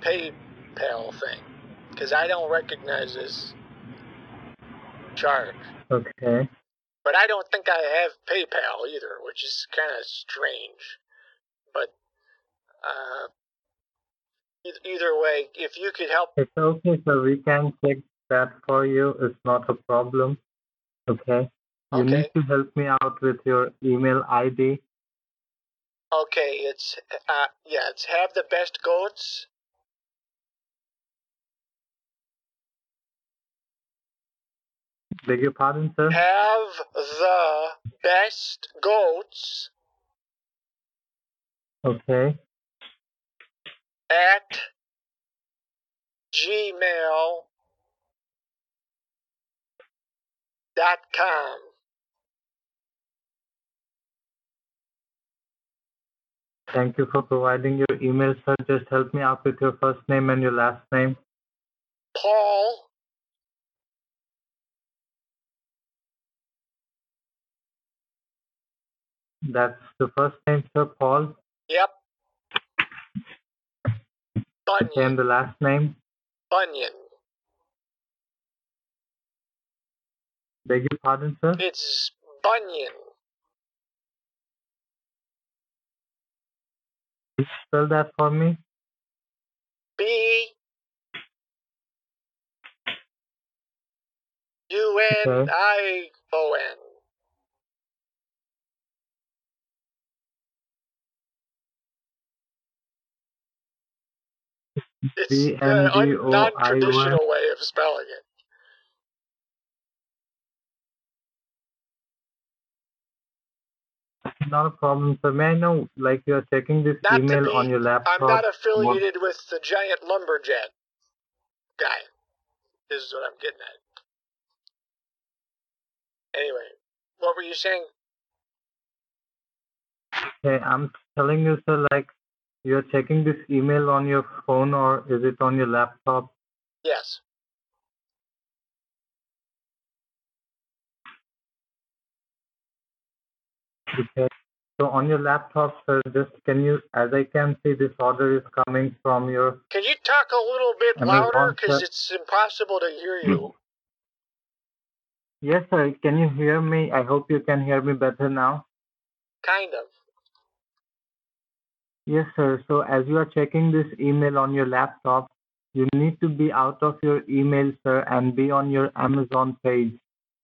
PayPal thing because I don't recognize this charge. Okay. But I don't think I have PayPal either, which is kind of strange. But uh, either way, if you could help, It's okay, sir. We can check that for you. It's not a problem. Okay. You Okay. need to help me out with your email ID. okay, it's uh, yeah, it's have the best goats. Beg your pardon, sir. Have the best goats Okay. at gmail dot com. Thank you for providing your email, sir. Just help me out with your first name and your last name. Paul That's the first name, sir, Paul. Yep. Bunyan. and the last name. Bunyan. Beg your pardon, sir. It's Bunyan. Spell that for me. B U N I O N. It's B an N G O I O N. non-traditional way of spelling it. Not a problem, sir. May I know, like, you are checking this Not email be- on your laptop? I'm not What- affiliated with the giant lumberjet guy. This is what I'm getting at. Anyway, what were you saying? Okay, I'm telling you, sir, like, you're checking this email on your phone or is it on your laptop? Yes. Okay. So on your laptop, sir, just can you, as I can see, this order is coming from your. Can you talk a little bit louder? Because it's impossible to hear you. Yes, sir. Can you hear me? I hope you can hear me better now. kind of. Yes, sir. So as you are checking this email on your laptop, you need to be out of your email, sir, and be on your Amazon page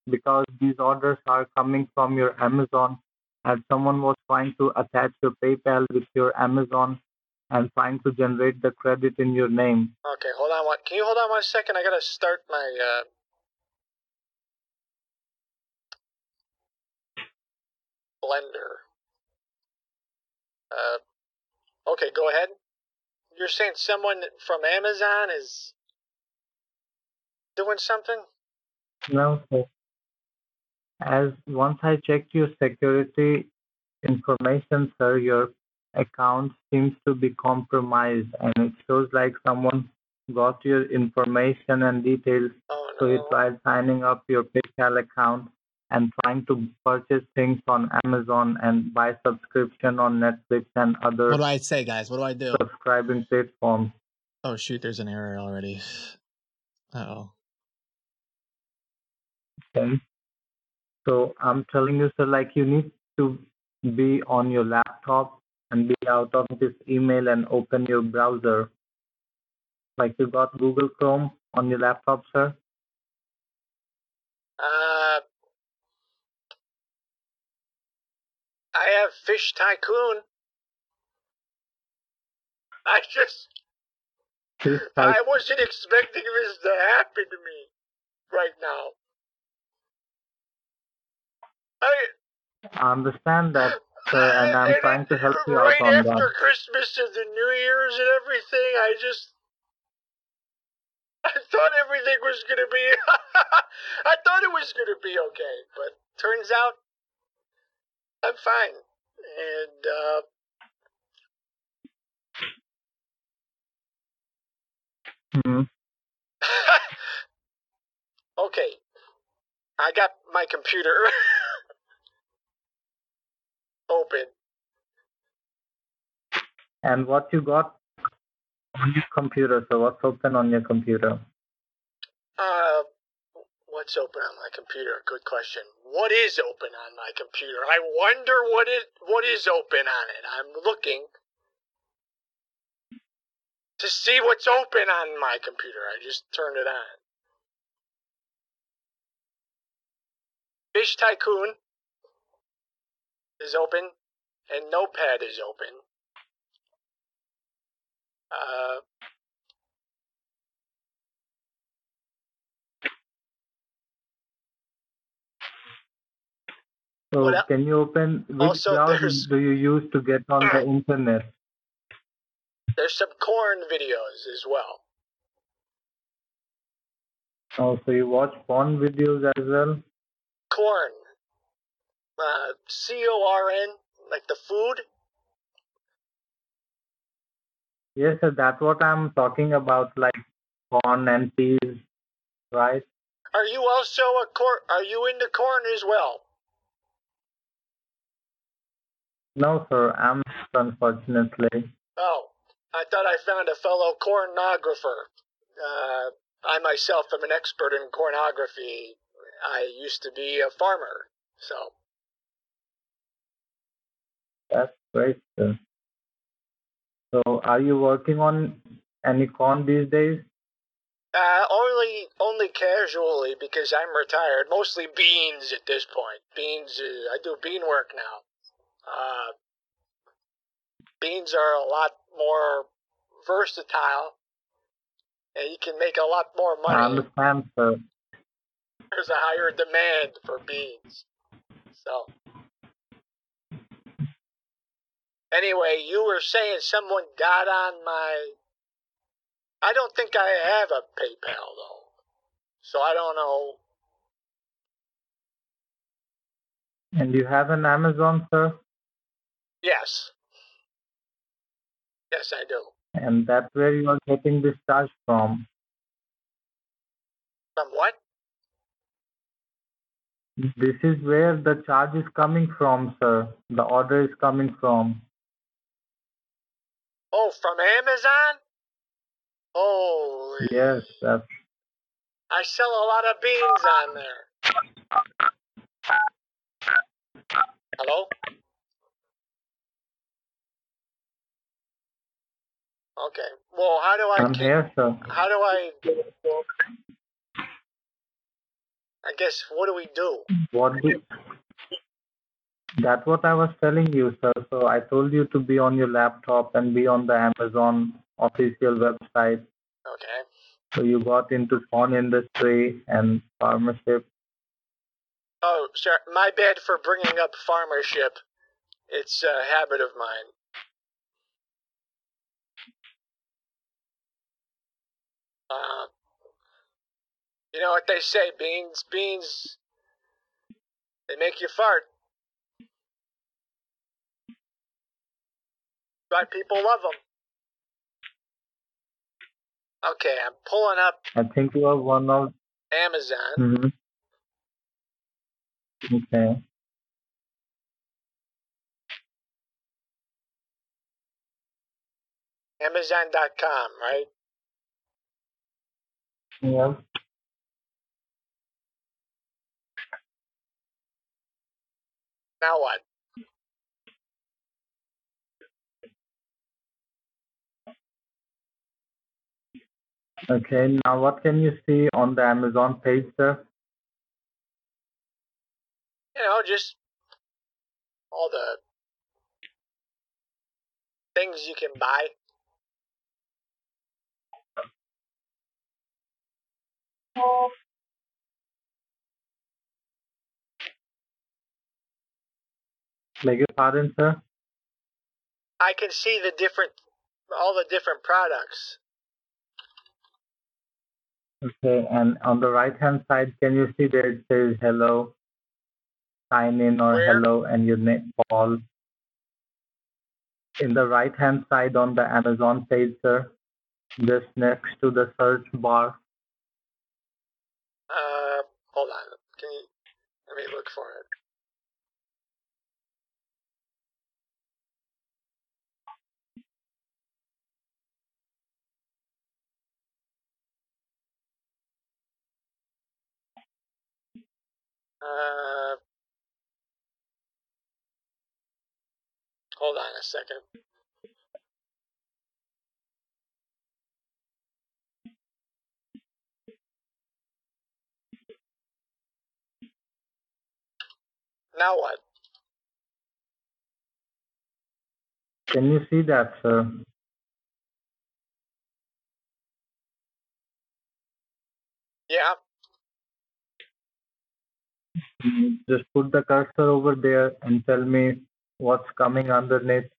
because these orders are coming from your Amazon and someone was trying to attach your PayPal with your Amazon and trying to generate the credit in your name. Okay, hold on one. Can you hold on one second? I gotta start my. Uh... Blender. Uh, okay, go ahead. You're saying someone from Amazon is doing something? No, sir. As once I checked your security information, sir, your account seems to be compromised and it shows like someone got your information and details. Oh, no. So you tried signing up your PayPal account and trying to purchase things on Amazon and buy subscription on Netflix and other What do I say, guys? What do I do? subscribing platforms. Oh shoot, there's an error already. Uh oh. Okay. So I'm telling you, sir, like you need to be on your laptop and be out of this email and open your browser. Like you got Google Chrome on your laptop, sir? Uh, I have Fish Tycoon. I just, I wasn't expecting this to happen to me right now. I, understand that, sir, and I'm and trying to help you right out on after. Christmas and the New Year's and everything, I just, I thought everything was gonna be, I thought it was gonna be okay, but turns out I'm fine. And uh, Mhm. okay, I got my computer open. And what you got on your computer, so what's open on your computer? Uh, what's open on my computer? Good question. What is open on my computer? I wonder what it what is open on it. I'm looking to see what's open on my computer. I just turned it on. Fish Tycoon is open, and Notepad is open. Uh, So can you open which browser do you use to get on the internet? there's some corn videos as well. Oh, so you watch porn videos as well? Corn. Uh, C O R N, like the food. Yes, sir, that's what I'm talking about, like corn and peas, right? Are you also a corn? Are you into corn as well? No, sir, I'm unfortunately. Oh, I thought I found a fellow cornographer. Uh, I myself am an expert in cornography. I used to be a farmer, so That's great, sir. So are you working on any corn these days? uh, only only casually because I'm retired. Mostly beans at this point. Beans. Uh, I do bean work now. Uh, beans are a lot more versatile, and you can make a lot more money. I understand, sir. There's a higher demand for beans. So Anyway, you were saying someone got on my. I don't think I have a PayPal though, so I don't know. And you have an Amazon, sir? Yes. Yes, I do. And that's where you are getting this charge from. From what? This is where the charge is coming from, sir. The order is coming from. Oh, from Amazon? Holy. Yes, that's I sell a lot of beans on there. Hello? Okay. Well, how do I I'm here, sir. how do I I guess what do we do? What do That's what I was telling you, sir. So I told you to be on your laptop and be on the Amazon official website. Okay. So you got into phone industry and farmership. Oh, sorry. My bad for bringing up farmership. It's a habit of mine. Uh, you know what they say, beans, beans, they make you fart. But people love them. Okay, I'm pulling up I think you have one of. Amazon. hmm Okay. Amazon.com, right? Yeah. Now what? Okay. Now, what can you see on the Amazon page, sir? You know, just all the things you can buy. Beg your pardon, sir. I can see the different, all the different products. Okay. And on the right hand side, can you see there it says hello, sign in or Where? hello and your name, Paul? In the right hand side on the Amazon page, sir, just next to the search bar. Uh, hold on. Can you let me look for it? Uh, hold on a second. Now what? Can you see that, sir? Yeah. Just put the cursor over there and tell me what's coming underneath.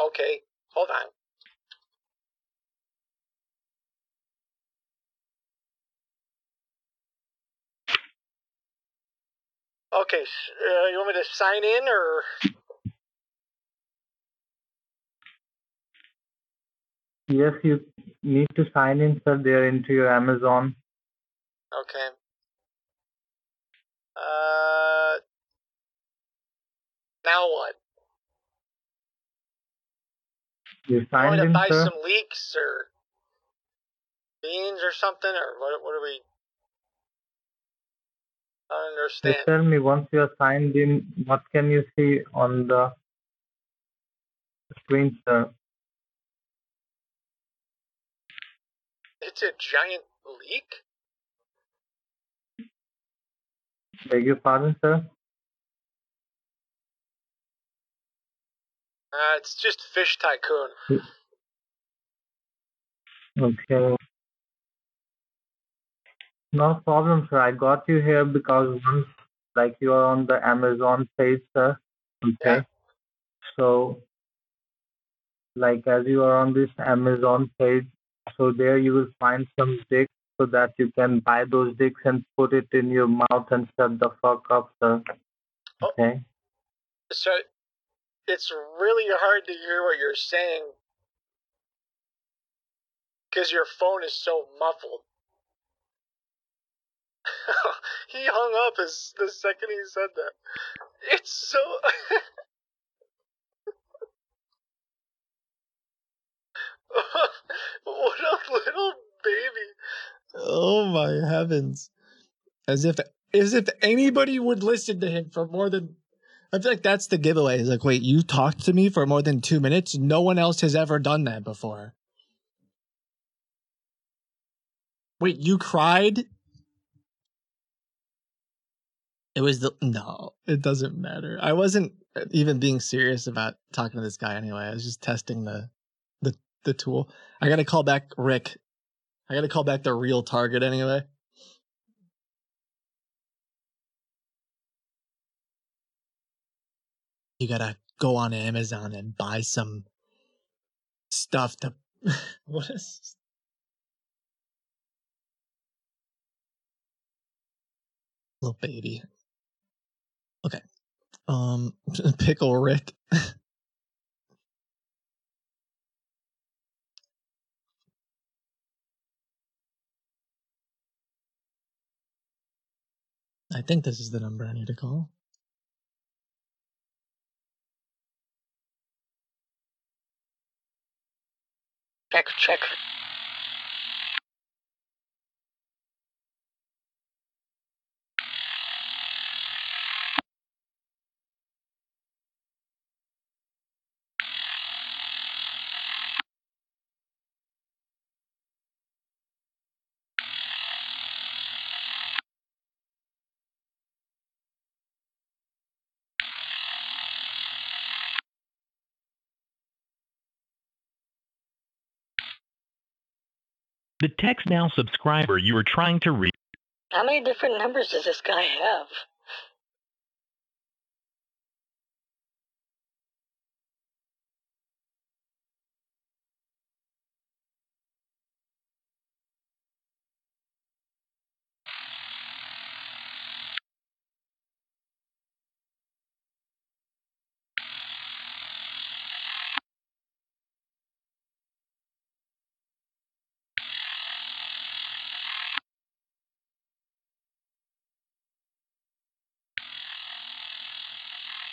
Okay. Hold on. Okay. Uh, you want me to sign in or? Yes, you need to sign in, sir, there into your Amazon. Okay. Uh. Now what? You signed me to buy sir? some leeks or beans or something, or what? What do we? I don't understand. Just tell me once you are signed in, what can you see on the screen, sir? It's a giant leak. Beg your pardon, sir? Uh, it's just Fish Tycoon. Okay. No problem, sir. I got you here because once like you are on the Amazon page, sir. Okay. So, like as you are on this Amazon page, so there you will find some dicks so that you can buy those dicks and put it in your mouth and shut the fuck up, sir. Oh. Okay. So it's really hard to hear what you're saying because your phone is so muffled. he hung up as the second he said that. It's so. what a little baby. Oh my heavens. As if as if anybody would listen to him for more than I feel like that's the giveaway. Like, wait, you talked to me for more than two minutes? No one else has ever done that before. Wait, you cried? It was the no, it doesn't matter. I wasn't even being serious about talking to this guy anyway. I was just testing the the tool. I gotta call back Rick. I gotta call back the real target anyway. You gotta go on Amazon and buy some stuff to what is little baby. Okay. Um Pickle Rick. I think this is the number I need to call. Check, check. The Text Now subscriber you are trying to reach. How many different numbers does this guy have?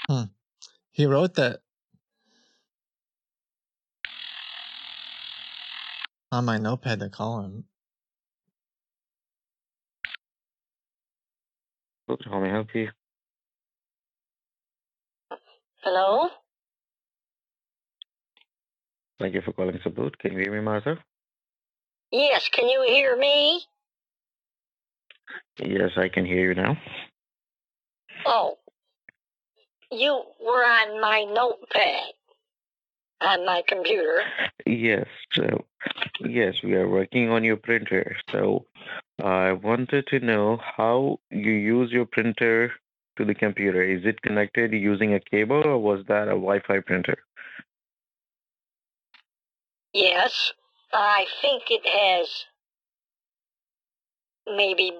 Hmm. He wrote that on my notepad to call him. Oops, How may I help you? Hello? Thank you for calling Sabut. Can you hear me, Martha? Yes, can you hear me? Yes, I can hear you now. Oh. You were on my notepad on my computer. Yes, so yes, we are working on your printer. So I wanted to know how you use your printer to the computer. Is it connected using a cable or was that a Wi-Fi printer? Yes, I think it has maybe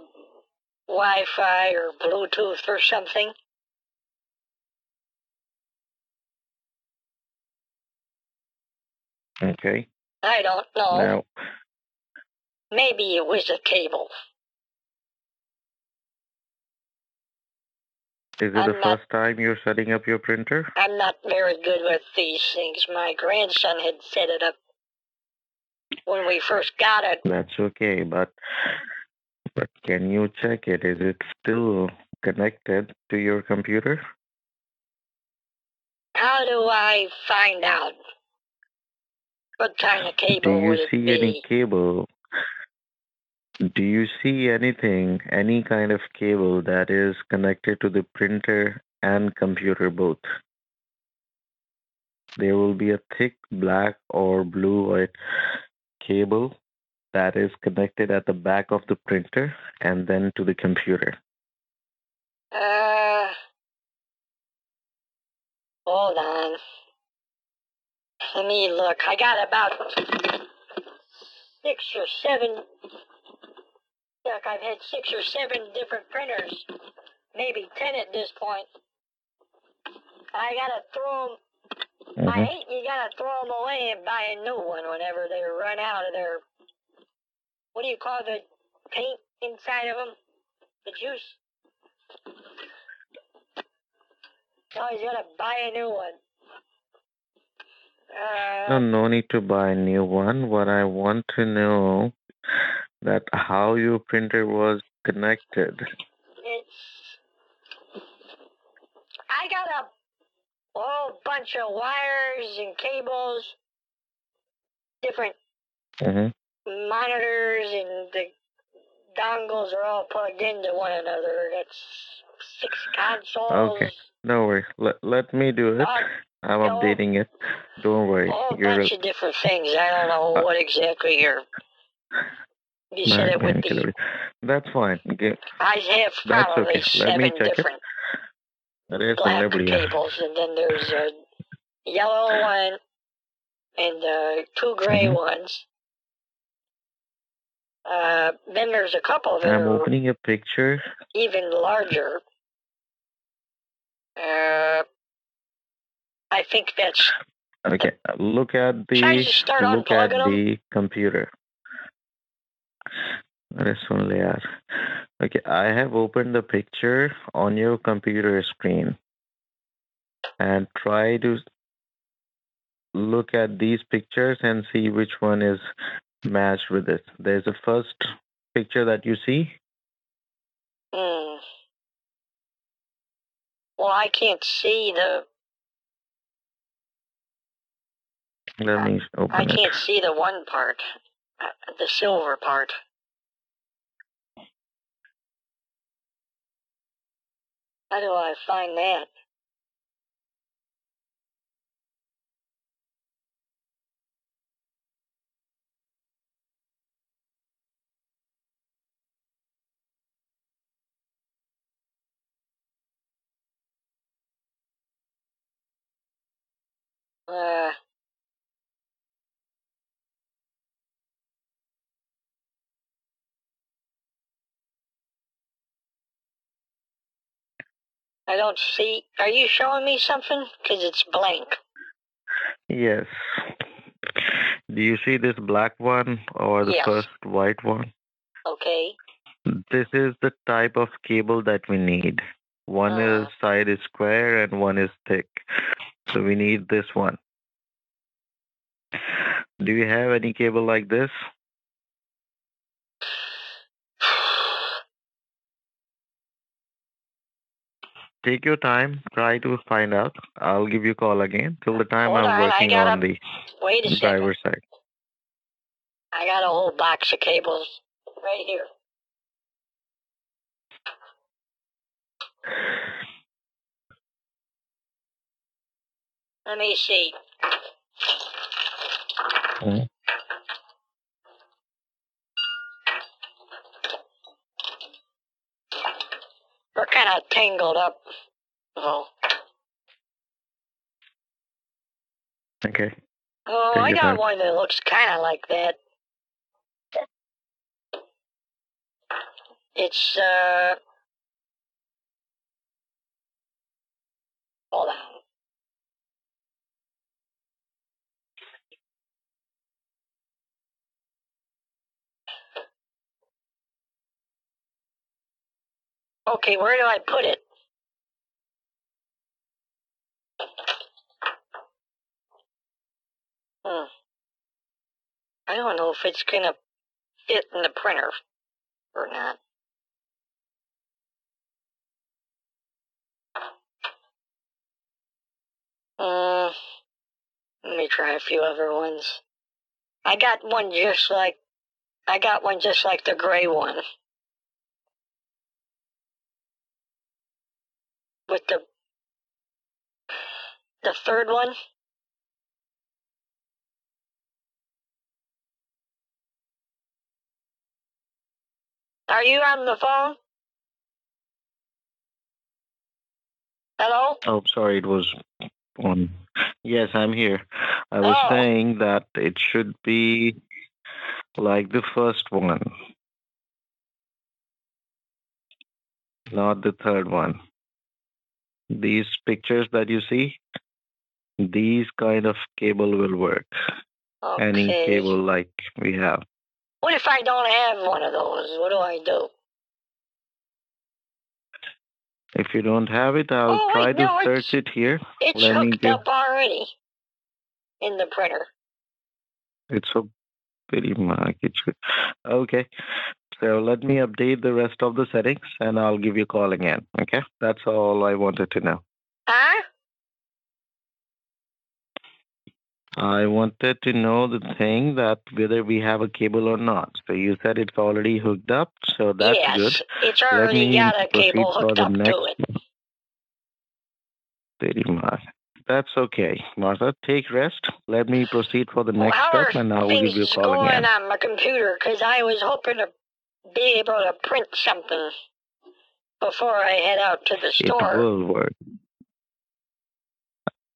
Wi Fi or Bluetooth or something. Okay. I don't know. Now, Maybe it was a cable. is it I'm the not- first time you're setting up your printer? I'm not very good with these things. My grandson had set it up when we first got it. That's okay, but but can you check it? Is it still connected to your computer? How do I find out? What kind of cable? Do you see be? any cable? Do you see anything, any kind of cable that is connected to the printer and computer both? There will be a thick black or blue white cable that is connected at the back of the printer and then to the computer. Uh, hold on. Let me look. I got about six or seven. Look, I've had six or seven different printers, maybe ten at this point. I gotta throw them. I Mhm. hate you gotta throw them away and buy a new one whenever they run out of their. What do you call the paint inside of them? The juice. Always gotta buy a new one. Uh, No, no need to buy a new one. What I want to know that how your printer was connected. It's. I got a whole bunch of wires and cables, different hmm monitors, and the dongles are all plugged into one another. That's six consoles. Okay. Don't worry. Let, let me do it. Uh, I'm no. updating it. Don't worry. A whole You're bunch of different things. I don't know Uh, what exactly you're. You said it would be. That's fine. Okay. I have probably That's okay. Let me seven check it. different There's black cables, and then there's a yellow one and uh, two gray Mhm. ones. Uh, then there's a couple that I'm opening a picture. even larger. Uh, I think that's Okay. Look at the look at unplugging 'em? the computer. Restaurant layout. Okay, I have opened the picture on your computer screen and try to look at these pictures and see which one is matched with it. There's a first picture that you see. Hmm. Well, I can't see the. Let me open I it. can't see the one part, uh, the silver part. How do I find that? Uh, I don't see. Are you showing me something? Because it's blank. Yes. Do you see this black one or the Yes. first white one? Okay. This is the type of cable that we need. One is uh-huh. side is square and one is thick. So we need this one. Do you have any cable like this? Take your time, try to find out. I'll give you a call again. Till the time Hold I'm on, working gotta- on the Wait a second. side. I got a whole box of cables right here. Let me see. Mhm. We're kind of tangled up. Oh, Okay. oh Take I got time. one that looks kind of like that. It's uh. Hold on. Okay, where do I put it? Hmm. I don't know if it's gonna fit in the printer or not. Uh, let me try a few other ones. I got one just like I got one just like the gray one. With the the third one. Are you on the phone? Hello? Oh, sorry, it was on. Yes, I'm here. I was Oh. saying that it should be like the first one, not the third one. These pictures that you see, these kind of cable will work. Any cable like we have. What if I don't have one of those? What do I do? If you don't have it, I'll Oh, try wait, to no, search it here. It's Let hooked get up already in the printer. It's a pretty. It. Okay. So let me update the rest of the settings and I'll give you a call again. Okay. That's all I wanted to know. Huh? I wanted to know the thing that whether we have a cable or not. So you said it's already hooked up, so that's yes, good. it's already got a cable hooked up next to it. Pretty much. That's okay. Martha, take rest. Let me proceed for the Well, next how step and I will give you a call going again. on my computer? Because I was hoping to be able to print something before I head out to the store. It will work.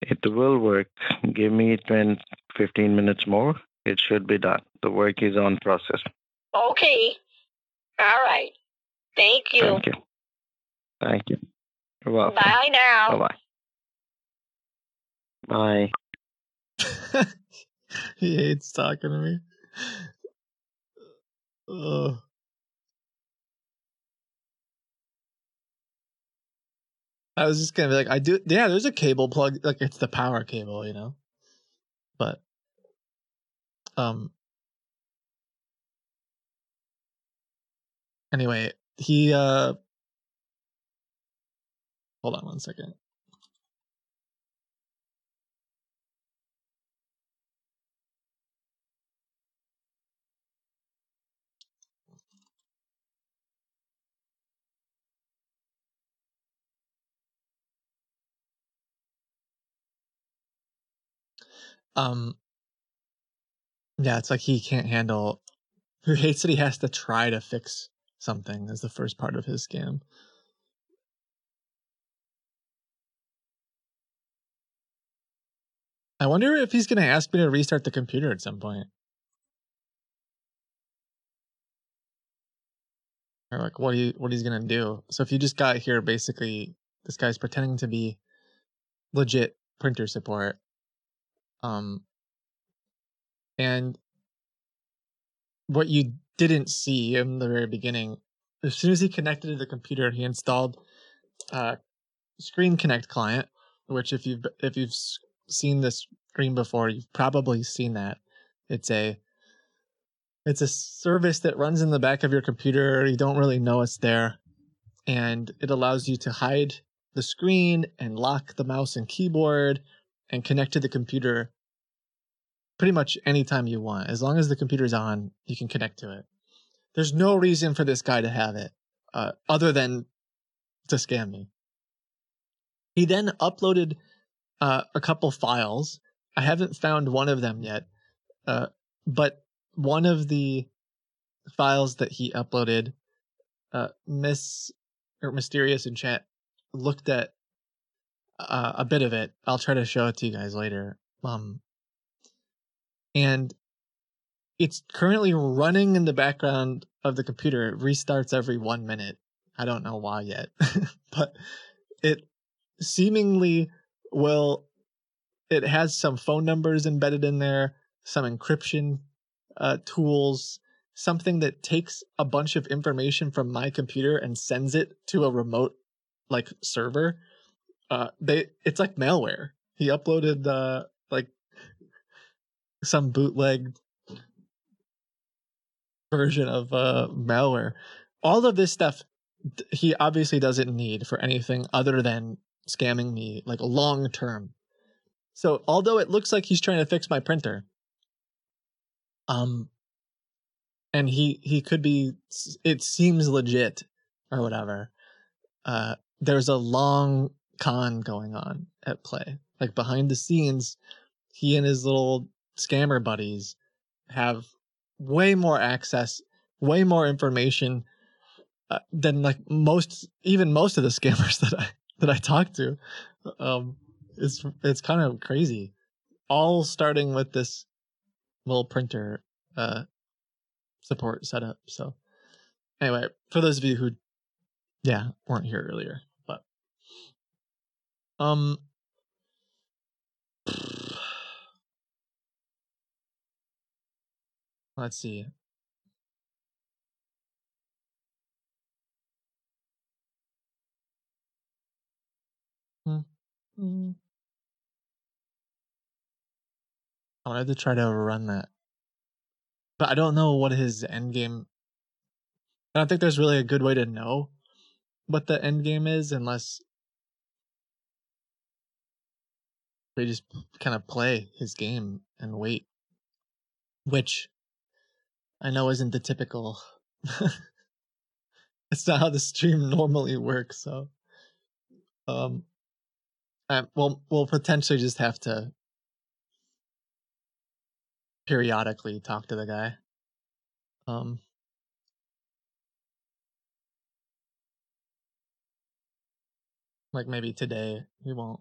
It will work. Give me 10, 15 minutes more. It should be done. The work is on process. Okay. All right. Thank you. Thank you. Thank you. You're welcome. Bye now. Bye-bye. Bye. he hates talking to me. Ugh. I was just gonna be like, I do, yeah. There's a cable plug, like it's the power cable, you know. But, um. Anyway, he uh. Hold on one second. Um. Yeah, it's like he can't handle. He hates that he has to try to fix something as the first part of his scam. I wonder if he's gonna ask me to restart the computer at some point. Or like what he what he's gonna do. So if you just got here, basically this guy's pretending to be legit printer support. Um and what you didn't see in the very beginning, as soon as he connected to the computer, he installed uh Screen Connect client, which if you've if you've seen this screen before, you've probably seen that. It's a it's a service that runs in the back of your computer. You don't really know it's there, and it allows you to hide the screen and lock the mouse and keyboard and connect to the computer pretty much anytime you want. As long as the computer's on, you can connect to it. There's no reason for this guy to have it uh, other than to scam me. He then uploaded uh, a couple files. I haven't found one of them yet, uh, but one of the files that he uploaded, uh, Miss or Mysterious in chat looked at uh, a bit of it. I'll try to show it to you guys later. Um, and it's currently running in the background of the computer. It restarts every one minute. I don't know why yet, but it seemingly will. It has some phone numbers embedded in there, some encryption uh, tools, something that takes a bunch of information from my computer and sends it to a remote like server. Uh, they it's like malware. He uploaded uh, like some bootleg version of uh, malware. All of this stuff he obviously doesn't need for anything other than scamming me like long term. So although it looks like he's trying to fix my printer, um, and he he could be it seems legit or whatever. Uh, there's a long con going on at play. Like behind the scenes, he and his little scammer buddies have way more access, way more information uh, than like most, even most of the scammers that I that I talk to. Um, it's it's kind of crazy. All starting with this little printer uh support setup. So anyway, for those of you who yeah weren't here earlier, um. Let's see. Hmm. Hmm. I wanted to try to overrun that. But I don't know what his end game I don't think there's really a good way to know what the end game is unless we just kind of play his game and wait. Which I know isn't the typical it's not how the stream normally works, so um I, well we'll potentially just have to periodically talk to the guy. Um like maybe today he won't.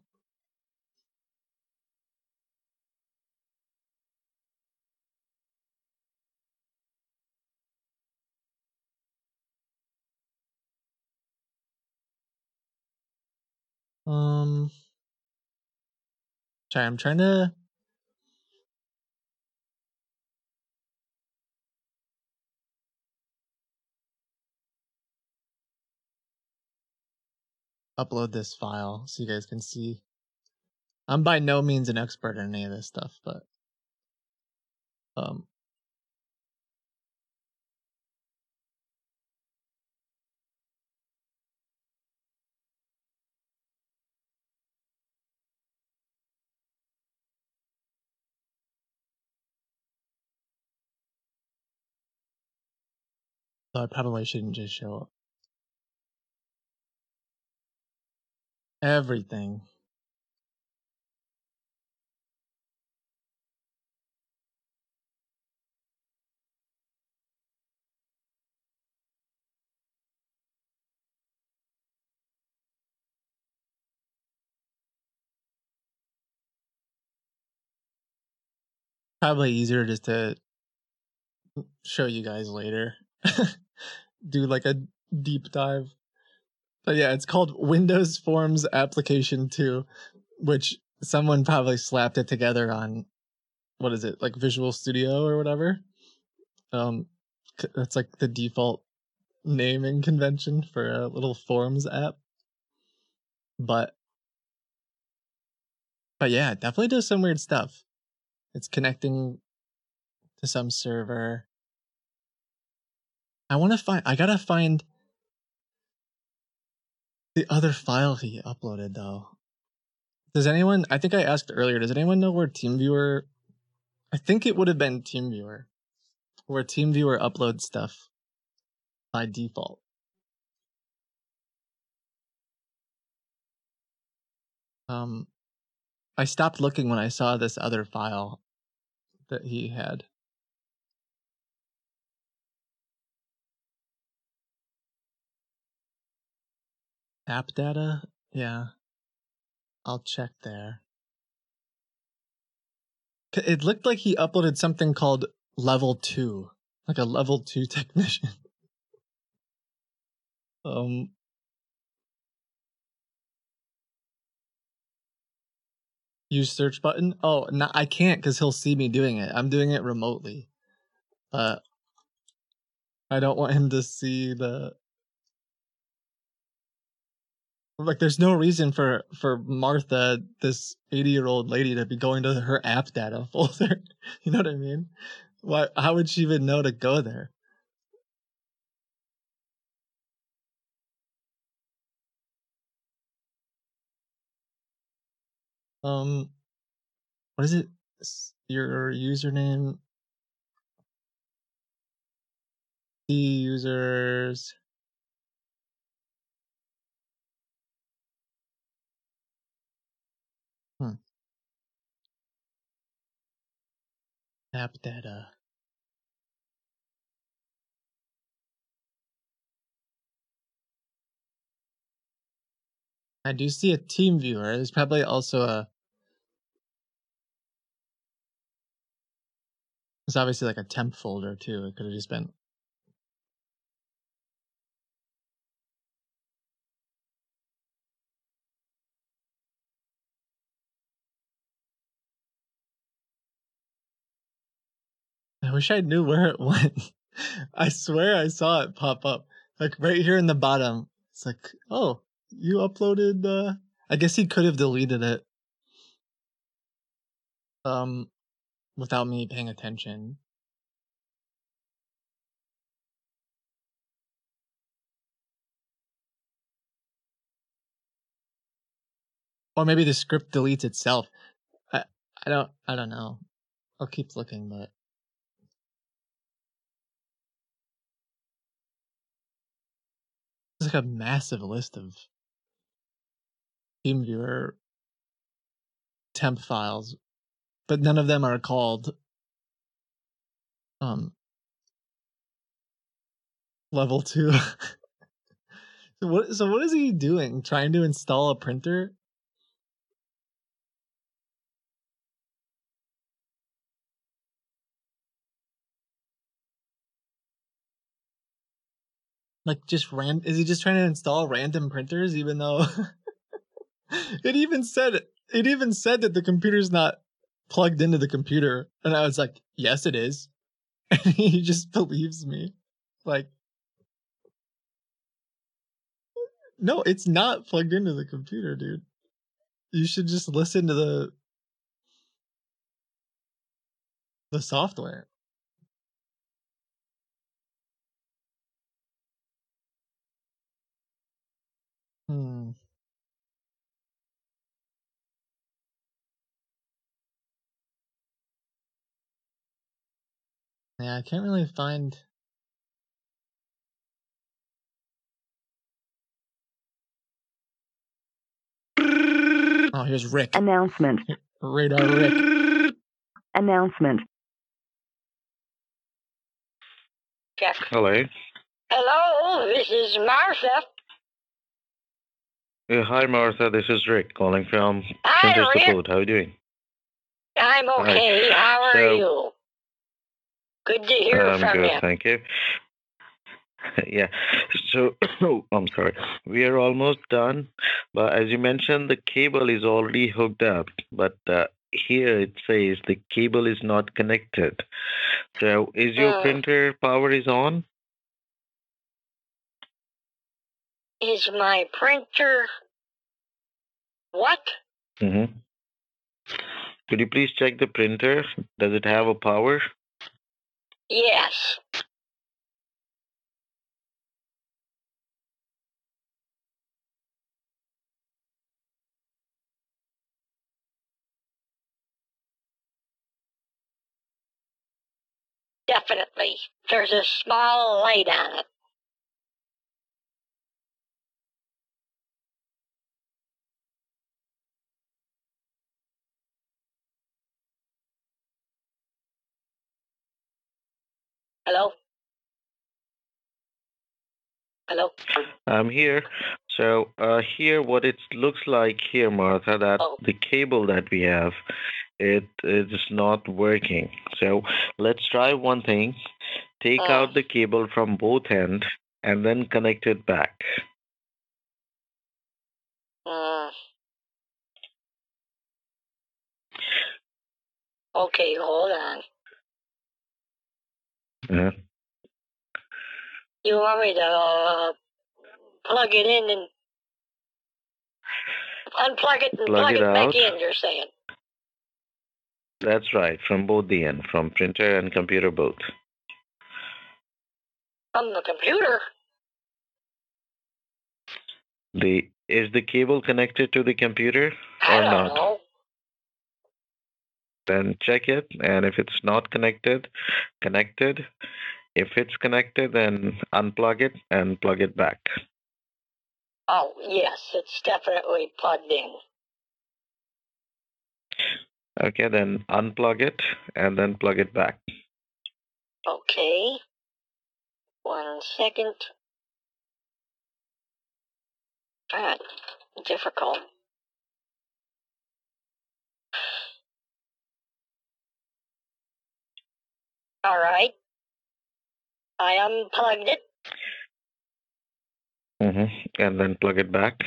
Um sorry, I'm trying to upload this file so you guys can see. I'm by no means an expert in any of this stuff, but um I probably shouldn't just show up. everything. Probably easier just to show you guys later. Do like a deep dive. But yeah, it's called Windows Forms Application 2, which someone probably slapped it together on what is it, like Visual Studio or whatever. Um that's like the default naming convention for a little forms app. But but yeah, it definitely does some weird stuff. It's connecting to some server. I want to find I got to find the other file he uploaded though. Does anyone I think I asked earlier, does anyone know where TeamViewer I think it would have been TeamViewer where TeamViewer uploads stuff by default. Um I stopped looking when I saw this other file that he had. App data? Yeah. I'll check there. It looked like he uploaded something called level 2, like a level 2 technician. Um use search button? Oh, no, I can't cuz he'll see me doing it. I'm doing it remotely. Uh I don't want him to see the like there's no reason for for Martha, this 80-year-old lady to be going to her app data folder. you know what I mean? Why how would she even know to go there? Um what is it? Your username the users Hmm. App data. Uh, I do see a TeamViewer. There's probably also a. It's obviously like a temp folder too. It could have just been. I wish I knew where it went. I swear I saw it pop up. Like right here in the bottom. It's like, oh, you uploaded uh I guess he could have deleted it. Um without me paying attention. Or maybe the script deletes itself. I I don't I don't know. I'll keep looking, but There's like a massive list of TeamViewer temp files, but none of them are called um level two. so what so what is he doing? Trying to install a printer? Like just ran is he just trying to install random printers even though it even said it even said that the computer's not plugged into the computer and I was like, "Yes it is." And he just believes me. Like No, it's not plugged into the computer, dude. You should just listen to the the software. Hmm. Yeah, I can't really find Oh, here's Rick. Announcement. Radar Rick. Announcement. Jeff. Hello. Hello, this is Martha. Uh, hi, Martha. This is Rick calling from Hi, Center Rick. Support. How are you doing? I'm okay. How are So- you? Good to hear I'm from good, you. thank you. yeah. So, oh, I'm sorry. We are almost done. But as you mentioned, the cable is already hooked up. But uh, here it says the cable is not connected. So, is your Hmm. printer power is on? Is my printer what? Mm-hmm. Could you please check the printer? Does it have a power? Yes. Definitely. There's a small light on it. Hello? Hello? I'm here. So uh, here, what it looks like here, Martha, that Oh. the cable that we have, it is not working. So let's try one thing: take Oh. out the cable from both end and then connect it back. Mm. Okay, hold on. Uh, You want me to uh, plug it in and unplug it and Plug plug it it, back in, you're saying? that's right, from both the end, from printer and computer both. From the computer? The is the cable connected to the computer or not? know. Then check it and if it's not connected connected if it's connected then unplug it and plug it back Oh, yes, it's definitely plugged in. okay then unplug it and then plug it back Okay. One second. God, difficult. All right. I unplugged it. Mm-hmm. And then plug it back.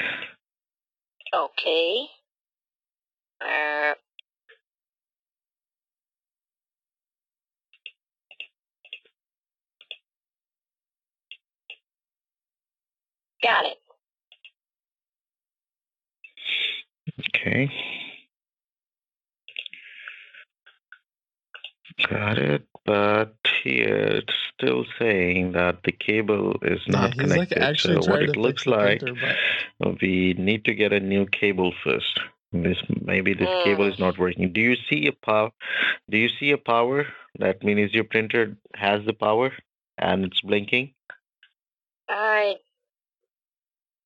Okay. Uh, got it. Okay. Got it, but here it's still saying that the cable is not he's like connected. actually so what it looks like, printer, but we need to get a new cable first. This maybe this cable is not hmm. working. Do you see a power? Do you see a power? That means your printer has the power and it's blinking. I.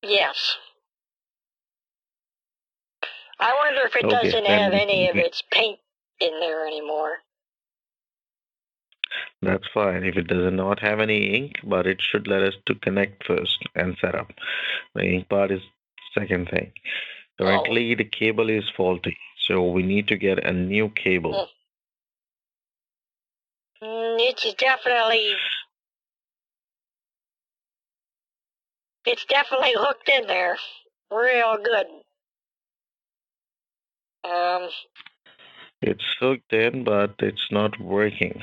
Yes. I wonder if it Okay, doesn't have then any of its paint in there anymore. That's fine if it does not have any ink, but it should let us to connect first and set up. The ink part is second thing. Currently, the cable is faulty, so we need to get a new cable. Mm, It's definitely. It's definitely hooked in there. Real good. Um, It's hooked in, but it's not working.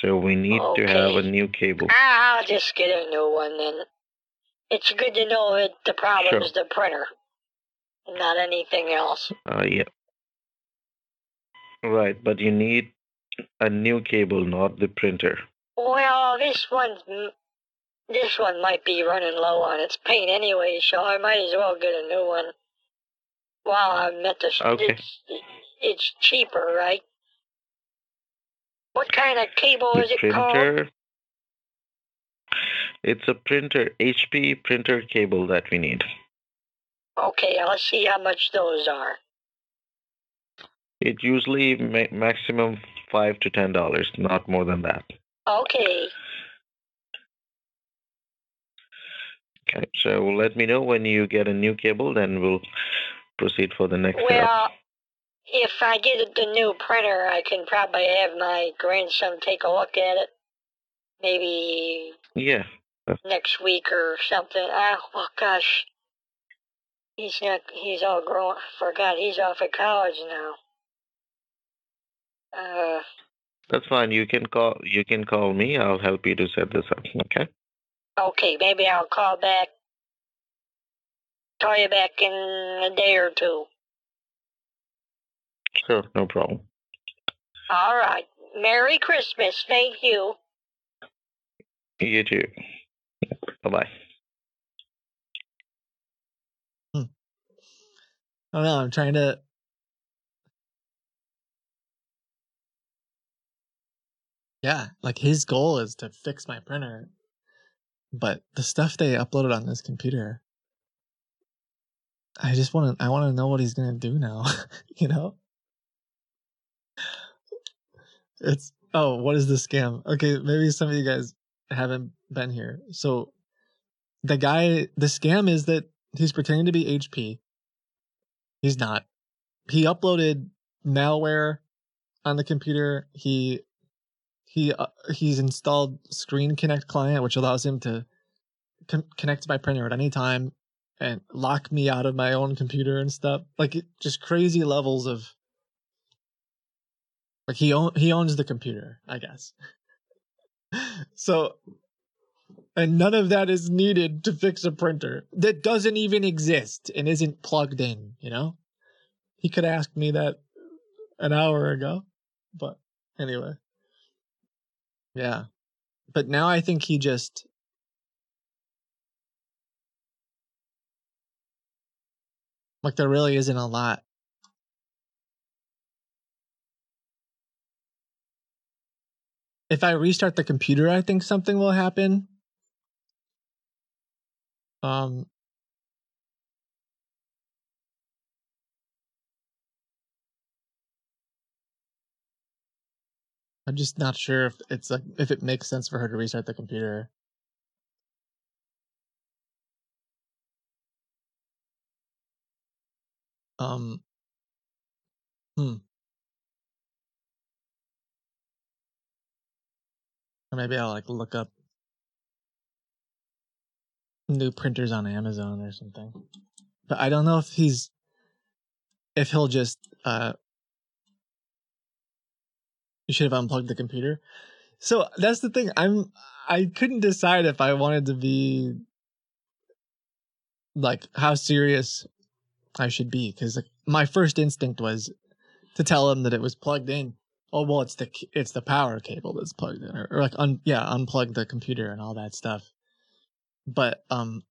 So we need to have a new cable. I'll just get a new one then. It's good to know that the problem's the printer, not anything else. Uh, yeah. Right, but you need a new cable, not the printer. Well, this one's m- this one might be running low on its paint anyway, so I might as well get a new one. While I'm at the Okay. it's, it's cheaper, right? What kind of cable The is it called? printer. It's a printer, HP printer cable that we need. Okay, let's see how much those are. It usually ma- maximum five to ten dollars, not more than that. Okay, Okay, so let me know when you get a new cable, then we'll proceed for the next setup. well, if I get the new printer, I can probably have my grandson take a look at it. Maybe Yeah, next week or something. Ah, oh gosh, he's not. He's all grown. Forgot he's off at college now. Uh, that's fine. You can call. You can call me. I'll help you to set this up. Okay. okay, maybe I'll call back. Call you back in a day or two. Sure, no problem. All right. Merry Christmas. Thank you. You too. Bye bye. Hmm. I don't know. I'm trying to. Yeah, like his goal is to fix my printer, but the stuff they uploaded on this computer, I just want to. I want to know what he's gonna do now. you know. It's oh, what is the scam? Okay, maybe some of you guys haven't been here. So the guy, the scam is that he's pretending to be HP. He's not. He uploaded malware on the computer. He he uh, he's installed Screen Connect client, which allows him to con- connect to my printer at any time and lock me out of my own computer and stuff. Like it, just crazy levels of like he own, he owns the computer, I guess. so and none of that is needed to fix a printer that doesn't even exist and isn't plugged in, you know? He could ask me that an hour ago. But anyway. Yeah. But now I think he just like there really isn't a lot. If I restart the computer, I think something will happen. Um I'm just not sure if it's like if it makes sense for her to restart the computer. Um. Hmm. Or maybe I'll like look up new printers on Amazon or something. But I don't know if he's if he'll just uh you should have unplugged the computer. So that's the thing. I'm I couldn't decide if I wanted to be like how serious I should be because like, my first instinct was to tell him that it was plugged in. Oh well, it's the it's the power cable that's plugged in, or, or like un, yeah, unplug the computer and all that stuff. But um,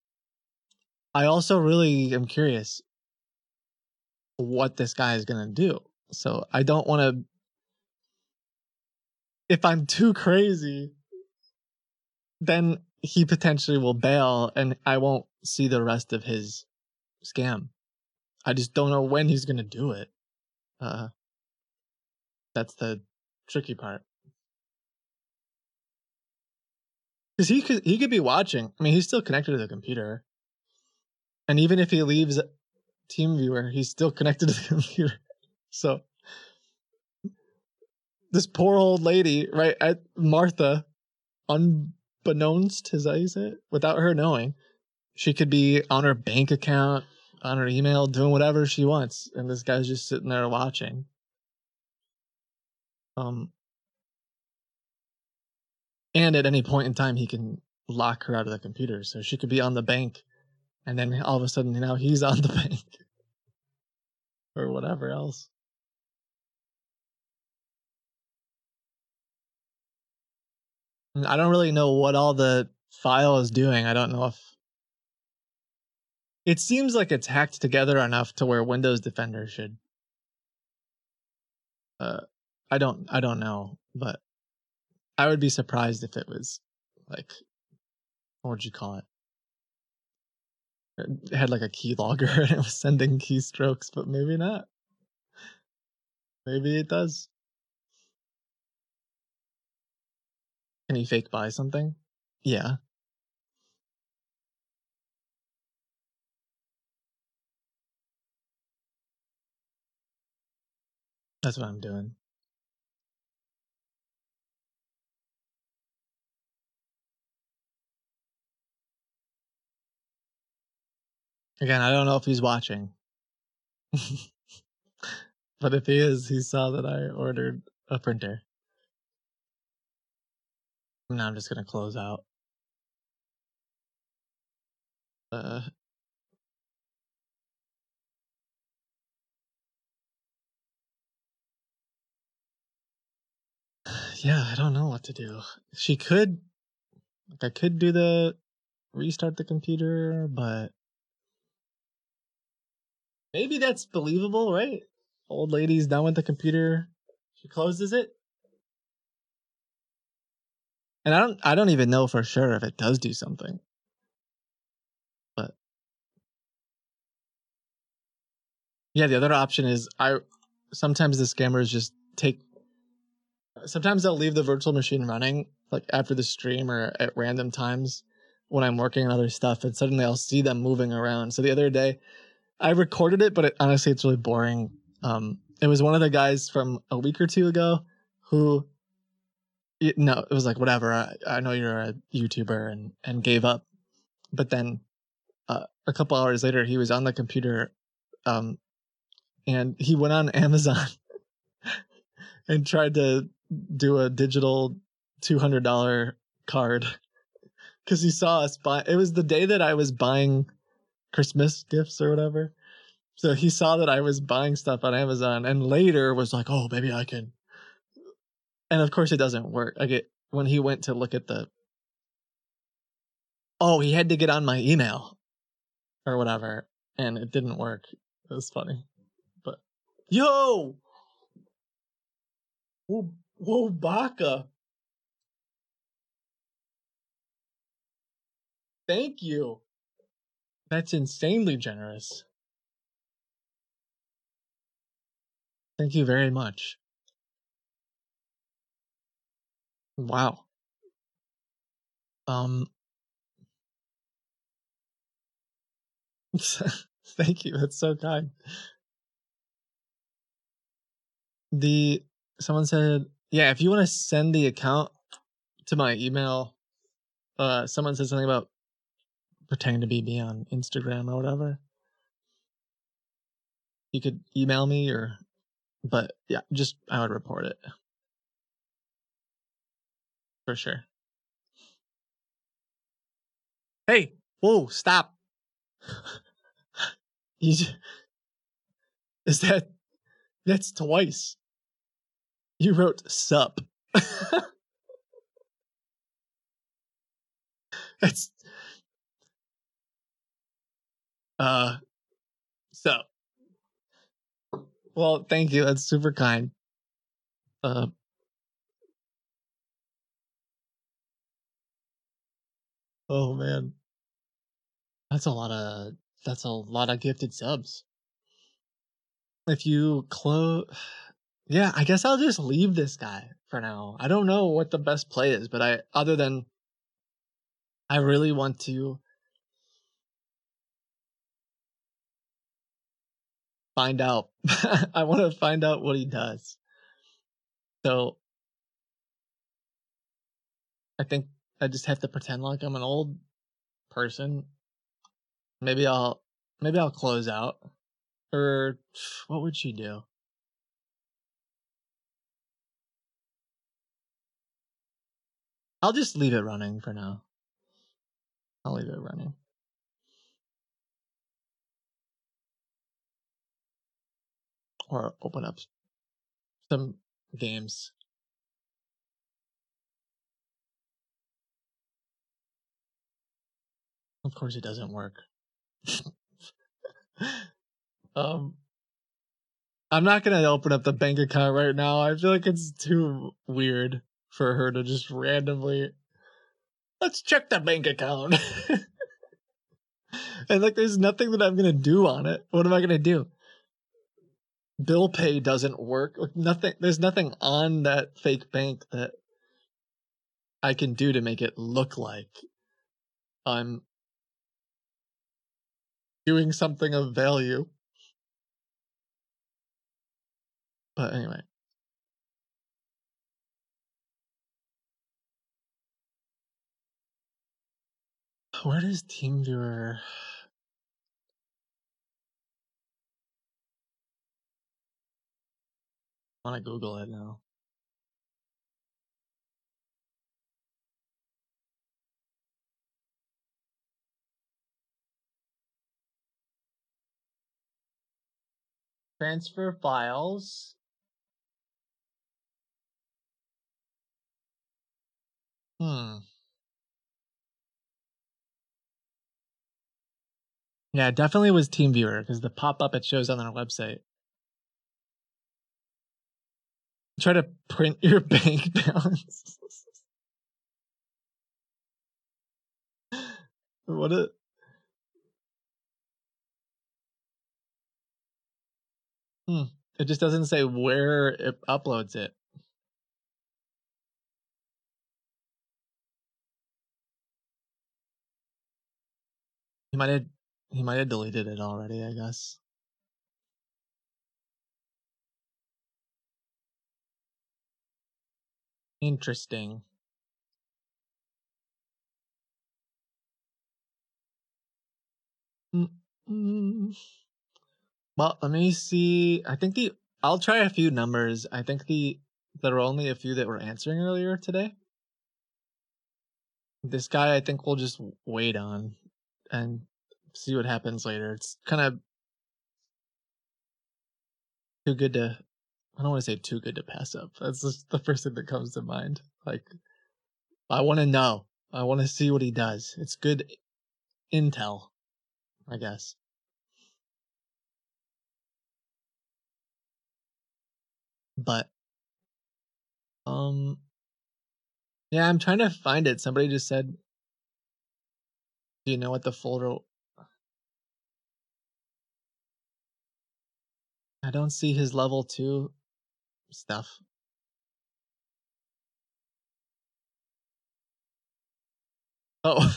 I also really am curious what this guy is gonna do. So I don't want to. If I'm too crazy, then he potentially will bail, and I won't see the rest of his scam. I just don't know when he's gonna do it. Uh, that's the tricky part. Because he could he could be watching. I mean, he's still connected to the computer, and even if he leaves TeamViewer, he's still connected to the computer. So this poor old lady, right at Martha, unbeknownst, is that say it? Without her knowing, she could be on her bank account, on her email, doing whatever she wants, and this guy's just sitting there watching. Um, and at any point in time, he can lock her out of the computer, so she could be on the bank, and then all of a sudden, now he's on the bank, or whatever else. I don't really know what all the file is doing. I don't know if it seems like it's hacked together enough to where Windows Defender should. Uh, I don't, I don't know, but I would be surprised if it was like, what would you call it? It had like a keylogger and it was sending keystrokes, but maybe not. Maybe it does. Can you fake buy something? Yeah. That's what I'm doing. Again, I don't know if he's watching. but if he is, he saw that I ordered a printer. Now I'm just gonna close out. Uh, yeah, I don't know what to do. She could, like, I could do the restart the computer, but maybe that's believable, right? Old lady's done with the computer. She closes it. And I don't I don't even know for sure if it does do something. But Yeah, the other option is I sometimes the scammers just take sometimes they'll leave the virtual machine running like after the stream or at random times when I'm working on other stuff and suddenly I'll see them moving around. So the other day I recorded it, but it, honestly it's really boring. Um it was one of the guys from a week or two ago who it, no, it was like whatever. I, I know you're a YouTuber and and gave up, but then uh, a couple hours later, he was on the computer, um, and he went on Amazon and tried to do a digital two hundred dollar card because he saw us buy. It was the day that I was buying Christmas gifts or whatever. So he saw that I was buying stuff on Amazon, and later was like, "Oh, maybe I can." And of course, it doesn't work. I get when he went to look at the. Oh, he had to get on my email, or whatever, and it didn't work. It was funny, but yo, whoa, whoa, Baka. Thank you. That's insanely generous. Thank you very much. Wow. Um Thank you. That's so kind. the someone said, yeah, if you want to send the account to my email, uh, someone said something about pretending to be me on Instagram or whatever. You could email me or, but yeah, just I would report it for sure. Hey, whoa, stop. you, is that, that's twice. You wrote sup. That's, uh, so, well, thank you. That's super kind. Uh, oh man, that's a lot of, that's a lot of gifted subs. If you close, yeah, I guess I'll just leave this guy for now. I don't know what the best play is, but I, other than, I really want to find out. I want to find out what he does. So I think I just have to pretend like I'm an old person. Maybe I'll maybe I'll close out. Or what would she do? I'll just leave it running for now. I'll leave it running. Or open up some games. Of course it doesn't work. um I'm not gonna open up the bank account right now. I feel like it's too weird for her to just randomly let's check the bank account. and like there's nothing that I'm gonna do on it. What am I gonna do? Bill pay doesn't work. Like nothing there's nothing on that fake bank that I can do to make it look like I'm doing something of value. But anyway. Where does TeamViewer? Want to Google it now. Transfer files. Hmm. Yeah, it definitely was TeamViewer because the pop up it shows on our website. Try to print your bank balance. what a hmm. It just doesn't say where it uploads it. He might have he might have deleted it already, I guess. Interesting. Mm-mm. Well, let me see. I think the I'll try a few numbers. I think the there were only a few that were answering earlier today. This guy, I think we'll just wait on and see what happens later. It's kind of too good to. I don't want to say too good to pass up. That's just the first thing that comes to mind. Like, I want to know. I want to see what he does. It's good intel, I guess. But, um, yeah, I'm trying to find it. Somebody just said, "Do you know what the folder?" I don't see his level two stuff. Oh,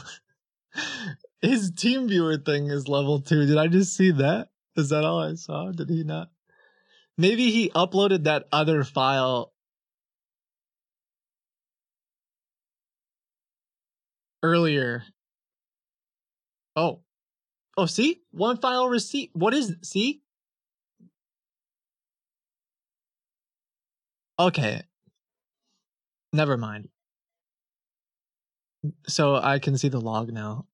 his TeamViewer thing is level two. Did I just see that? Is that all I saw? Did he not? Maybe he uploaded that other file earlier. Oh. Oh, see? One file receipt. What is see? Okay. Never mind. So I can see the log now.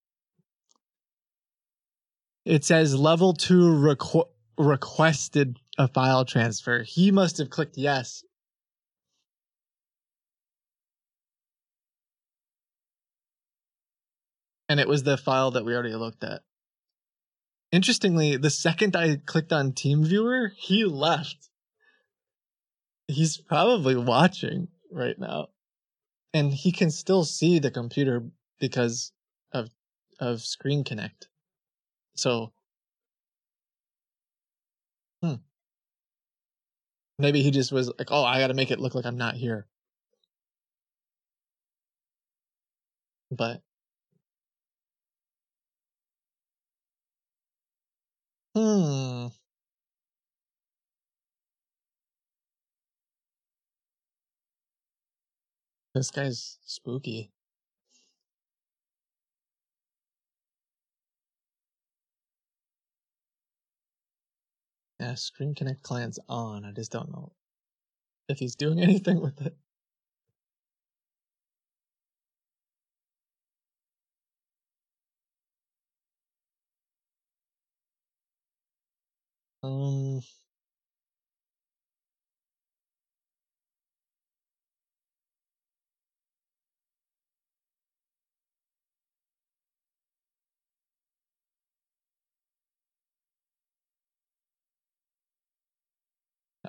It says level 2 requ- requested a file transfer. He must have clicked yes. And it was the file that we already looked at. Interestingly, the second I clicked on TeamViewer, he left. He's probably watching right now. And he can still see the computer because of of Screen Connect. So Hmm. Maybe he just was like, "Oh, I got to make it look like I'm not here." But Hmm. This guy's spooky. Yeah, Screen Connect client's on. I just don't know if he's doing anything with it. Um.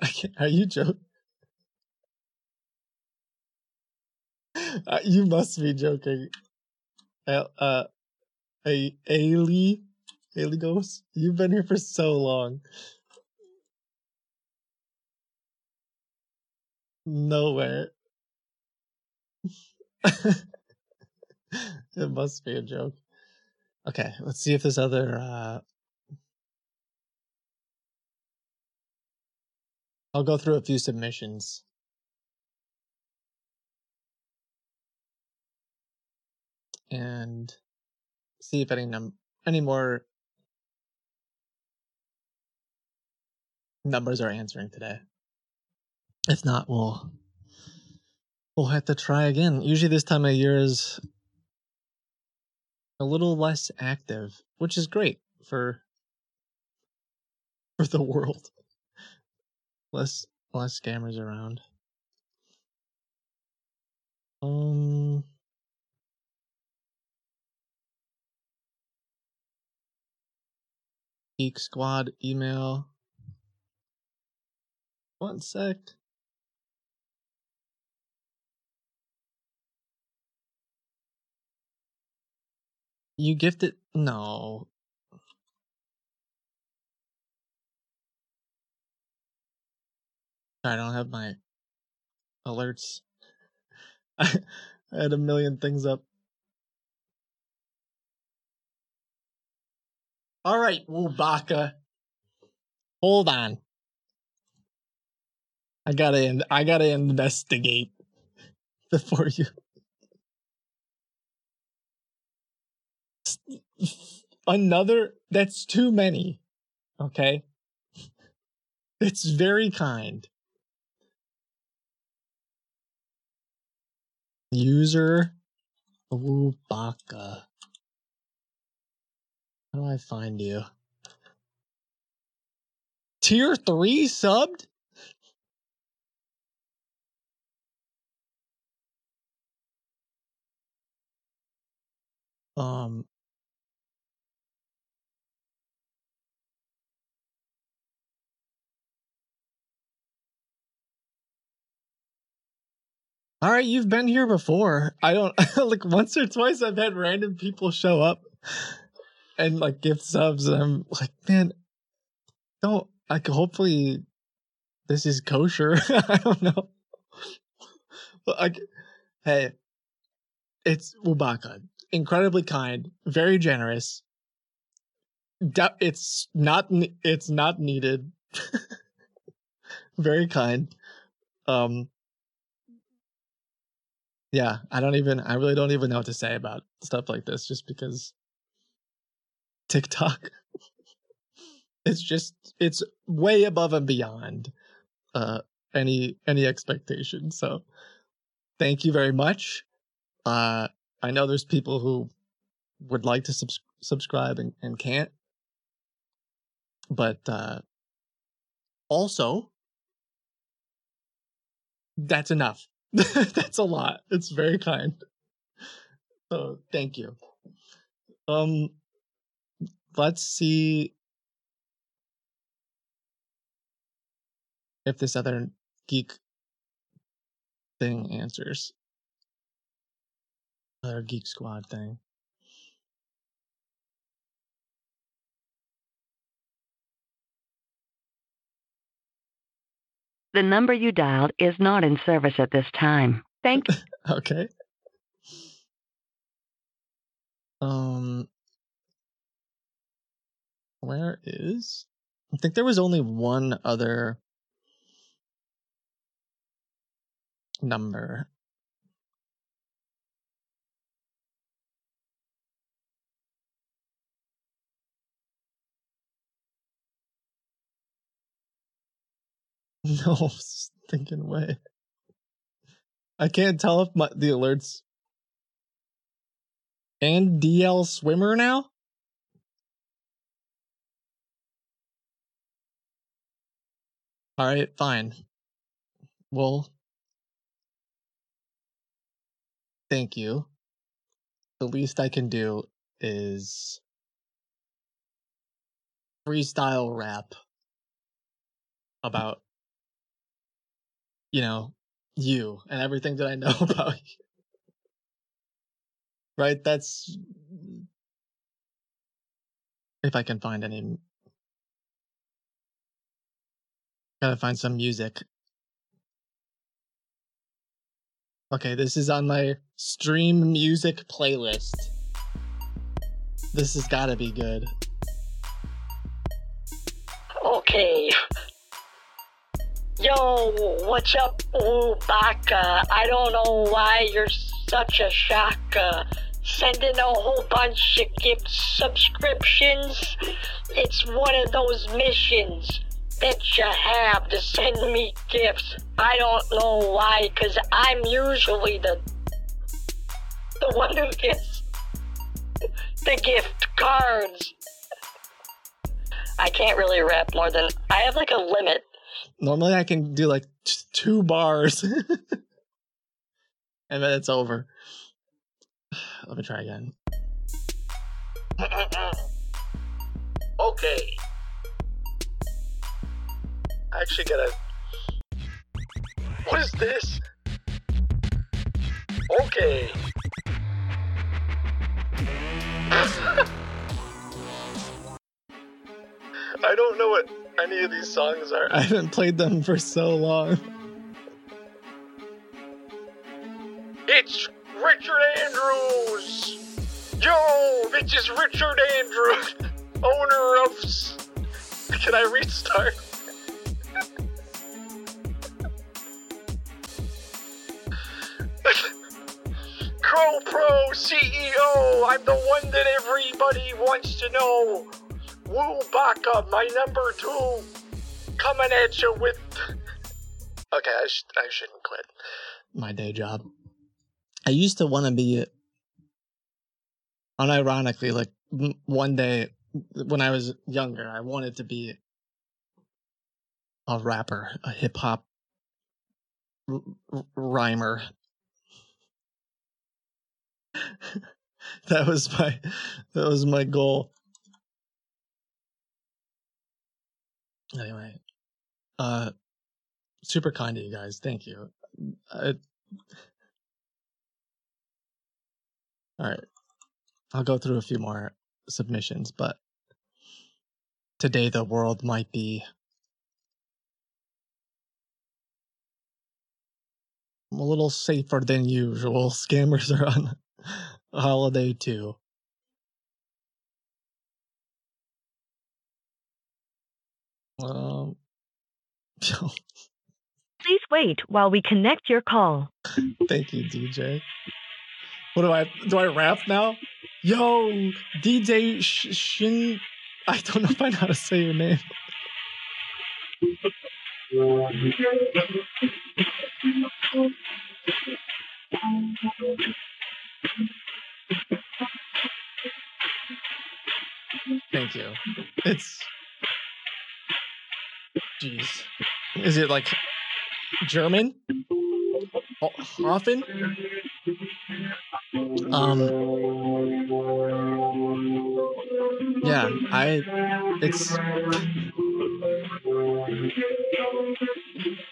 are you joking? Uh, you must be joking. Uh, a Ailey, Ailey Ghost. You've been here for so long. Nowhere. it must be a joke. Okay, let's see if this other. uh I'll go through a few submissions. And see if any num any more numbers are answering today. If not, we'll we'll have to try again. Usually this time of year is a little less active, which is great for for the world. Less less scammers around. Um Geek Squad email. One sec. You gifted no. I don't have my alerts. I had a million things up. All right, Wubaka. Hold on. I gotta in, I gotta investigate before you. Another that's too many. Okay? It's very kind. User Wubaka. How do I find you? Tier 3 subbed? Um All right, you've been here before. I don't like once or twice I've had random people show up and like gift subs and I'm like, man, don't like hopefully this is kosher. I don't know. But like hey, it's Wubaka. Incredibly kind, very generous. It's not it's not needed. very kind. Um, yeah, I don't even, I really don't even know what to say about stuff like this just because TikTok, it's just, it's way above and beyond uh, any, any expectation. So thank you very much. Uh, I know there's people who would like to subs- subscribe and, and can't, but uh, also that's enough. that's a lot. It's very kind. So thank you. Um, let's see if this other geek thing answers. Other geek squad thing. The number you dialed is not in service at this time. Thank Okay. Um, where is? I think there was only one other number. No way. I can't tell if my the alerts and DL swimmer now. All right, fine. Well, thank you. The least I can do is freestyle rap about you know you and everything that I know about you. Right? That's if I can find any gotta find some music. Okay, this is on my stream music playlist. This has gotta be good. Okay. Yo, what's up, Ubaka? I don't know why you're such a shock. Uh, sending a whole bunch of gift subscriptions. It's one of those missions that you have to send me gifts. I don't know why, because I'm usually the the one who gets the gift cards. I can't really rap more than I have like a limit. Normally I can do like two bars. and then it's over. Let me try again. okay. I actually gotta. What is this? Okay. I don't know what any of these songs are. I haven't played them for so long. It's Richard Andrews! Yo, this is Richard Andrews, owner of. Can I restart? Crow Pro CEO, I'm the one that everybody wants to know. Woo Baka, my number two, coming at you with. Okay, I, sh- I shouldn't quit. My day job. I used to want to be, unironically, like one day when I was younger, I wanted to be a rapper, a hip hop r- rhymer. that was my that was my goal. Anyway, uh, super kind to you guys. Thank you. Uh, all right, I'll go through a few more submissions, but today the world might be a little safer than usual. Scammers are on holiday too. Um, Please wait while we connect your call. Thank you, DJ. What do I do? I rap now? Yo, DJ Sh- Shin. I don't know if I know how to say your name. Thank you. It's. Jeez. Is it like German? Hoffen? Um. Yeah, I. It's.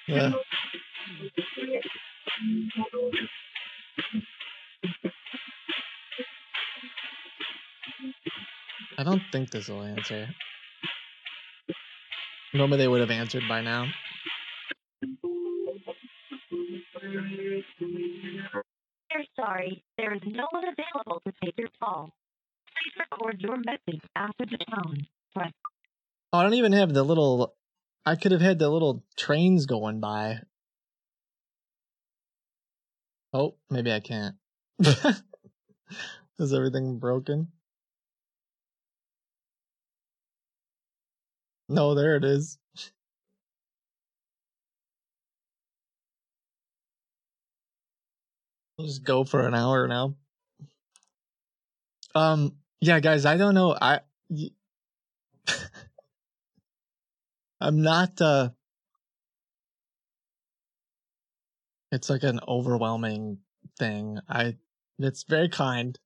Yeah. I don't think this will answer. Normally they would have answered by now. We're sorry, there is no one available to take your call. Please record your message after the tone. Press Oh, I don't even have the little. I could have had the little trains going by. Oh, maybe I can't. Is everything broken? No, there it is. We'll just go for an hour now. Um, yeah, guys, I don't know. I, I'm not. uh It's like an overwhelming thing. I. It's very kind.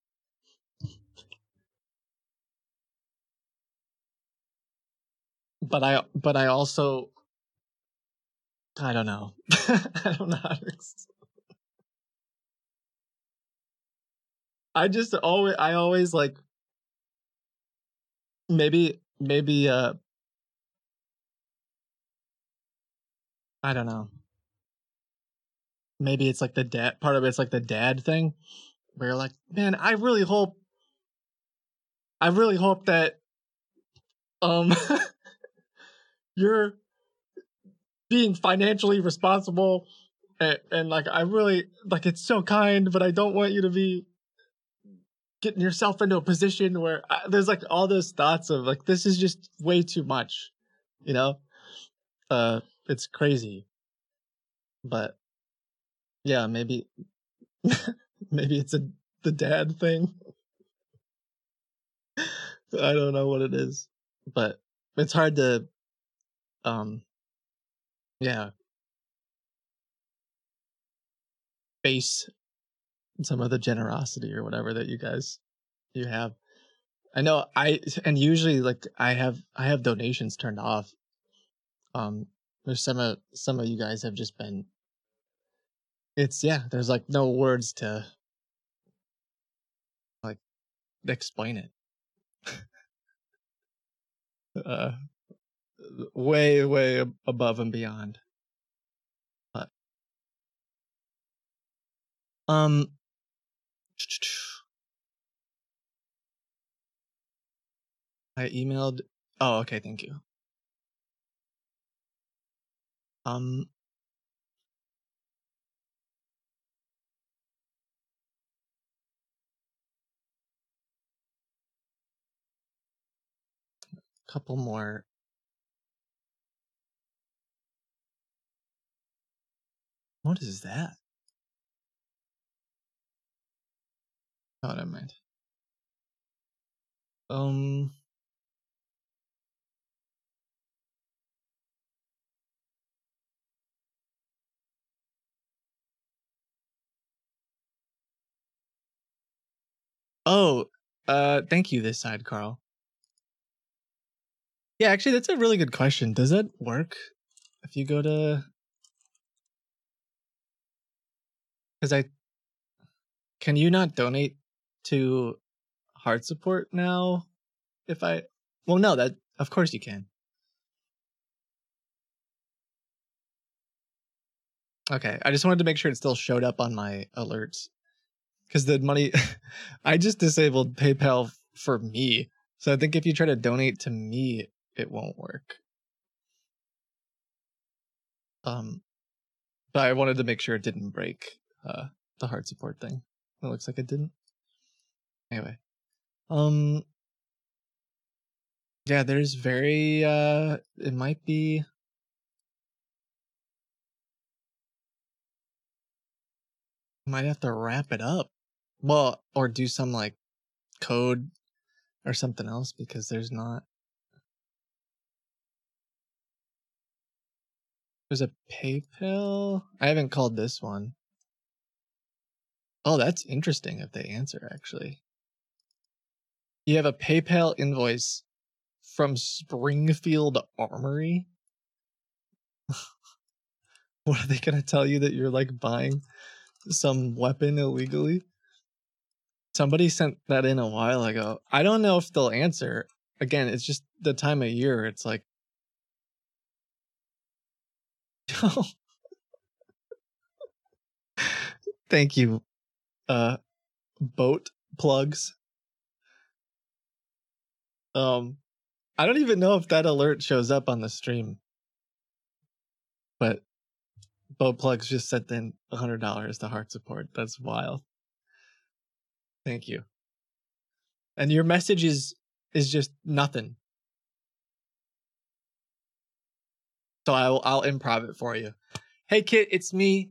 But I. But I also. I don't know. I don't know how to. I just always. I always like. Maybe. Maybe. uh I don't know. Maybe it's like the dad part of it's like the dad thing where you're like, man, I really hope I really hope that um you're being financially responsible and, and like I really like it's so kind, but I don't want you to be getting yourself into a position where I, there's like all those thoughts of like this is just way too much, you know? Uh it's crazy. But yeah, maybe maybe it's a the dad thing. I don't know what it is, but it's hard to um yeah, face some of the generosity or whatever that you guys you have. I know I and usually like I have I have donations turned off. Um there's some of some of you guys have just been it's yeah, there's like no words to like explain it. uh way way above and beyond. But um I emailed Oh, okay, thank you. Um couple more What is that? Oh, never mind. Um Oh, uh thank you this side, Carl. Yeah, actually that's a really good question. Does that work if you go to cuz I can you not donate to heart support now if I Well, no, that of course you can. Okay, I just wanted to make sure it still showed up on my alerts cuz the money I just disabled PayPal for me. So I think if you try to donate to me, it won't work. Um But I wanted to make sure it didn't break uh, the heart support thing. It looks like it didn't. Anyway, um, yeah, there's very uh, it might be. Might have to wrap it up. Well, or do some like code or something else because there's not. There's a PayPal. I haven't called this one. Oh, that's interesting if they answer actually. You have a PayPal invoice from Springfield Armory. what are they going to tell you that you're like buying some weapon illegally? Somebody sent that in a while ago. I don't know if they'll answer. Again, it's just the time of year. It's like Thank you. Uh boat plugs. Um I don't even know if that alert shows up on the stream. But boat plugs just sent in a hundred dollars to heart support. That's wild. Thank you. And your message is is just nothing. So I'll I'll improv it for you. Hey Kit, it's me.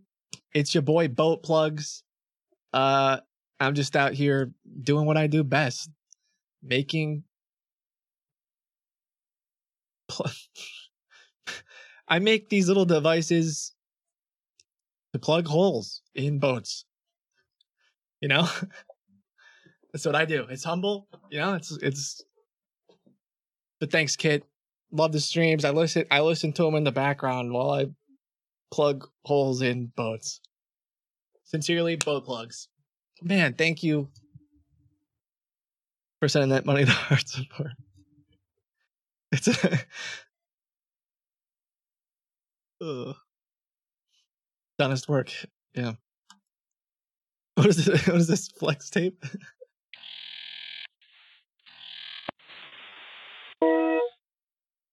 It's your boy Boat Plugs. Uh I'm just out here doing what I do best. Making pl- I make these little devices to plug holes in boats. You know? That's what I do. It's humble, you know, it's it's but thanks, Kit love the streams. I listen I listen to them in the background while I plug holes in boats. Sincerely, boat plugs. Man, thank you for sending that money to Heart Support. It's a Ugh. honest work. Yeah. What is this? What is this flex tape?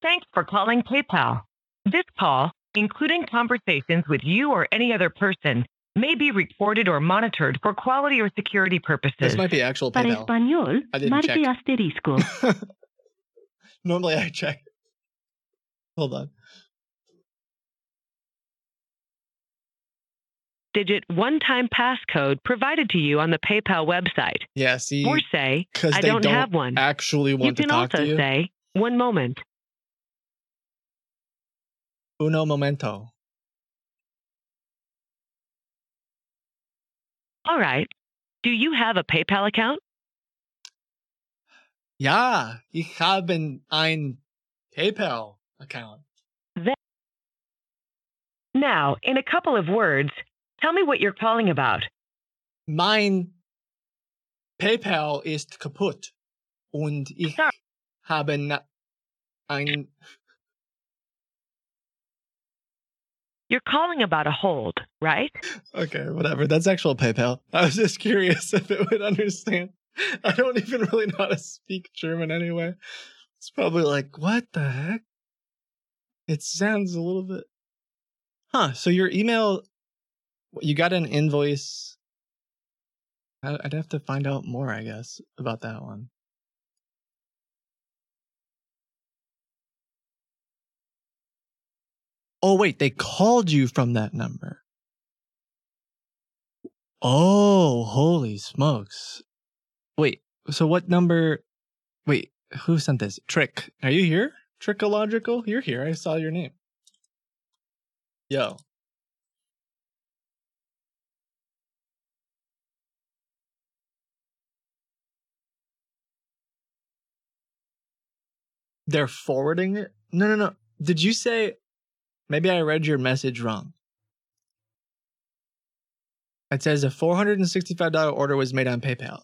Thanks for calling PayPal. This call, including conversations with you or any other person, may be recorded or monitored for quality or security purposes. This might be actual Para PayPal. español, I didn't marque check. asterisco. Normally I check. Hold on. Digit one-time passcode provided to you on the PayPal website. Yeah, see, Or say, I don't, don't have one. actually You want to can also you. say, one moment. Uno momento. All right. Do you have a PayPal account? Ja, ich habe ein PayPal account. Then, now, in a couple of words, tell me what you're calling about. Mein PayPal ist kaputt und ich habe ein You're calling about a hold, right? Okay, whatever. That's actual PayPal. I was just curious if it would understand. I don't even really know how to speak German anyway. It's probably like, what the heck? It sounds a little bit. Huh. So your email, you got an invoice. I'd have to find out more, I guess, about that one. Oh, wait, they called you from that number. Oh, holy smokes. Wait, so what number? Wait, who sent this? Trick. Are you here? Trickological? You're here. I saw your name. Yo. They're forwarding it? No, no, no. Did you say maybe I read your message wrong? It says a $465 order was made on PayPal.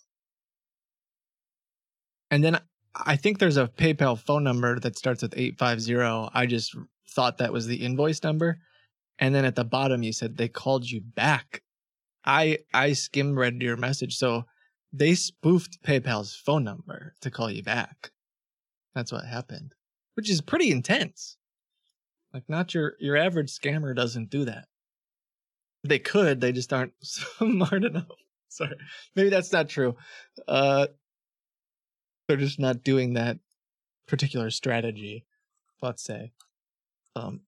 And then I think there's a PayPal phone number that starts with 850. I just thought that was the invoice number. And then at the bottom you said they called you back. I I skim read your message. So they spoofed PayPal's phone number to call you back. That's what happened. Which is pretty intense. Like not your your average scammer doesn't do that. They could, they just aren't smart enough. Sorry. Maybe that's not true. Uh they're just not doing that particular strategy, let's say. Um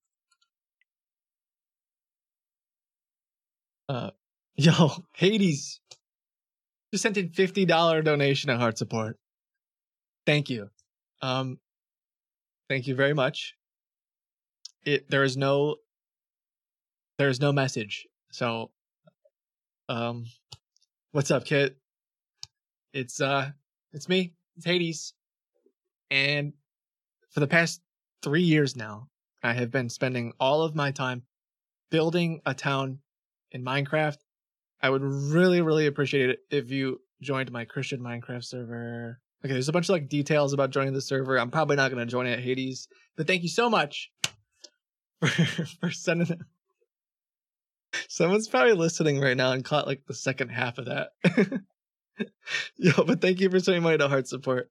uh yo, Hades just sent in $50 donation to heart support. Thank you. Um thank you very much. It there is no there is no message. So um what's up, Kit? It's uh it's me. It's Hades. And for the past 3 years now, I have been spending all of my time building a town in Minecraft. I would really really appreciate it if you joined my Christian Minecraft server. Okay, there's a bunch of like details about joining the server. I'm probably not going to join it, Hades, but thank you so much for, for sending it. Someone's probably listening right now and caught like the second half of that. Yo, but thank you for sending money to heart support.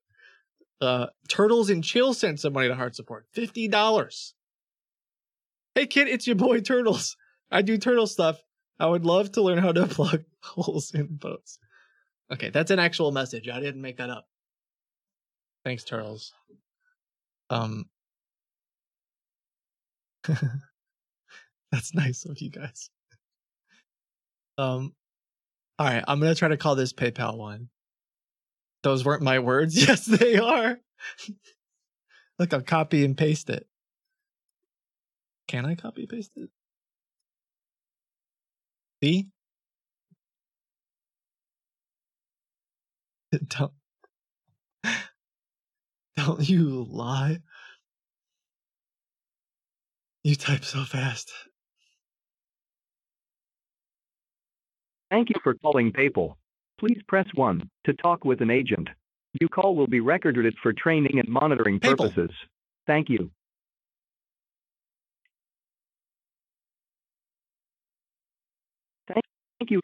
Uh, Turtles and Chill sent some money to heart support. Fifty dollars. Hey kid, it's your boy Turtles. I do turtle stuff. I would love to learn how to plug holes in boats. Okay, that's an actual message. I didn't make that up. Thanks, Turtles. Um That's nice of you guys. Um all right, I'm to try to call this PayPal one. Those weren't my words. Yes, they are. Look, I'll copy and paste it. Can I copy paste it? See? Don't Don't you lie. You type so fast. Thank you for calling PayPal. Please press 1 to talk with an agent. Your call will be recorded for training and monitoring purposes. Thank you. Thank thank you.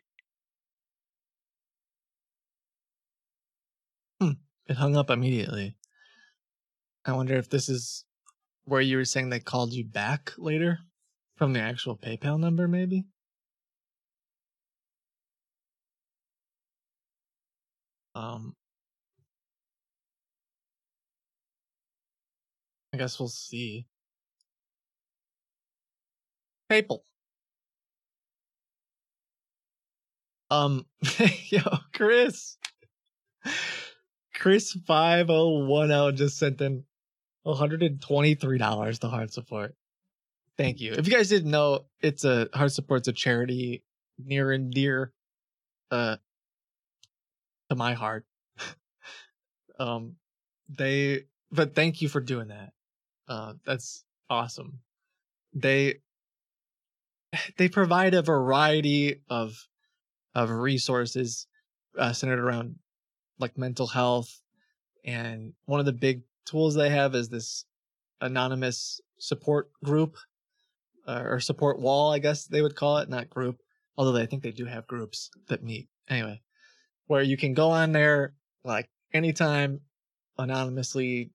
Hmm. It hung up immediately. I wonder if this is where you were saying they called you back later from the actual PayPal number, maybe? Um, I guess we'll see. PayPal. Um, yo, Chris. Chris five oh one oh just sent in one hundred and twenty three dollars to Heart Support. Thank you. If you guys didn't know, it's a Heart Support's a charity near and dear, uh, to my heart. um, they, but thank you for doing that. Uh, that's awesome. They, they provide a variety of, of resources, uh, centered around like mental health. And one of the big tools they have is this anonymous support group uh, or support wall, I guess they would call it, not group. Although I think they do have groups that meet. Anyway, where you can go on there like anytime anonymously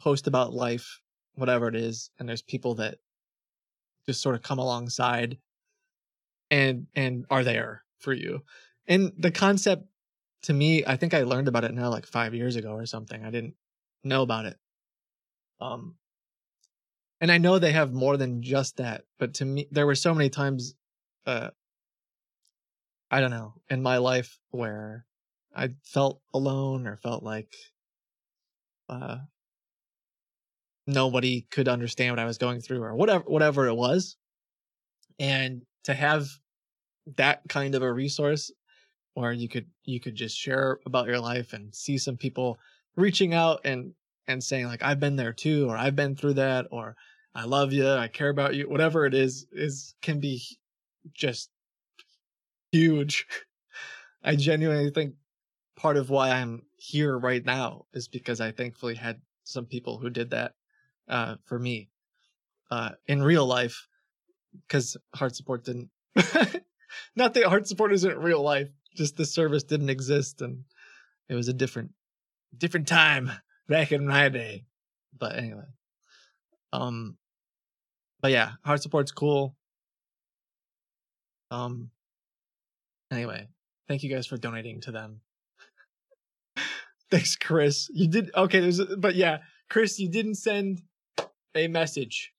post about life, whatever it is, and there's people that just sort of come alongside and and are there for you. And the concept to me, I think I learned about it now like 5 years ago or something. I didn't know about it. Um and I know they have more than just that, but to me there were so many times uh I don't know, in my life where I felt alone or felt like uh nobody could understand what I was going through or whatever whatever it was. And to have that kind of a resource where you could you could just share about your life and see some people reaching out and and saying like I've been there too or I've been through that or I love you, I care about you, whatever it is is can be just huge. I genuinely think part of why I'm here right now is because I thankfully had some people who did that uh, for me uh, in real life because heart support didn't. Not that heart support isn't real life, just the service didn't exist and it was a different, different time back in my day. But anyway, um, but yeah, heart support's cool. Um. Anyway, thank you guys for donating to them. Thanks, Chris. You did okay. There's, a, but yeah, Chris, you didn't send a message,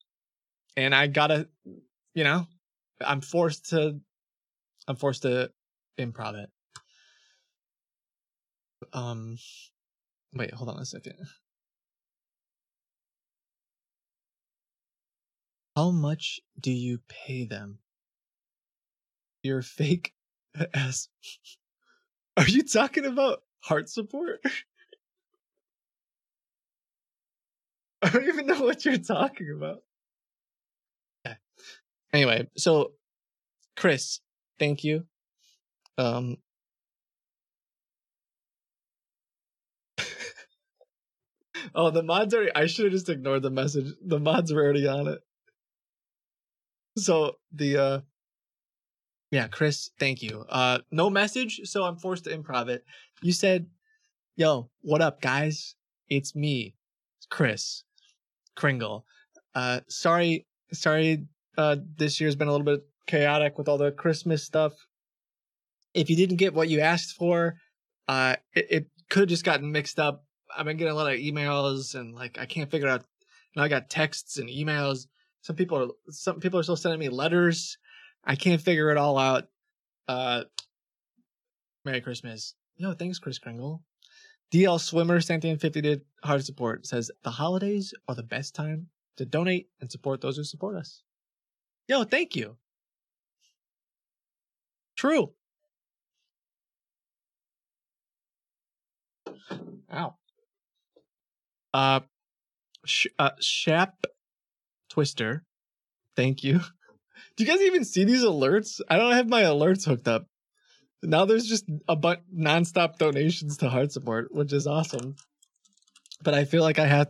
and I gotta, you know, I'm forced to, I'm forced to improv it. Um, wait, hold on a second. How much do you pay them? Your fake ass. Are you talking about heart support? I don't even know what you're talking about. Okay. Anyway, so Chris, thank you. Um Oh, the mods already I should have just ignored the message. The mods were already on it. So the uh yeah, Chris, thank you. Uh no message, so I'm forced to improv it. You said, "Yo, what up, guys? It's me, Chris Kringle. Uh sorry sorry uh this year's been a little bit chaotic with all the Christmas stuff. If you didn't get what you asked for, uh it, it could have just gotten mixed up. I've been getting a lot of emails and like I can't figure out know, I got texts and emails. Some people are some people are still sending me letters. I can't figure it all out. Uh Merry Christmas. Yo, thanks, Chris Kringle. DL Swimmer sent in 50 to heart support. Says the holidays are the best time to donate and support those who support us. Yo, thank you. True. Ow. Uh, Sh- uh Shap Twister. Thank you. Do you guys even see these alerts? I don't have my alerts hooked up. Now there's just a bunch nonstop donations to heart support, which is awesome. But I feel like I have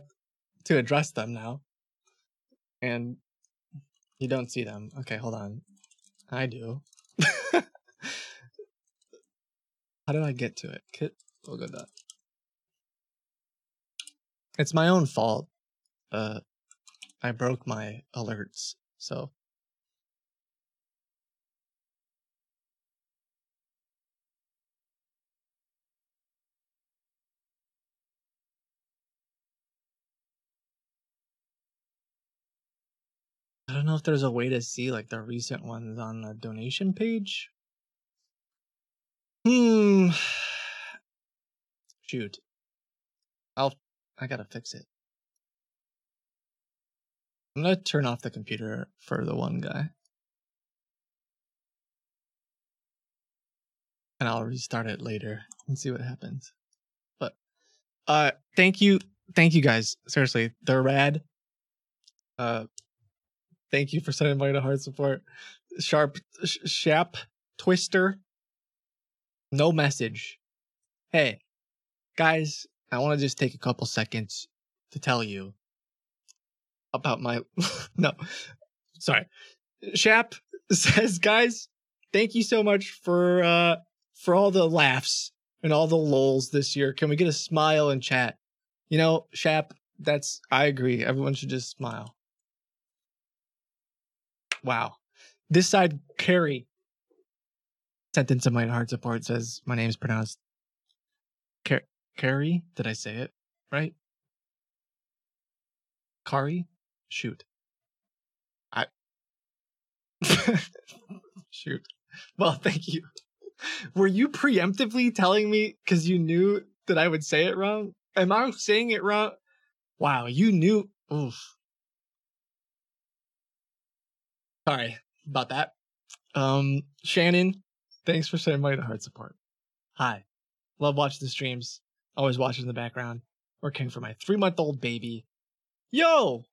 to address them now. And you don't see them. Okay, hold on. I do. How did I get to it? Kit we'll go that. It's my own fault. Uh I broke my alerts, so I don't know if there's a way to see like the recent ones on the donation page. Hmm. Shoot. I'll I gotta fix it. I'm gonna turn off the computer for the one guy. And I'll restart it later and see what happens. But uh thank you thank you guys. Seriously, they're rad. Uh thank you for sending to heart support. Sharp sh- Shap Twister. No message. Hey, guys, I want to just take a couple seconds to tell you about my no sorry. Shap says guys thank you so much for uh for all the laughs and all the lols this year. Can we get a smile in chat? You know shap that's i agree. Everyone should just smile. Wow. This side carrie. Sentence of my heart support says my name's pronounced Car- carrie did i say it right Kari? Shoot. I shoot. Well, thank you. Were you preemptively telling me because you knew that I would say it wrong? Am I saying it wrong? Wow, you knew. Oof. Sorry about that. Um, Shannon, thanks for money to heart support. Hi. Love watching the streams. Always watching in the background. Working for my three month old baby. Yo!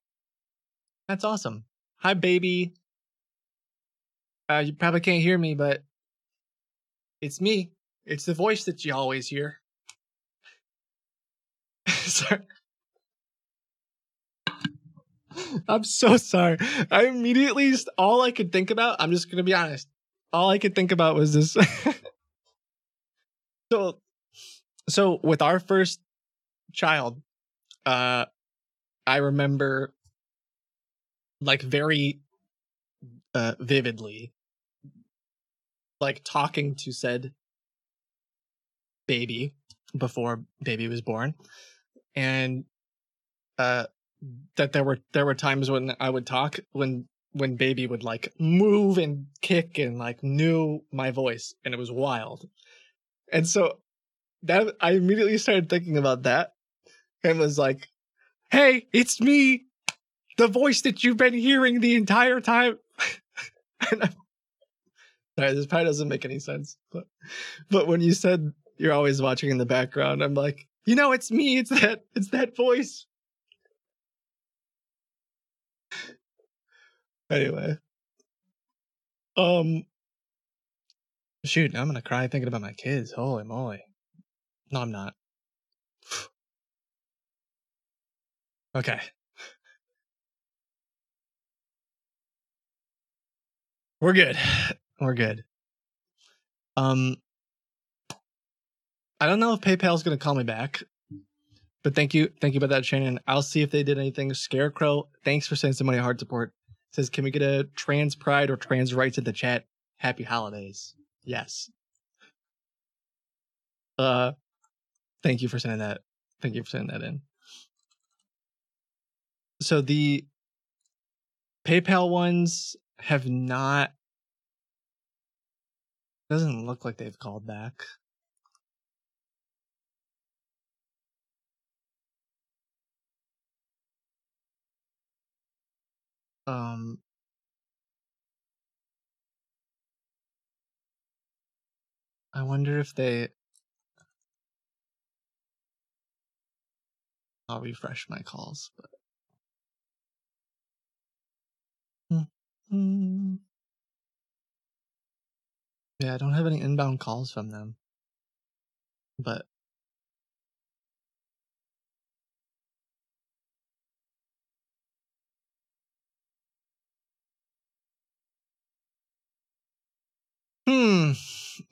That's awesome. Hi, baby. Uh, you probably can't hear me, but it's me. It's the voice that you always hear. sorry. I'm so sorry. I immediately all I could think about, I'm just gonna be honest. All I could think about was this. so so with our first child, uh I remember like very uh vividly like talking to said baby before baby was born and uh that there were there were times when I would talk when when baby would like move and kick and like knew my voice and it was wild. And so that I immediately started thinking about that and was like, "Hey, it's me, the voice that you've been hearing the entire time." and I'm, sorry, this probably doesn't make any sense, but but when you said you're always watching in the background, I'm like, you know, it's me. It's that. It's that voice. Anyway, um, shoot, I'm gonna cry thinking about my kids. Holy moly! No, I'm not. okay. We're good. We're good. Um, I don't know if PayPal's going to call me back, but thank you, thank you about that, Shannon. I'll see if they did anything. Scarecrow, thanks for sending some money heart support. Says, can we get a trans pride or trans rights in the chat? Happy holidays. Yes. Uh, thank you for sending that. Thank you for sending that in. So the PayPal ones have not. Doesn't look like they've called back. Um, I wonder if they. I'll refresh my calls, but. Hmm. Yeah, I don't have any inbound calls from them. But hmm,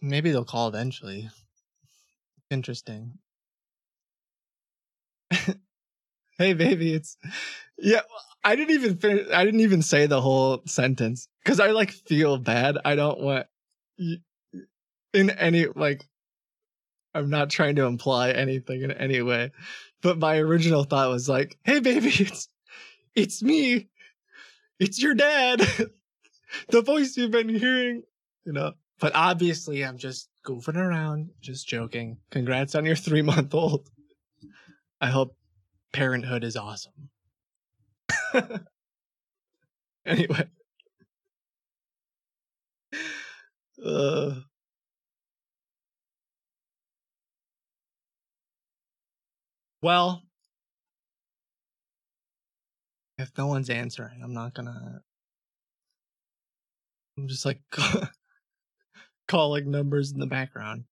maybe they'll call eventually. Interesting. hey baby, it's yeah, I didn't even finish, I didn't even say the whole sentence cuz I like feel bad. I don't want in any like I'm not trying to imply anything in any way. But my original thought was like, "Hey baby, it's it's me. It's your dad. the voice you've been hearing." You know. But obviously I'm just goofing around, just joking. Congrats on your 3-month-old. I hope parenthood is awesome. anyway. Uh Well, if no one's answering, I'm not gonna. I'm just like calling numbers in the background.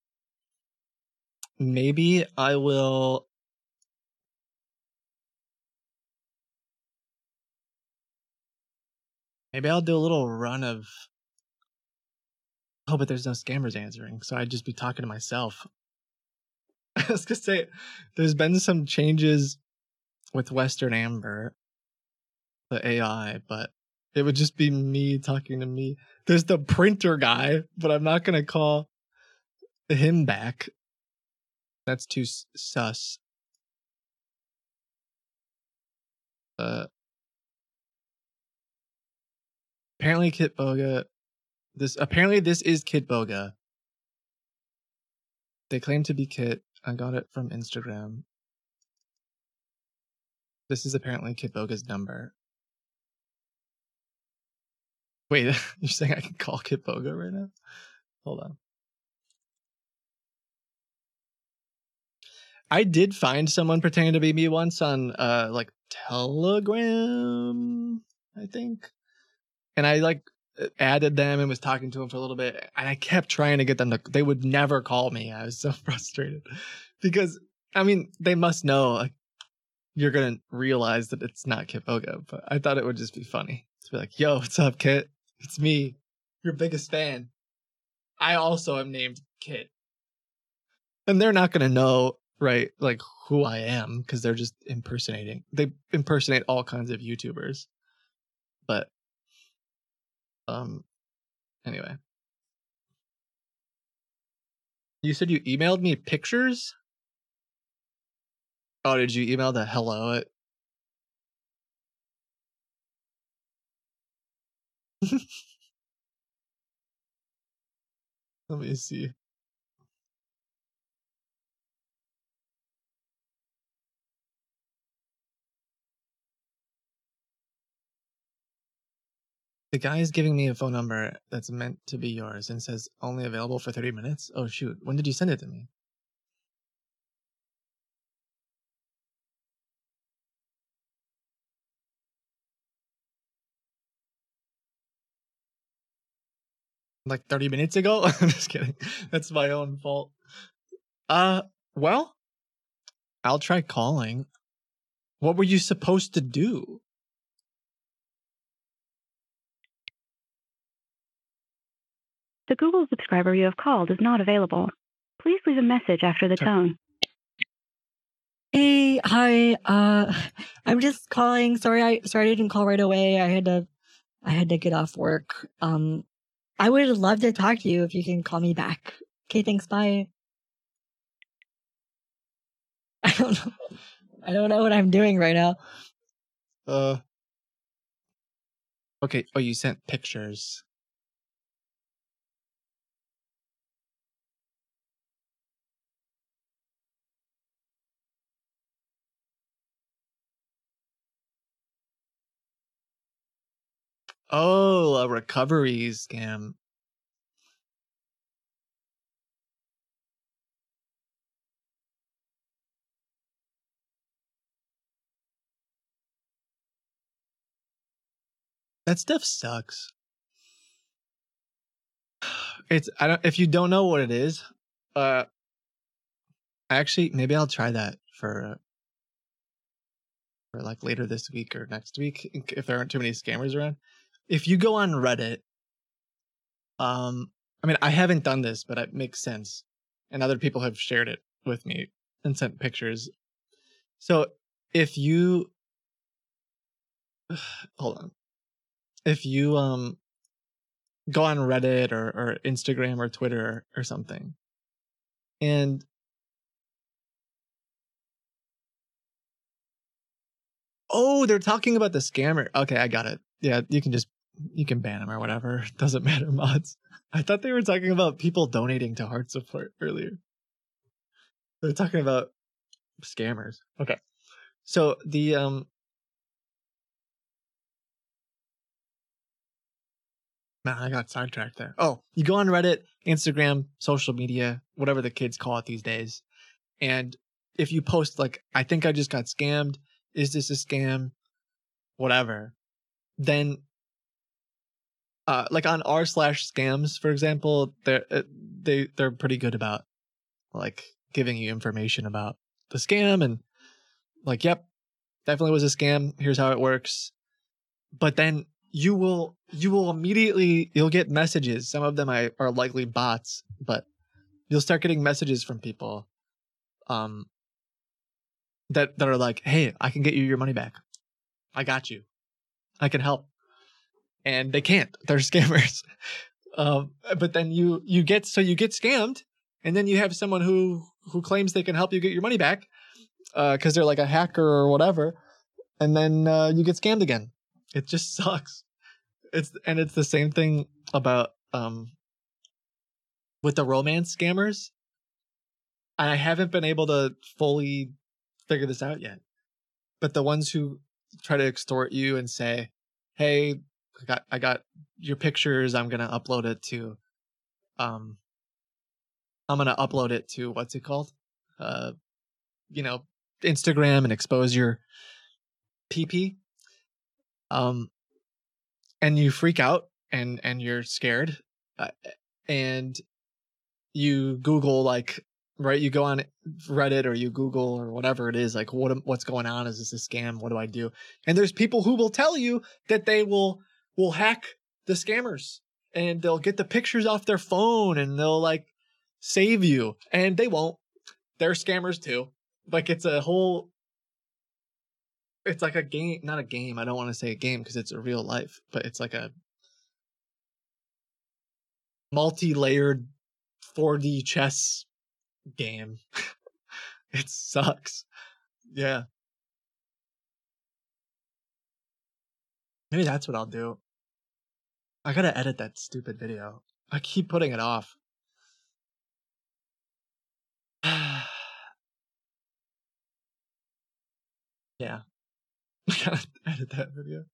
Maybe I will. Maybe I'll do a little run of. Oh, but there's no scammers answering, so I'd just be talking to myself. I was gonna say, there's been some changes with Western Amber, the AI, but it would just be me talking to me. There's the printer guy, but I'm not gonna call him back. That's too sus. Uh, apparently, Kitboga. This apparently this is Kitboga. They claim to be Kit. I got it from Instagram. This is apparently Kitboga's number. Wait, you're saying I can call Kitboga right now? Hold on. I did find someone pretending to be me once on uh like Telegram, I think. And I like added them and was talking to them for a little bit and I kept trying to get them to they would never call me. I was so frustrated because I mean, they must know like you're going to realize that it's not Kitboga, but I thought it would just be funny to be like, "Yo, what's up, Kit? It's me, your biggest fan. I also am named Kit." And they're not going to know right like who I am because they're just impersonating. They impersonate all kinds of YouTubers. But um anyway. You said you emailed me pictures? Oh, did you email the hello at Let me see. The guy is giving me a phone number that's meant to be yours and says only available for 30 minutes. Oh shoot, when did you send it to me? Like 30 minutes ago? I'm just kidding. That's my own fault. Uh, well, I'll try calling. What were you supposed to do? The Google subscriber you have called is not available. Please leave a message after the tone. Hey, hi. Uh, I'm just calling. Sorry, I sorry I didn't call right away. I had to, I had to get off work. Um, I would love to talk to you if you can call me back. Okay, thanks. Bye. I don't know. I don't know what I'm doing right now. Uh. Okay. Oh, you sent pictures. Oh, a recovery scam. That stuff sucks. It's I don't if you don't know what it is, uh actually maybe I'll try that for for like later this week or next week if there aren't too many scammers around. If you go on Reddit, um I mean I haven't done this, but it makes sense. And other people have shared it with me and sent pictures. So if you hold on if you um go on Reddit or, or Instagram or Twitter or something, and oh, they're talking about the scammer. Okay, I got it. Yeah, you can just you can ban them or whatever. Doesn't matter, mods. I thought they were talking about people donating to heart support earlier. They're talking about scammers. Okay. So the um Man, I got sidetracked there. Oh, you go on Reddit, Instagram, social media, whatever the kids call it these days. And if you post like, I think I just got scammed, is this a scam? Whatever. Then uh like on r slash scams, for example, they're uh, they they're pretty good about like giving you information about the scam and like, yep, definitely was a scam. Here's how it works. But then you will you will immediately you'll get messages some of them are likely bots but you'll start getting messages from people um that that are like hey i can get you your money back i got you i can help and they can't they're scammers um but then you you get so you get scammed and then you have someone who who claims they can help you get your money back uh because they're like a hacker or whatever and then uh, you get scammed again it just sucks. It's and it's the same thing about um with the romance scammers. And I haven't been able to fully figure this out yet. But the ones who try to extort you and say, "Hey, I got I got your pictures. I'm going to upload it to um I'm going to upload it to what's it called? Uh you know, Instagram and expose your PP um and you freak out and and you're scared uh, and you google like right you go on reddit or you google or whatever it is like what what's going on is this a scam what do i do and there's people who will tell you that they will will hack the scammers and they'll get the pictures off their phone and they'll like save you and they won't they're scammers too like it's a whole it's like a game not a game i don't want to say a game because it's a real life but it's like a multi-layered 4d chess game. it sucks. Yeah. Maybe that's what I'll do. I gotta edit that stupid video. I keep putting it off. yeah. I gotta edit that video.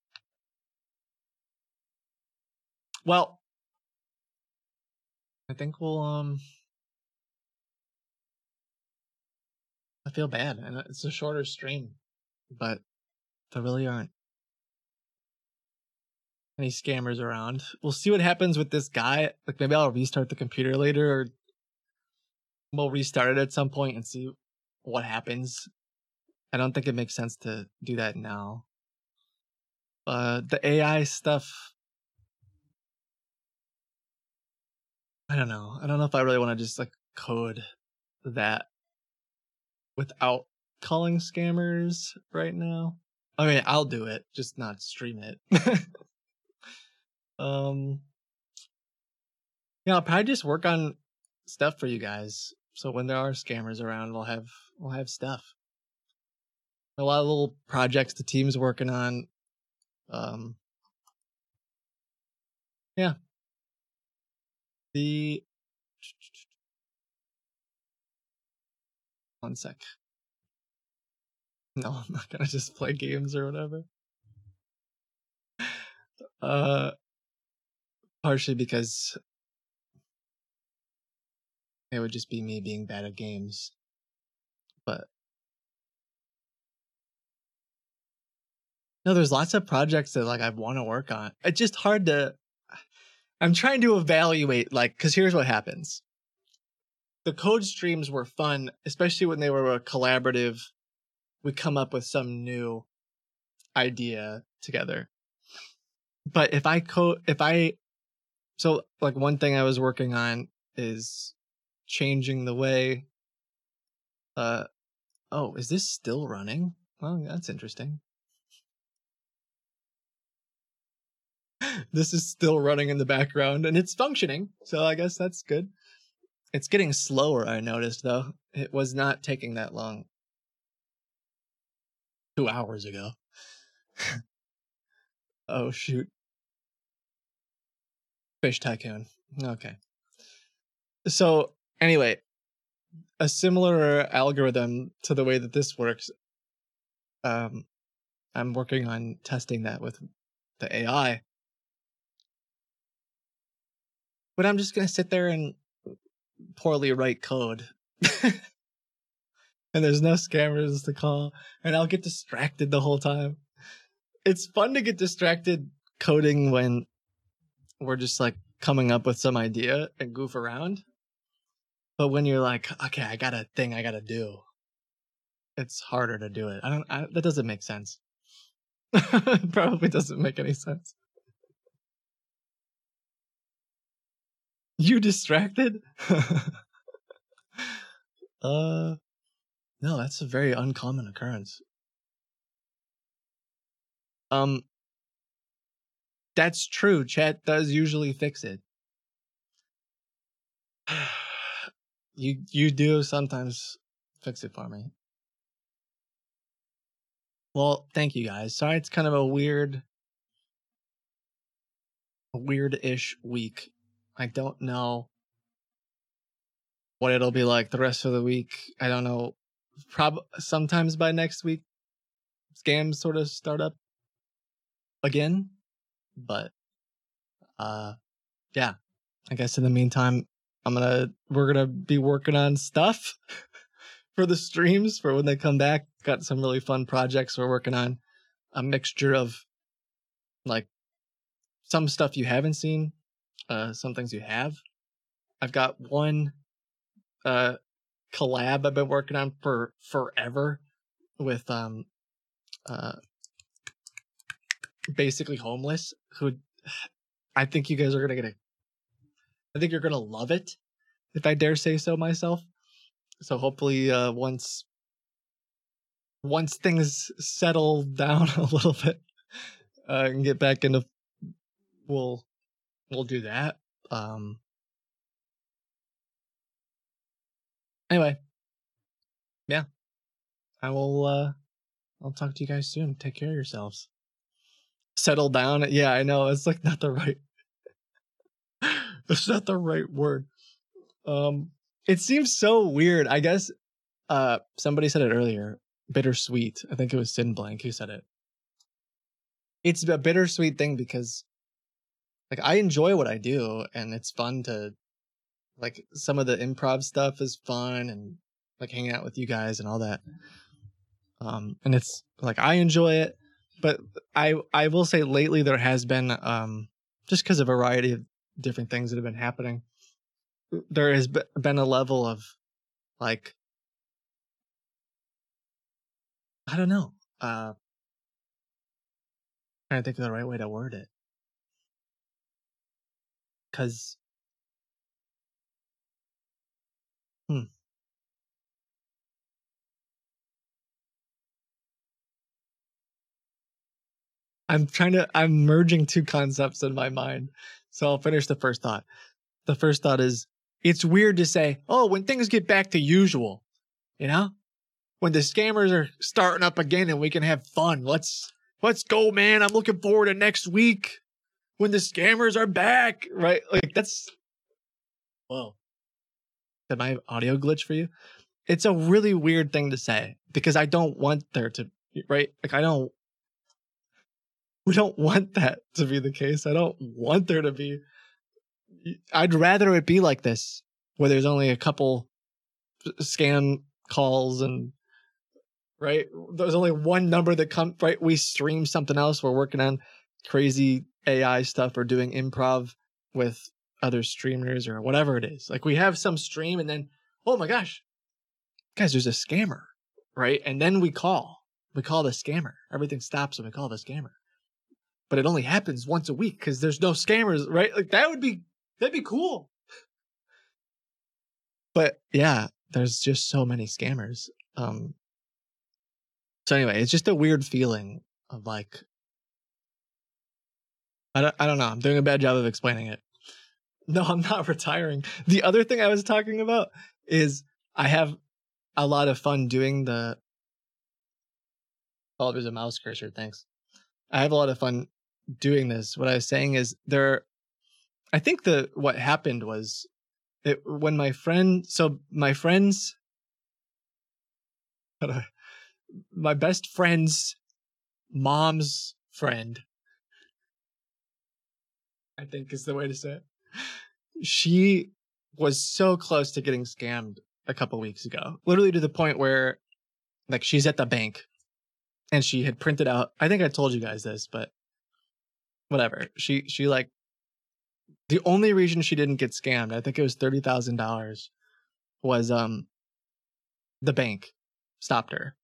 Well, I think we'll um I feel bad and it's a shorter stream, but there really aren't any scammers around. We'll see what happens with this guy. Like maybe I'll restart the computer later or we'll restart it at some point and see what happens. I don't think it makes sense to do that now. Uh the AI stuff I don't know. I don't know if I really want to just like code that without calling scammers right now. I mean, I'll do it, just not stream it. um Yeah, I'll probably just work on stuff for you guys. So when there are scammers around, we'll have we'll have stuff. A lot of little projects the team's working on. Um Yeah, the one sec. No, I'm not gonna just play games or whatever. Uh, partially because it would just be me being bad at games, but no, there's lots of projects that like I want to work on. It's just hard to I'm trying to evaluate, like, because here's what happens. The code streams were fun, especially when they were a collaborative. We come up with some new idea together. But if I code, if I, so like one thing I was working on is changing the way. Uh, oh, is this still running? Oh, that's interesting. this is still running in the background and it's functioning. So I guess that's good. It's getting slower, I noticed though. It was not taking that long. Two hours ago. oh shoot. Fish Tycoon. Okay. So anyway, a similar algorithm to the way that this works. Um, I'm working on testing that with the AI but I'm just gonna sit there and poorly write code. and there's no scammers to call, and I'll get distracted the whole time. It's fun to get distracted coding when we're just like coming up with some idea and goof around. But when you're like, okay, I got a thing I gotta do, it's harder to do it. I don't. I, that doesn't make sense. Probably doesn't make any sense. You distracted? uh, no, that's a very uncommon occurrence. Um, that's true. Chat does usually fix it. you you do sometimes fix it for me. Well, thank you guys. Sorry, it's kind of a weird, weird-ish week I don't know what it'll be like the rest of the week. I don't know. Prob sometimes by next week, scams sort of start up again. But uh, yeah. I guess in the meantime, I'm gonna we're gonna be working on stuff for the streams for when they come back. Got some really fun projects we're working on. A mixture of like some stuff you haven't seen uh, some things you have. I've got one uh, collab I've been working on for forever with um uh basically homeless who I think you guys are gonna get a I think you're gonna love it if I dare say so myself. So hopefully uh once once things settle down a little bit uh and get back into we'll we'll do that. Um, Anyway, yeah, I will. uh I'll talk to you guys soon. Take care of yourselves. Settle down. Yeah, I know it's like not the right. it's not the right word. Um, it seems so weird. I guess uh somebody said it earlier. Bittersweet. I think it was Sin Blank who said it. It's a bittersweet thing because like I enjoy what I do and it's fun to like some of the improv stuff is fun and like hanging out with you guys and all that. Um and it's like I enjoy it, but I I will say lately there has been um just because of a variety of different things that have been happening there has been a level of like I don't know. Uh trying to think of the right way to word it. Cause Hmm. I'm trying to I'm merging two concepts in my mind. So I'll finish the first thought. The first thought is it's weird to say, "Oh, when things get back to usual." You know? When the scammers are starting up again and we can have fun. Let's let's go, man. I'm looking forward to next week when the scammers are back, right? Like that's Whoa. Did my audio glitch for you? It's a really weird thing to say because I don't want there to right? Like I don't we don't want that to be the case. I don't want there to be. I'd rather it be like this where there's only a couple scam calls and right there's only one number that come right we stream something else. We're working on crazy ai stuff or doing improv with other streamers or whatever it is. Like we have some stream and then oh my gosh guys there's a scammer right? And then we call. We call the scammer. Everything stops and we call the scammer but it only happens once a week because there's no scammers right? Like that would be that'd be cool. But yeah there's just so many scammers um so anyway it's just a weird feeling of like I don't, I don't know i'm doing a bad job of explaining it. No i'm not retiring. The other thing i was talking about is i have a lot of fun doing the oh there's a mouse cursor thanks. I have a lot of fun doing this what i was saying is there i think the what happened was it, when my friend so my friends my best friend's mom's friend i think is the way to say it. She was so close to getting scammed a couple weeks ago literally to the point where like she's at the bank and she had printed out i think i told you guys this but whatever she she like the only reason she didn't get scammed i think it was $30000 was um the bank stopped her.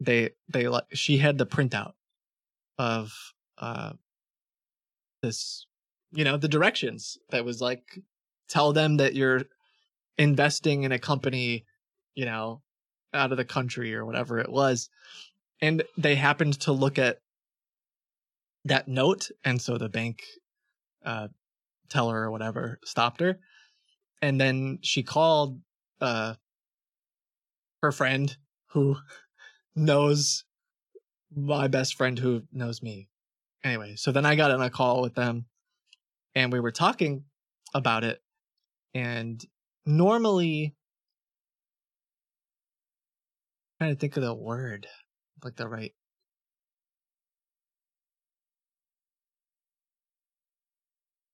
They they like she had the printout of uh this you know the directions that was like tell them that you're investing in a company you know out of the country or whatever it was and they happened to look at that note and so the bank uh teller or whatever stopped her and then she called uh her friend who knows my best friend who knows me. Anyway so then i got on a call with them and we were talking about it and normally I'm trying to think of the word like the right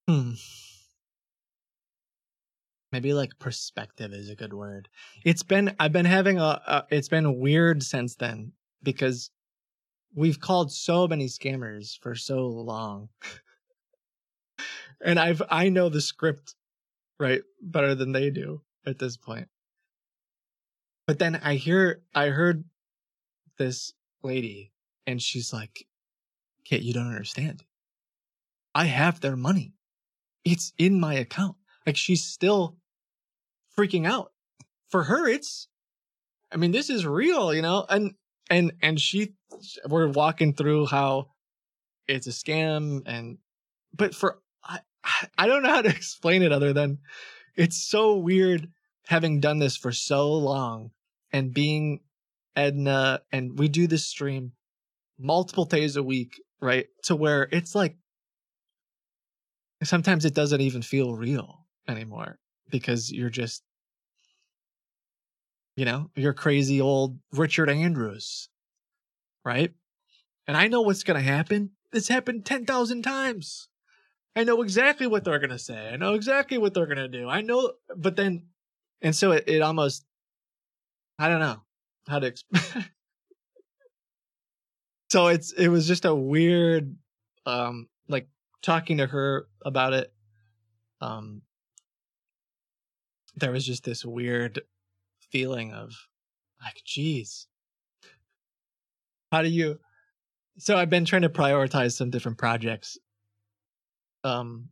hmm. Maybe like perspective is a good word. It's been i've been having a, a it's been weird since then because we've called so many scammers for so long. And i've i know the script right better than they do at this point. But then i hear i heard this lady and she's like kit you don't understand. I have their money it's in my account. Like she's still freaking out. For her it's i mean this is real you know? And and and she we're walking through how it's a scam and but for i i don't know how to explain it other than it's so weird having done this for so long and being Edna and we do this stream multiple days a week, right? To where it's like sometimes it doesn't even feel real anymore because you're just you know, you're crazy old Richard Andrews, right? And I know what's going to happen. this happened 10,000 times. I know exactly what they're going to say. I know exactly what they're going to do. I know, but then, and so it, it almost, I don't know how to, exp- so it's, it was just a weird, um, talking to her about it. Um, there was just this weird feeling of like, geez, how do you? So I've been trying to prioritize some different projects. Um,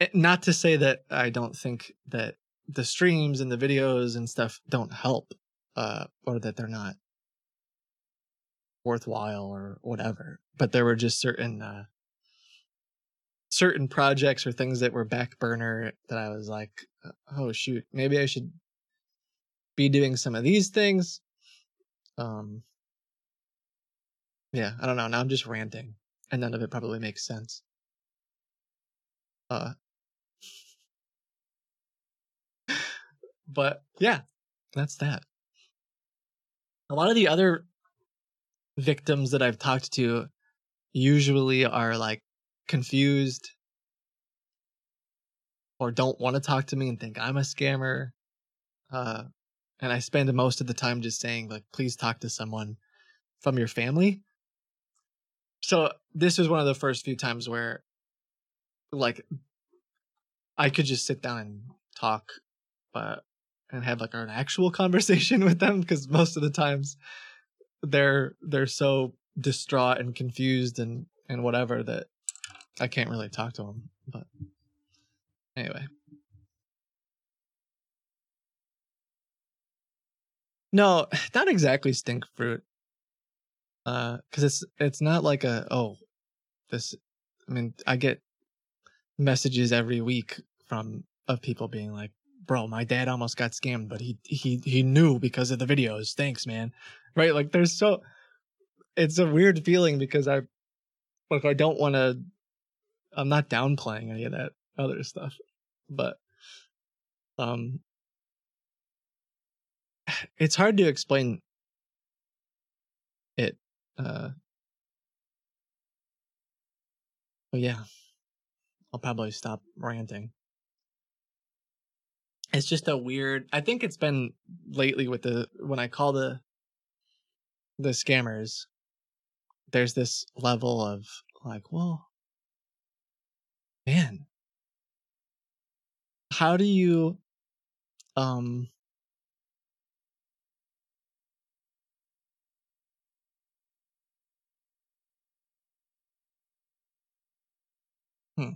eh, not to say that I don't think that the streams and the videos and stuff don't help, uh, or that they're not worthwhile or whatever. But there were just certain uh, certain projects or things that were back burner that I was like, oh shoot, maybe I should be doing some of these things. Um yeah, I don't know. Now I'm just ranting and none of it probably makes sense. Uh but yeah, that's that. A lot of the other victims that I've talked to usually are like confused or don't want to talk to me and think I'm a scammer. Uh, and I spend most of the time just saying like, please talk to someone from your family. So this was one of the first few times where like I could just sit down and talk, but and have like an actual conversation with them because most of the times they're they're so distraught and confused and and whatever that I can't really talk to them. But anyway, no, not exactly stink fruit. Uh, because it's it's not like a oh, this. I mean, I get messages every week from of people being like, "Bro, my dad almost got scammed, but he he he knew because of the videos. Thanks, man." Right? Like, there's so. It's a weird feeling because I, like, I don't want to I'm not downplaying any of that other stuff, but um, it's hard to explain it. Uh, yeah, I'll probably stop ranting. It's just a weird. I think it's been lately with the when I call the the scammers. There's this level of like, well, man how do you um hmm.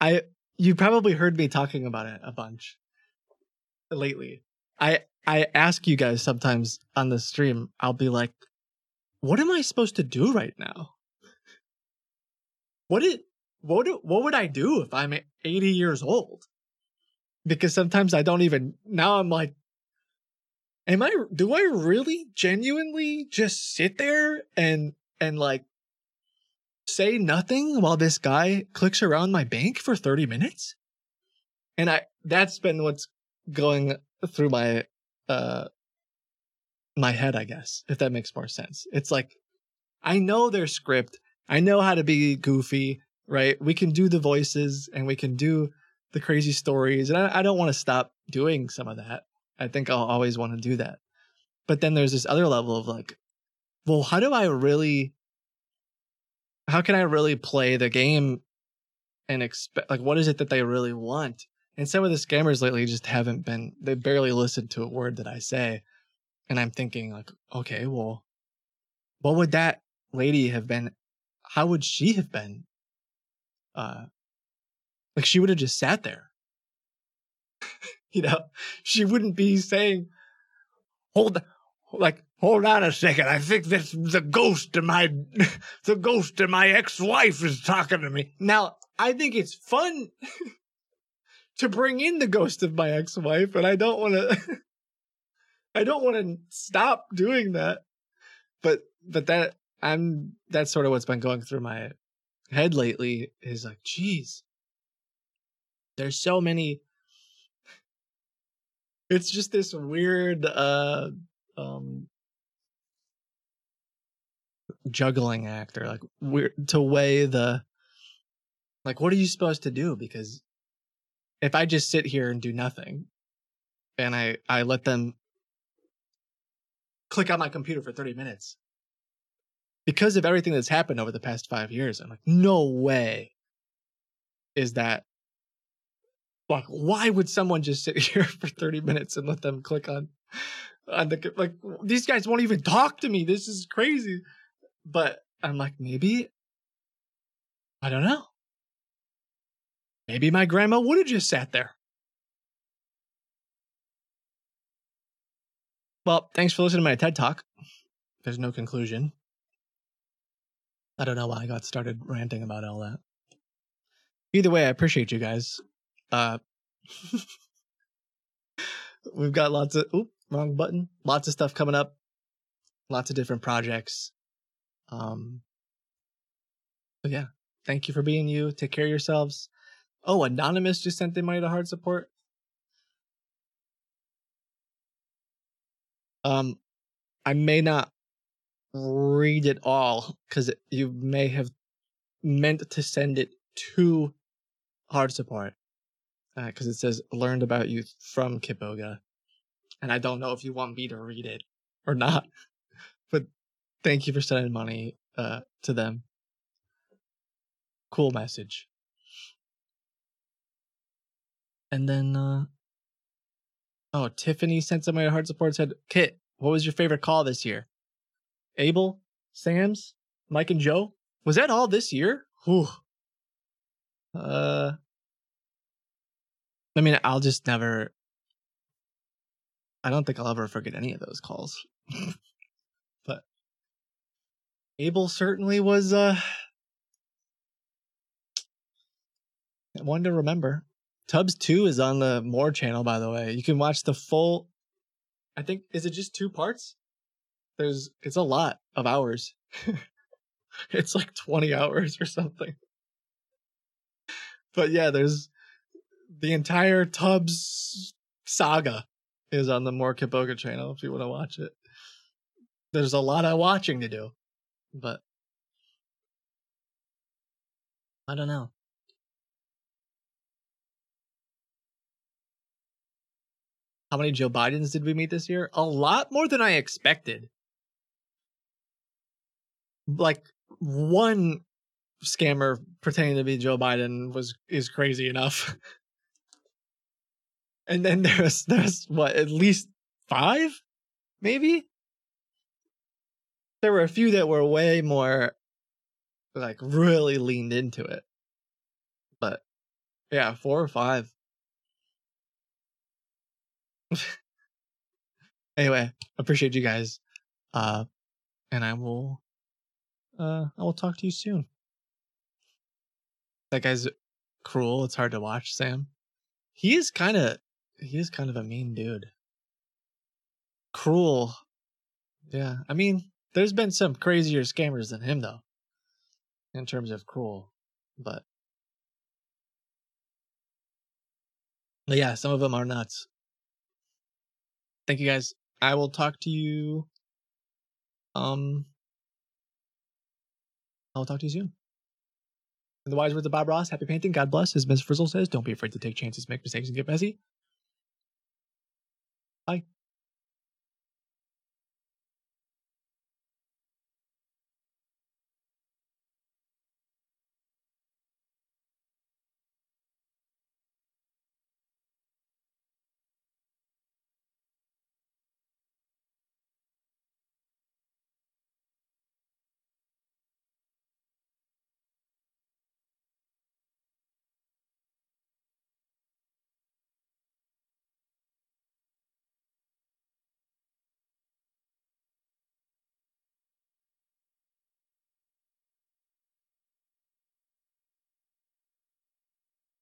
I you probably heard me talking about it a bunch lately. I I ask you guys sometimes on the stream. I'll be like, "What am I supposed to do right now? What it what do, what would I do if I'm 80 years old?" Because sometimes I don't even now I'm like am I do I really genuinely just sit there and and like say nothing while this guy clicks around my bank for 30 minutes? And I that's been what's going through my uh my head, I guess, if that makes more sense. It's like I know their script. I know how to be goofy, right? We can do the voices and we can do the crazy stories. And I, I don't want to stop doing some of that. I think I'll always want to do that. But then there's this other level of like, well, how do I really how can I really play the game and expect like what is it that they really want? And some of the scammers lately just haven't been they barely listened to a word that I say. And I'm thinking like, okay, well, what would that lady have been how would she have been? Uh like she would have just sat there. you know, she wouldn't be saying, hold like hold on a second. I think that's the ghost of my, the ghost of my ex-wife is talking to me. Now, I think it's fun to bring in the ghost of my ex-wife, and I don't want to, I don't want to stop doing that. But, but that, I'm, that's sort of what's been going through my head lately is like, geez, there's so many it's just this weird uh um juggling act or like we're to weigh the like what are you supposed to do? Because if i just sit here and do nothing and i i let them click on my computer for 30 minutes because of everything that's happened over the past 5 years i'm like no way is that like why would someone just sit here for 30 minutes and let them click on on the like these guys won't even talk to me. This is crazy but i'm like maybe i don't know maybe my grandma would have just sat there well thanks for listening to my ted talk there's no conclusion i don't know why i got started ranting about all that either way i appreciate you guys uh, we've got lots of oop, wrong button. Lots of stuff coming up. Lots of different projects. Um, but yeah, thank you for being you. Take care of yourselves. Oh, anonymous just sent the money to heart support. Um, I may not read it all because you may have meant to send it to heart support because uh, it says learned about you from Kitboga. And I don't know if you want me to read it or not. Thank you for sending money uh, to them. Cool message. And then, uh, oh, Tiffany sent somebody to heart support said, Kit, what was your favorite call this year? Abel, Sam's, Mike and Joe? Was that all this year? Whew. Uh, I mean, I'll just never. I don't think I'll ever forget any of those calls. Abel certainly was uh one to remember. Tubbs 2 is on the More channel, by the way. You can watch the full I think is it just two parts? There's it's a lot of hours. it's like 20 hours or something. But yeah, there's the entire Tubbs saga is on the More Kitboga channel if you want to watch it. There's a lot of watching to do, but I don't know. How many Joe Bidens did we meet this year? A lot more than I expected. Like one scammer pretending to be Joe Biden was is crazy enough. and then there's there's what at least five, maybe. There were a few that were way more like really leaned into it, but yeah, four or five. anyway, appreciate you guys, uh, and I will, uh, I will talk to you soon. That guy's cruel. It's hard to watch, Sam. He is kind of he is kind of a mean dude. Cruel. Yeah, I mean, there's been some crazier scammers than him though. In terms of cruel, but But yeah, some of them are nuts. Thank you guys. I will talk to you um I'll talk to you soon. In the wise words of Bob Ross, happy painting, God bless. As Ms. Frizzle says, don't be afraid to take chances, make mistakes, and get messy.